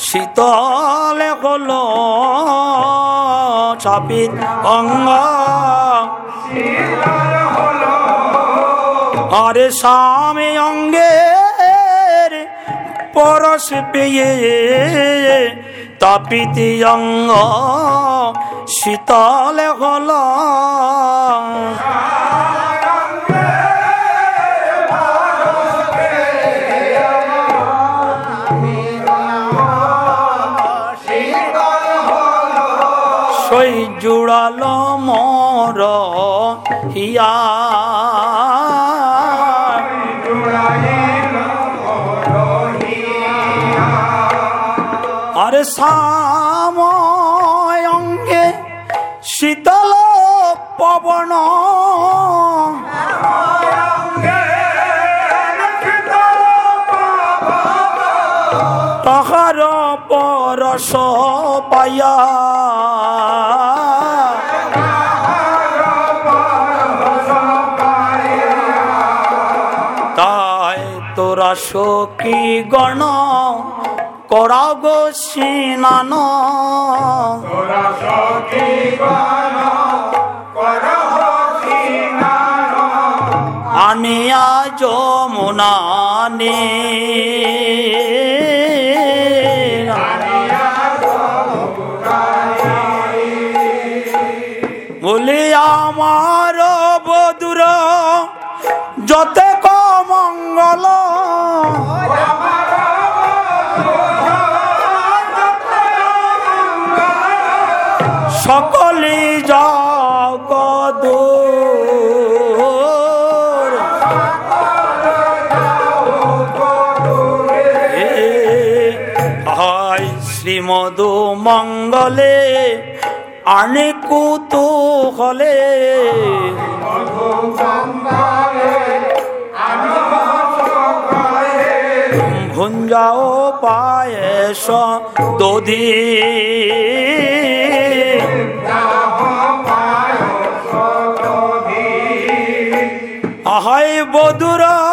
শীতল হলো চাপিত অঙ্গ। আরে স্বামী অঙ্গের পরশ পেয়ে তাপিত অঙ্গ শীতল হলো। সই জুড়ালো মর হিয়া পরশ পাইয়া তাই তোরা সখী গণ করা গো সিনান। আনিয়া যমুনা নে আমার বধুর যতে মঙ্গল। সকলে জগদ হায় শ্রীমদ মঙ্গলে। আনে হলে ভুঞ্জাও পায়েস দধি। আহাই বধুরা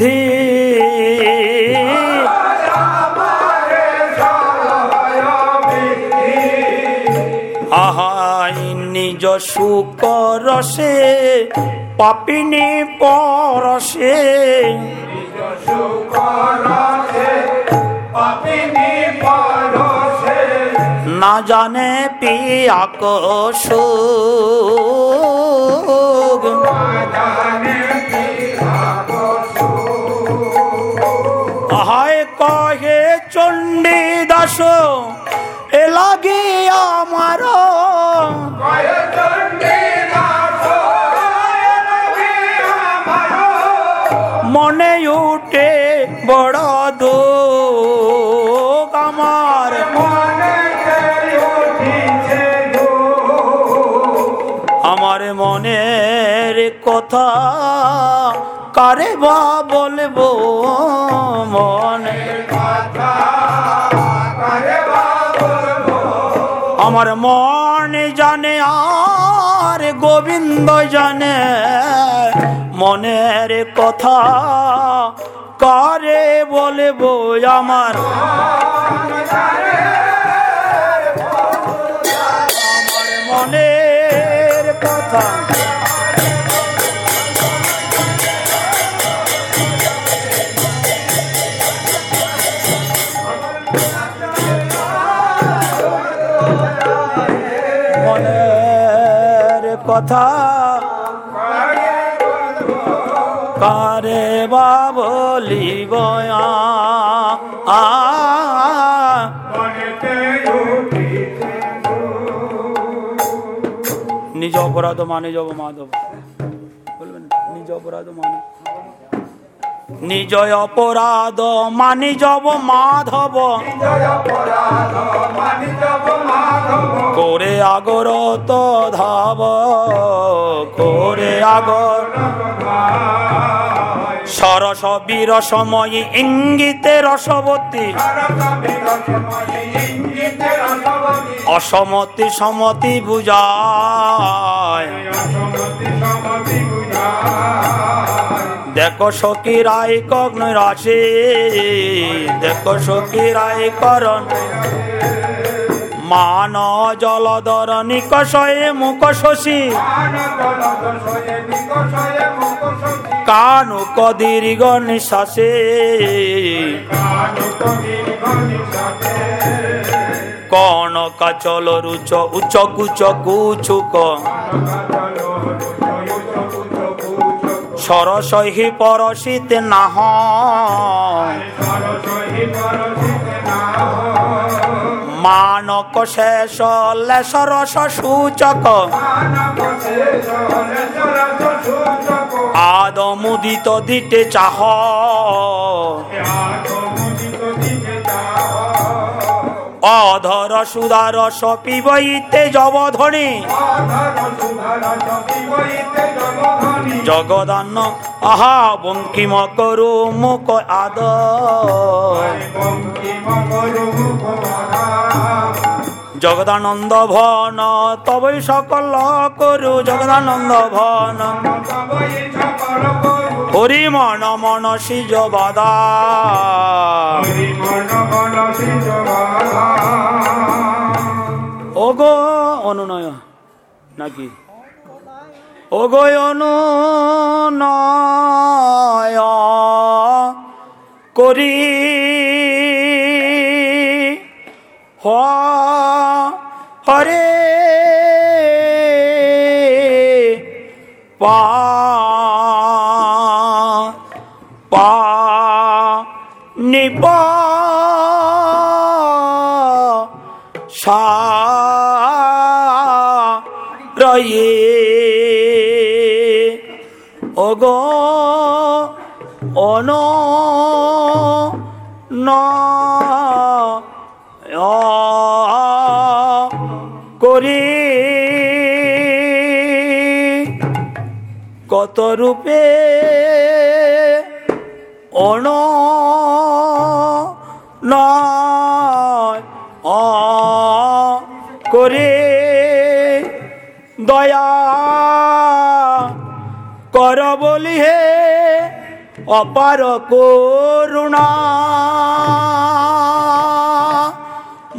বিধি আহাই নিজ সুখ রসে পাপিনী পরশে না জানে পিয়াক সুখ দাস এ লাগে আমার। মনে উঠে বড় দুঃখ আমার। আমার মনের কথা কারে বা বলব? মনে আমার মন জানে আর গোবিন্দ জানে। মনের কথা কারে বলব আমার? আমার মনের কথা কথা। কারে বা বলিব আ নিজ অপরাধ মানে যাব মাধব বলবেন নিজ অপরাধ মানে? নিজ অপরাধ মানি যাব মাধব। করে আগর তো ধাব, করে আগর। সরস বীর সময় ইঙ্গিতে রসবতী। অসমতি সমতি বুঝায়। দেখো সখী রায় কগ্ন রাশি, দেখো সখী রায় করণ। মান জলধর নিকষয়ে মুখ শশী। কানু কদীর্ঘ নিঃশ্বাসে। কনক চল রুচ উচ্চ কুচ কুচুক সরসহি পরশিতে নাহ। মানক শেষ লেসরস সূচক। আদমুদিত দিতে চাহ। অধর সুধার সপিবইতে জবধনী। জগদান্ন, আহা বঙ্কিম করু মুখ আদ জগদানন্দ ভন তবই সকল করু জগদানন্দ ভন। হরি মন মন সিজ বাদা ওগো অনুনয় নাকি? ওগো অনুনয় করি। হরে পা ওগো অন ন করি। কত রূপে অণ অপার করুণা।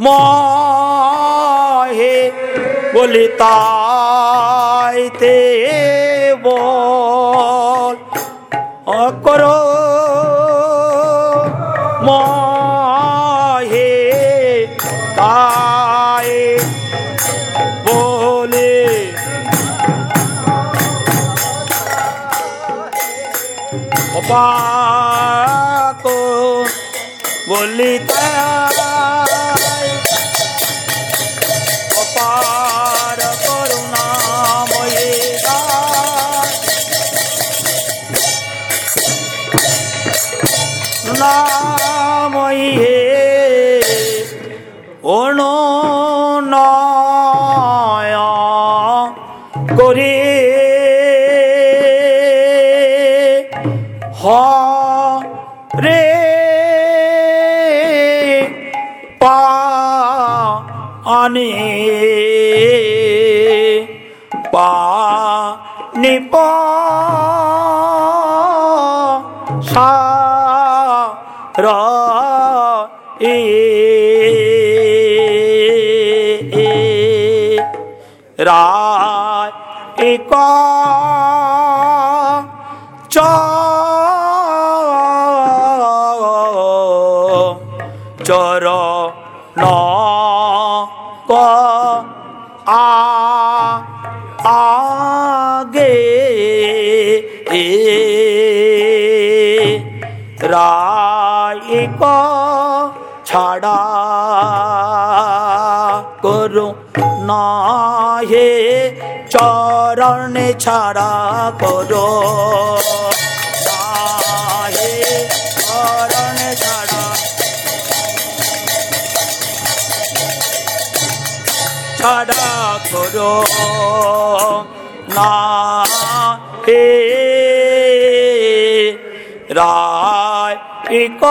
মহে বলিতাইতে বল অপাক বলি তাই রায়িক ছাড়া করু না হে চরণে ছাড়া করো করো না রায় এক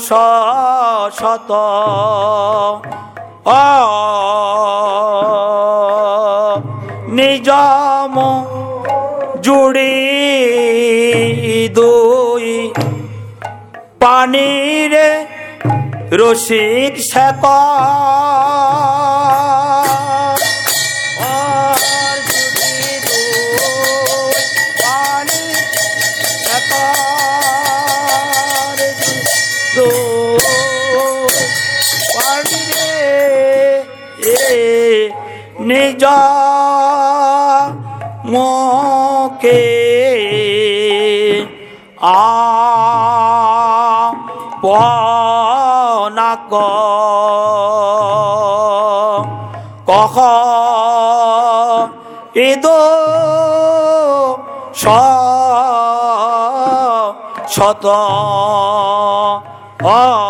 শত অ নিজম জুড়ি দুই পানিরে রসিক শেক পনাক কহ ইদ শত অ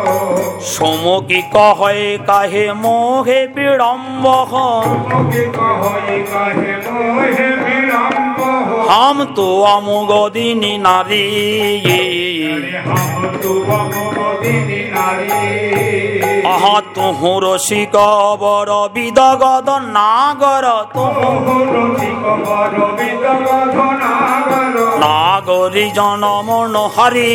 সমকি কহে কাহে মোহে বিড়ম্ব সমকি কহে কাহে মোহে নারী हम तू मोदिनी नारी আহা তুহু রসিক বর বিদগদ নাগর তুহু রসিক বর বিদগধ নাগর নাগরী জনমন হরি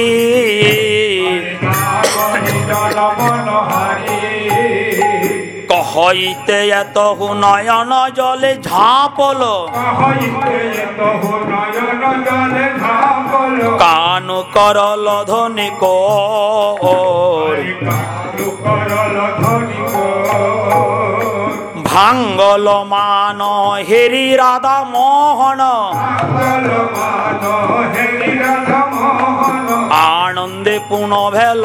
কহইতে এত নয়ন জলে ঝাপল। হইতে কান করল ধনিক ভাঙ্গল মান হেরি রাধা মোহন। আনন্দে পুন ভেল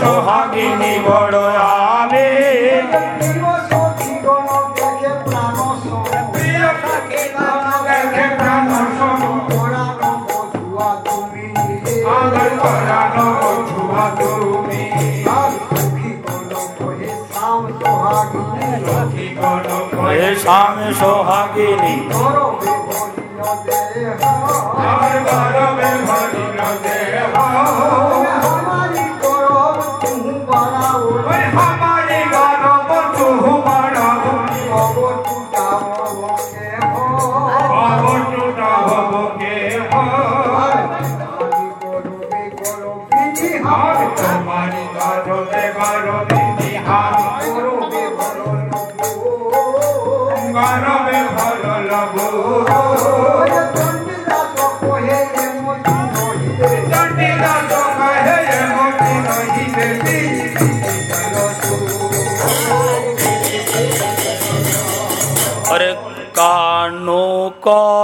সোহাগিনী বড় আমি। সোহাগিনী দেহ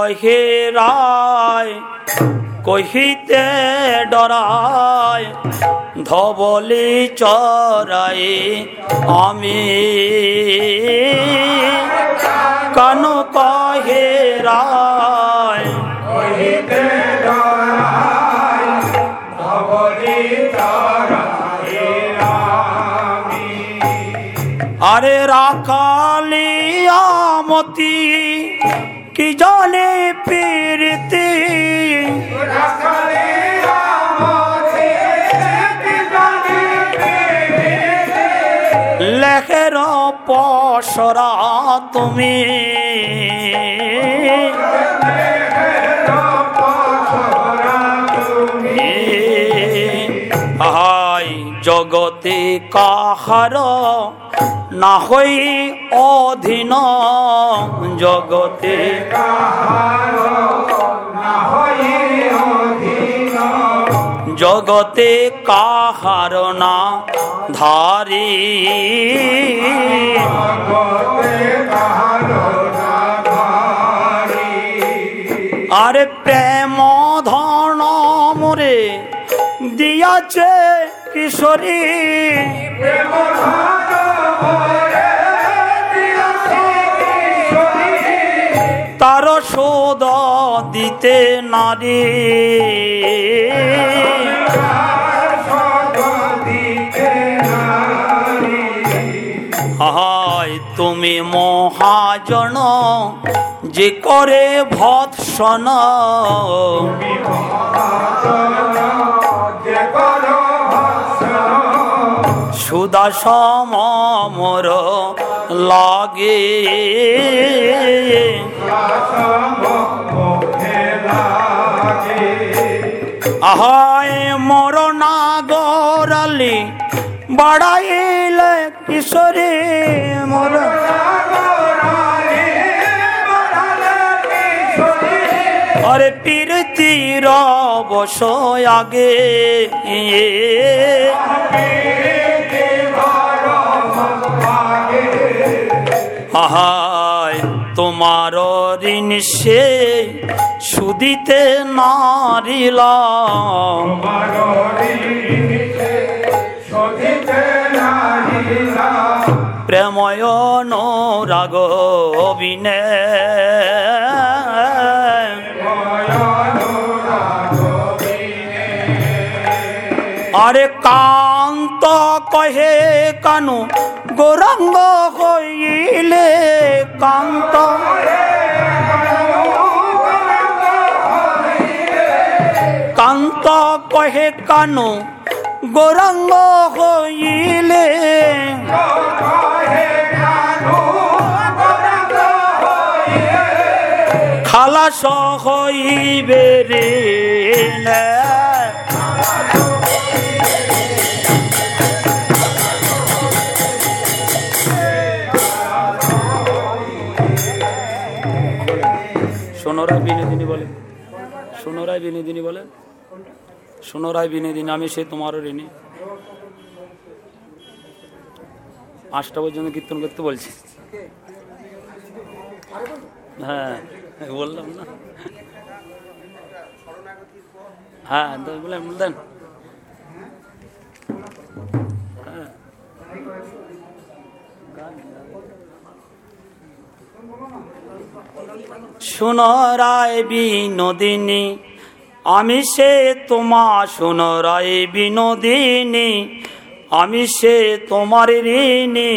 কহে রায় কহিতে ডরায় ধবলি চরাই আমি। কান কহে রায় কহিতে আরে রাখালি মতি কি জানে পীরতি লেখের পসরা তুমি জগতে কাহার না হই অধীন জগতে। জগতে কাহার না ধারি। আরে প্রেম ধন মোরে দিয়াছে কিশোরী। তার শোধ দিতে নারী। হায় তুমি মহাজন যে করে ভৎসন সুদা সমর লাগে। আহায় মর না গরালি বাড়াইলে কিশোরী মর আরে পীরতির বসয় আগে। আহায় তোমার ঋণ সে সুদিতে নারিলাম। প্রেময় রাগ বিনে আরে কান্ত কহে কানু, গৌরাঙ্গ হইলে কান্ত। কান্ত কহে কানু, গৌরাঙ্গ হইলে খালাস হইবে রে। সোনরায় বিনোদিনী বলে। সোনরায় বিনোদিনী বলে, সোনরায় বিনোদিনী, আমি সে তোমারও ঋণী। পাঁচটা পর্যন্ত কীর্তন করতে বলছি। হ্যাঁ বললাম না। হ্যাঁ বললাম বলেন সুনরায় বিনোদিনী, আমি সে তোমা সুনরায় বিনোদিনী, আমি সে তোমার ঋণী,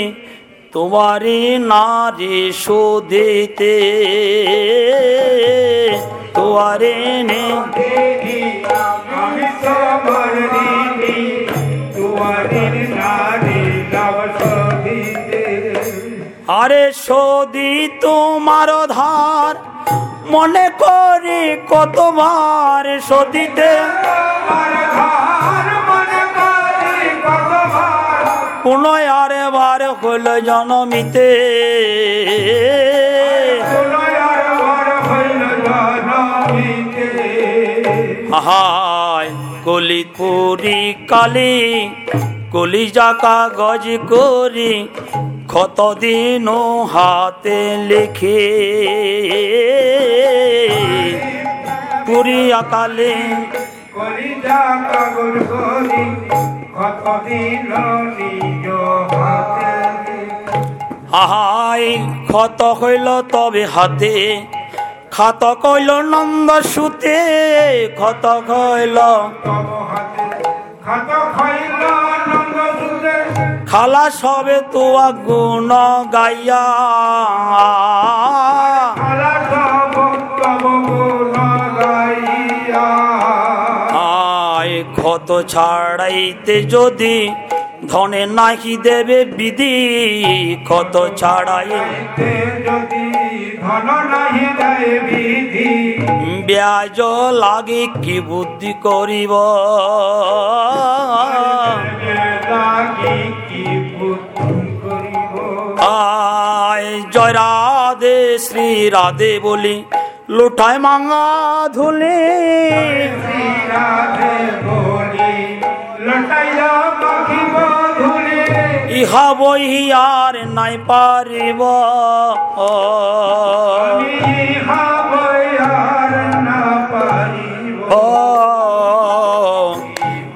তোমারই নারী সুদিতে তোমার ঋণী তোমাদের নারী আরে সদি তোমার ধার মনে করি কতবার সদিতে। আরে বার হইল জনমিতে। প্রলয়ার কলি করি কালি কলি জাকা গজ করি ক্ষত দিন হাতে লিখে। পুরি আকালে যা কাগজ করি কত দিন নিজ হাতে আহাই ক্ষত হইল তবে হাতে। খাত কইল নন্দ সুতে খত কইল খালা সবে তোয়া গুণ গাইয়া। ক্ষত ছাড়াইতে যদি ধনে নাহি দেবে বিধি, ক্ষত ছাড়াই। যদি ব্যাজ লাগে কি বুদ্ধি করিব? আয় শ্রী রাধে বলি লুঠায় মাঙা ধুলি। রাধে বলি ইহা বহি আর নাই পারিব।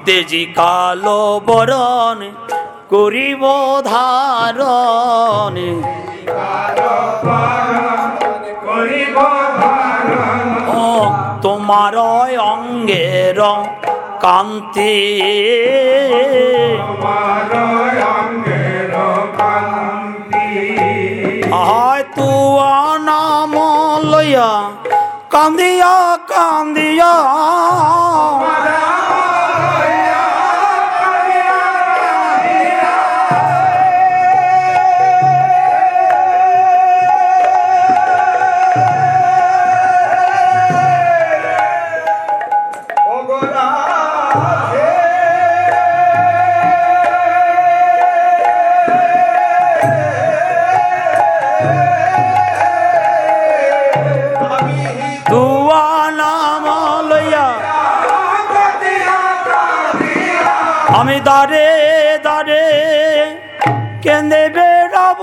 তেজি কালো বরণ করিব ধারণ। তোমার অঙ্গের কান্তি। তুয়া নাম লইয়া কান্দিয়া কান্দিয়া। কেঁদে বেড়াব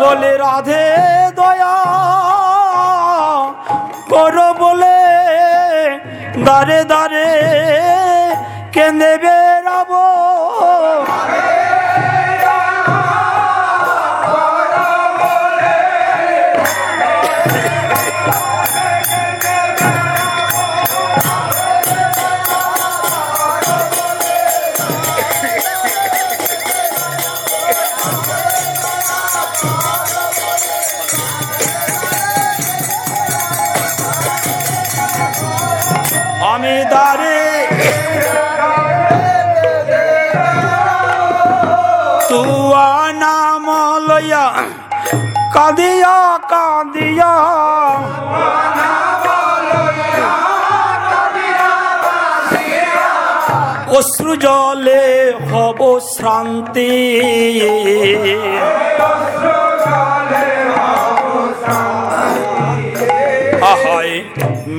বলে রাধে দয়া করো বলে দারে দারে কেঁদে বেড়াবো আমি দারে তুয়া নাম লইয়া কাঁদিয়া কাঁদিয়া। জলে হব শ্রান্তি।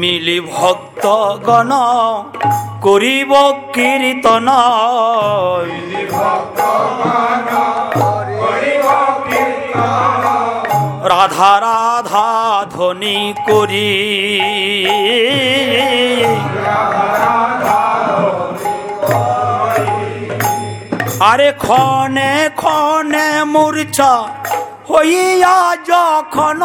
মিলি ভক্ত গণ করিব কীর্তন। রাধা রাধা ধ্বনি করি। আরে ক্ষণে ক্ষণে মূর্ছা হইয়া যখন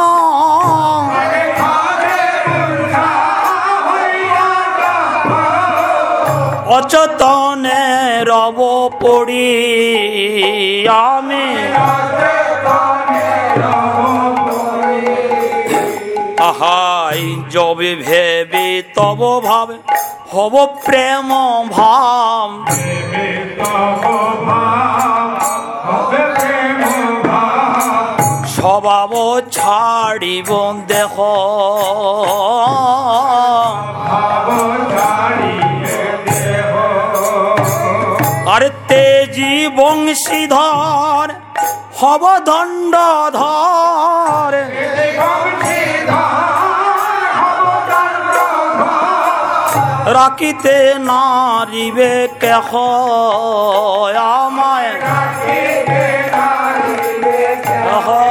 অচতনে রব পড়ি আমি। আহাই যবে ভেবে তব ভাবে হব প্রেম ভাব। স্বভাব ছাড়িব দেহ আরে তেজি বংশীধর হব দণ্ডধর। রাখিতে নারিবে কেহ আমায়। হায়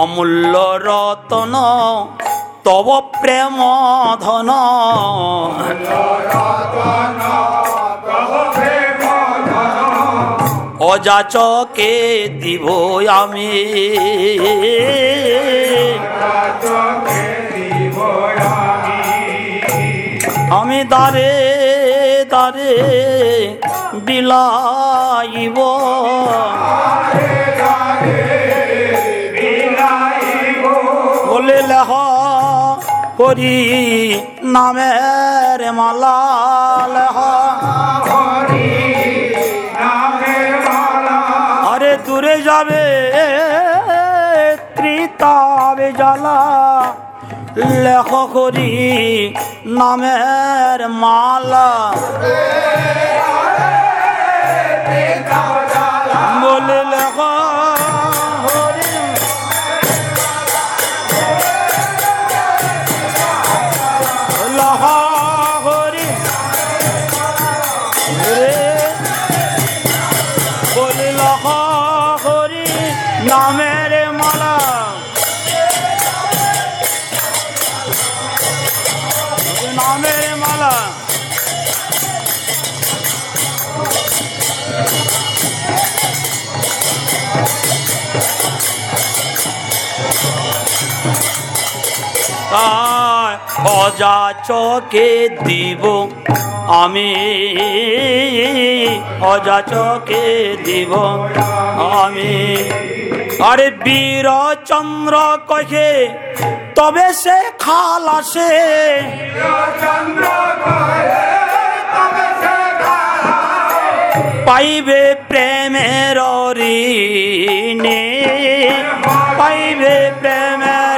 অমূল্য রতন তব প্রেম ধন অযাচকে দিব আমি। আমি দারে দারে বিলাইব। বলে লেহ করি নামের মালা আরে দূরে যাবে ত্রিতাবে জ্বালা। লেখ করি নামের মালা। বলে লেখ তাই অযাচকে দিব আমি। অযাচকে দিব আমি। আরে বীর চন্দ্র কহে তবে সে খালাসে। পাইবে প্রেমের ঋণে, পাইবে প্রেমের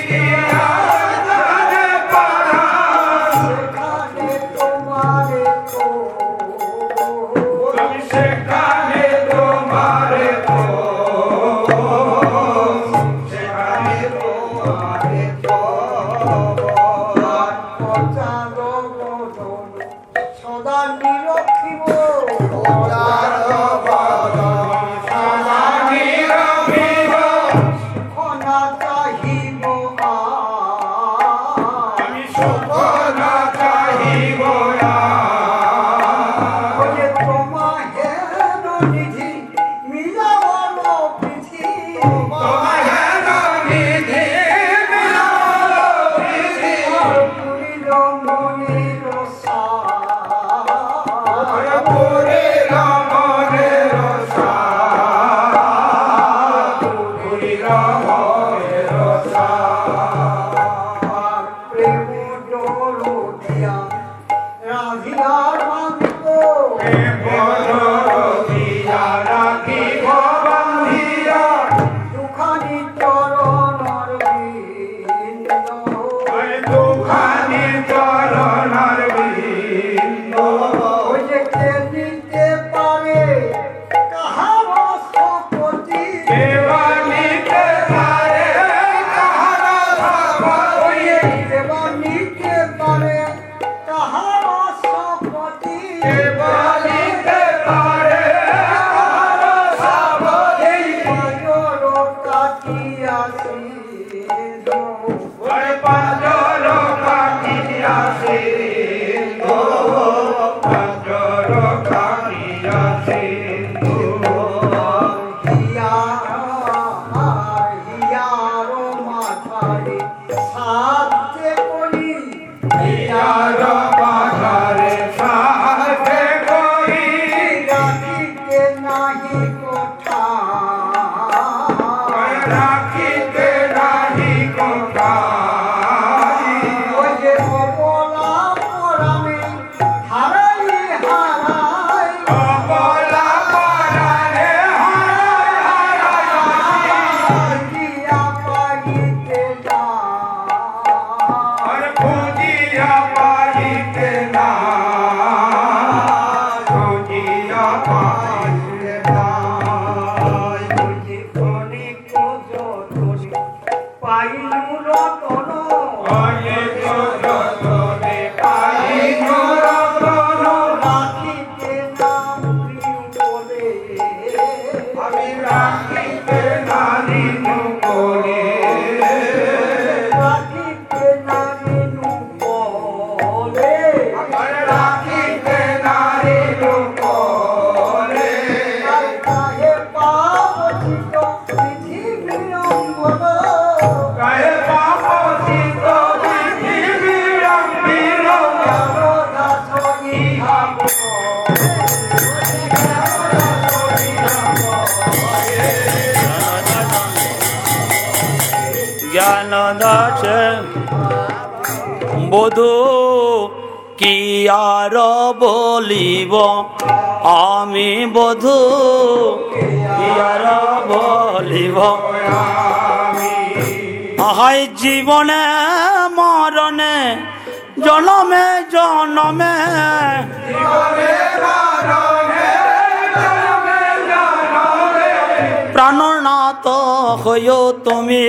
জীবনে মরণে জনমে জনমে। প্রাণনাথ হইও তুমি।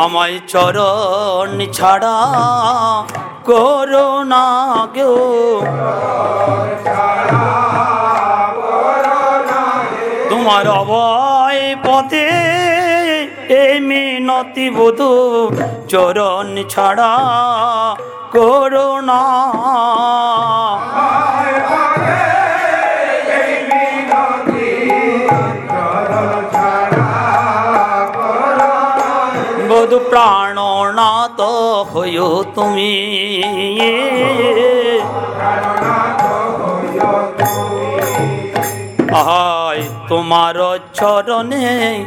আমায় চরণ ছাড়া করুণা গো তোমার অবয় পথে এই মিনতি বধু চরণ ছাড়া করুণা বধু প্রাণনাথ হইও তুমি হইও তুমি। আহা। হয় তোমার চরণে,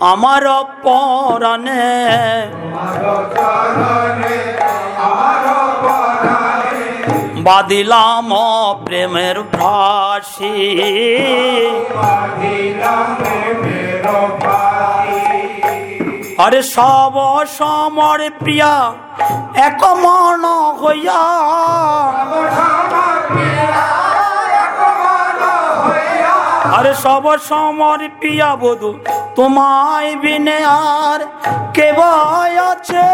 আমার পরাণে। বাদিলাম প্রেমের ফাঁসি। আরে সব সমর প্রিয়া এক মন হইয়া। আরে সব সমর পিয়া বধু, তোমায় বিনে আর কে আছে?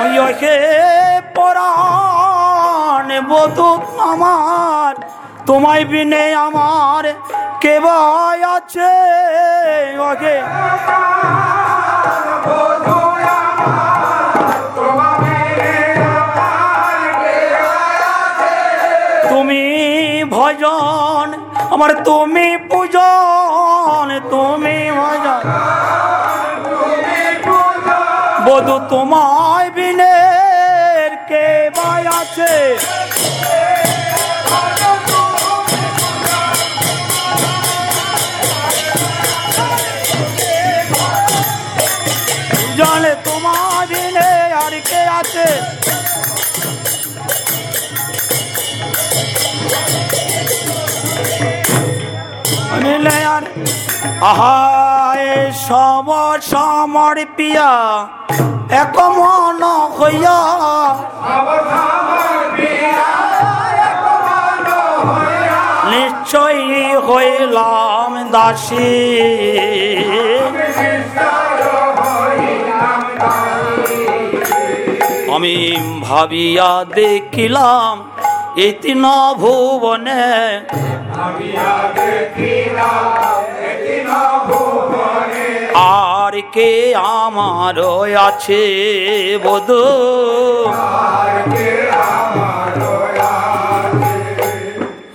ওই হে পরাণ বধু আমার, তোমায় বিনে আমার কে আছে? ওকে আমার তুমি পূজন তুমি বধু তোমায় বিনে আহায় সম সমর পিয়া এক মন হইয়া। নিশ্চয়ই হইলাম দাসী। আমি ভাবিয়া দেখিলাম এই তিন ভুবনে আর কে আমার আছে বধু?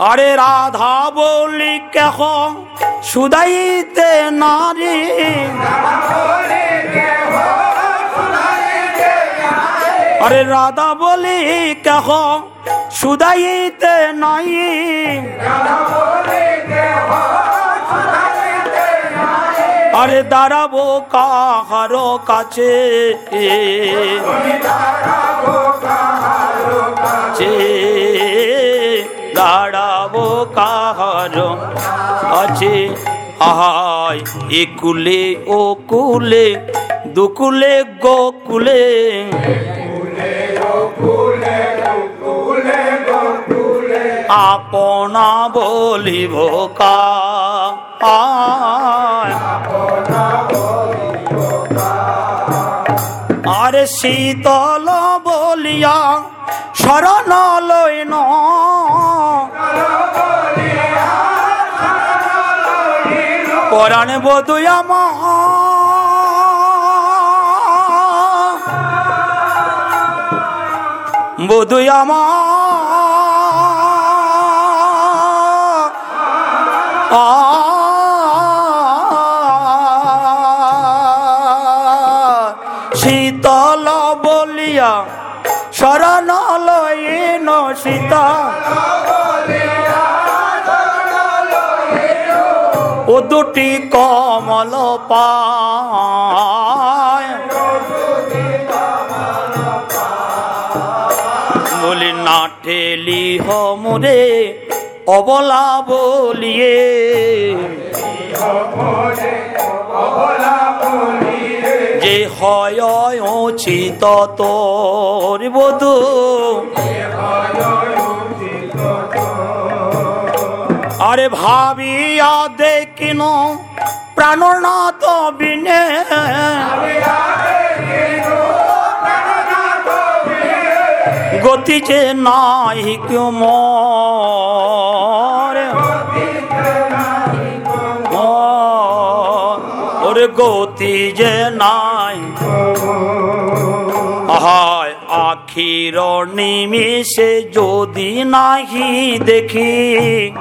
আরে রাধা বলি কেহ সুদাইতে নারী? আরে রাধা বলি কেহ? সুদাইতে নাই। আরে দাঁড়াবো কাহারো কাছে। দাঁড়াবো কাহারো আছে আহায় এ কুলে ও কুলে দুকুলে, গোকুলে। আপনা বলিব কা। আরে শীতল বলিয়া শরণ লইন। পরাণ বধু আমার। বধু শীতল বলিয়া শরণ লইন সীতা। ও দুটি কমল পায় ঠেলি হমরে অবলা বলিয়ে। যে হয় উচিত তোর বধু। আরে ভাবিয়া দেখিন প্রাণনাথ বিনে। গতি যে নাই কেউ মরে। ওরে গতি যে নাই। হায় আখির নিমিষে যদি নাহি দেখি।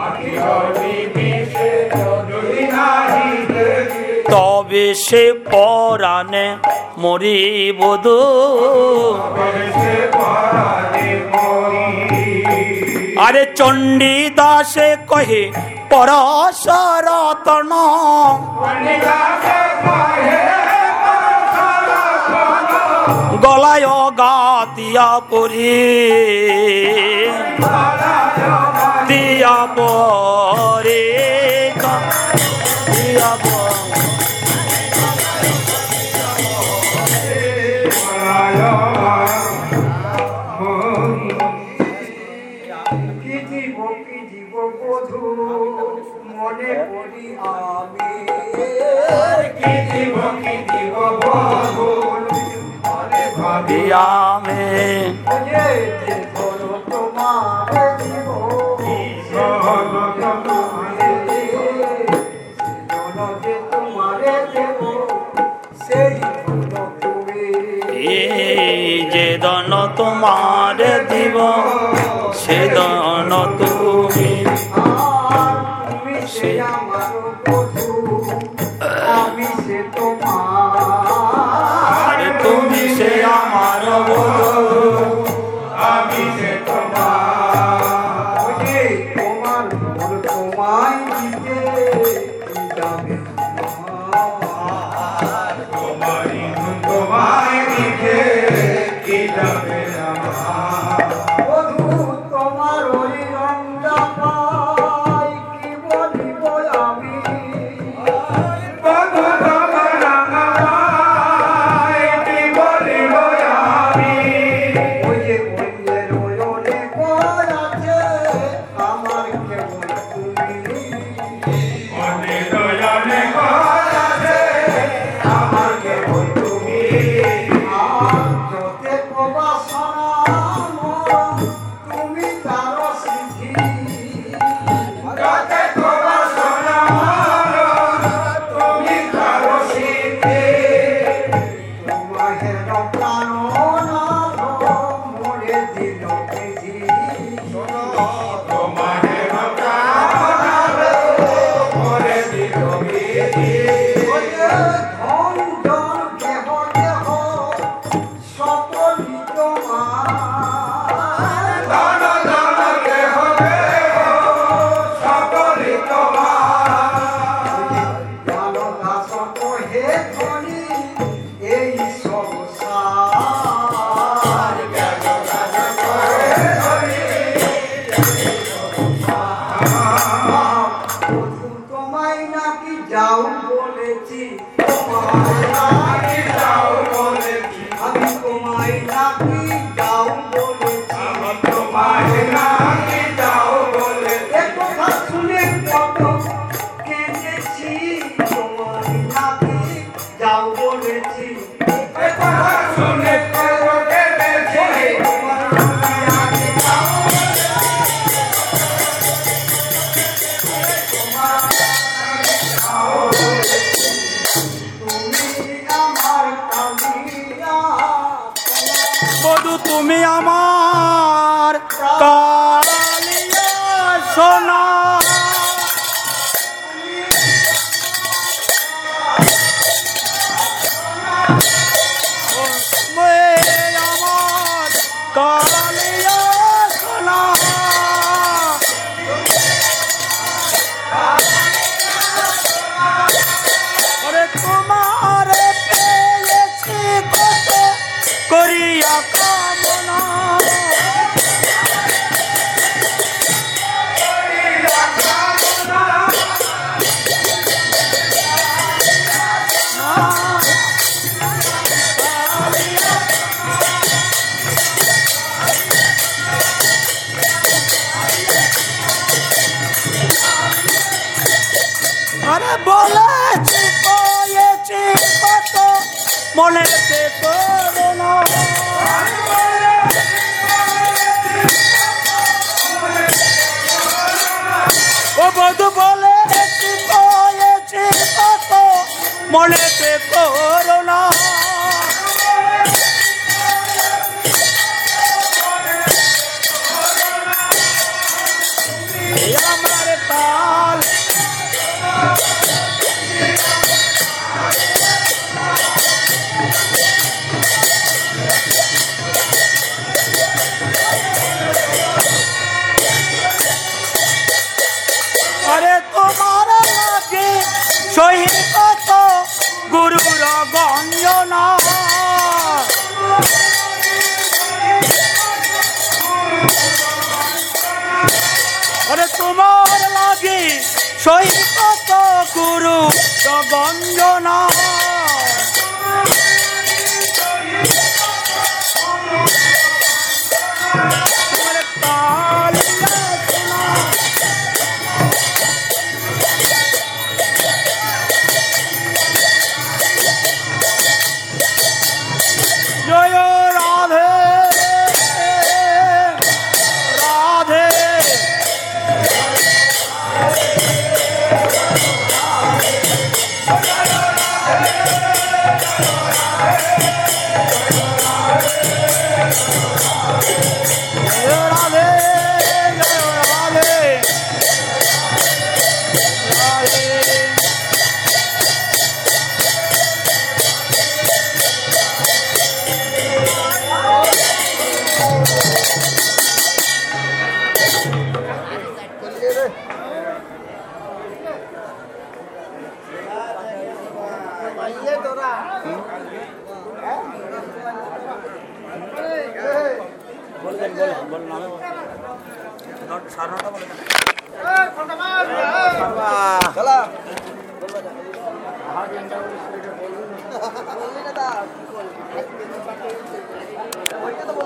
তবে সে পরাণে মরিব আরে চণ্ডী দাসে কহে পরশরতন গলায় গাতিয়া পরি। দিয়া পরে। কি দিব যে দন তোমার দিব সে দন তুমি। সে আমার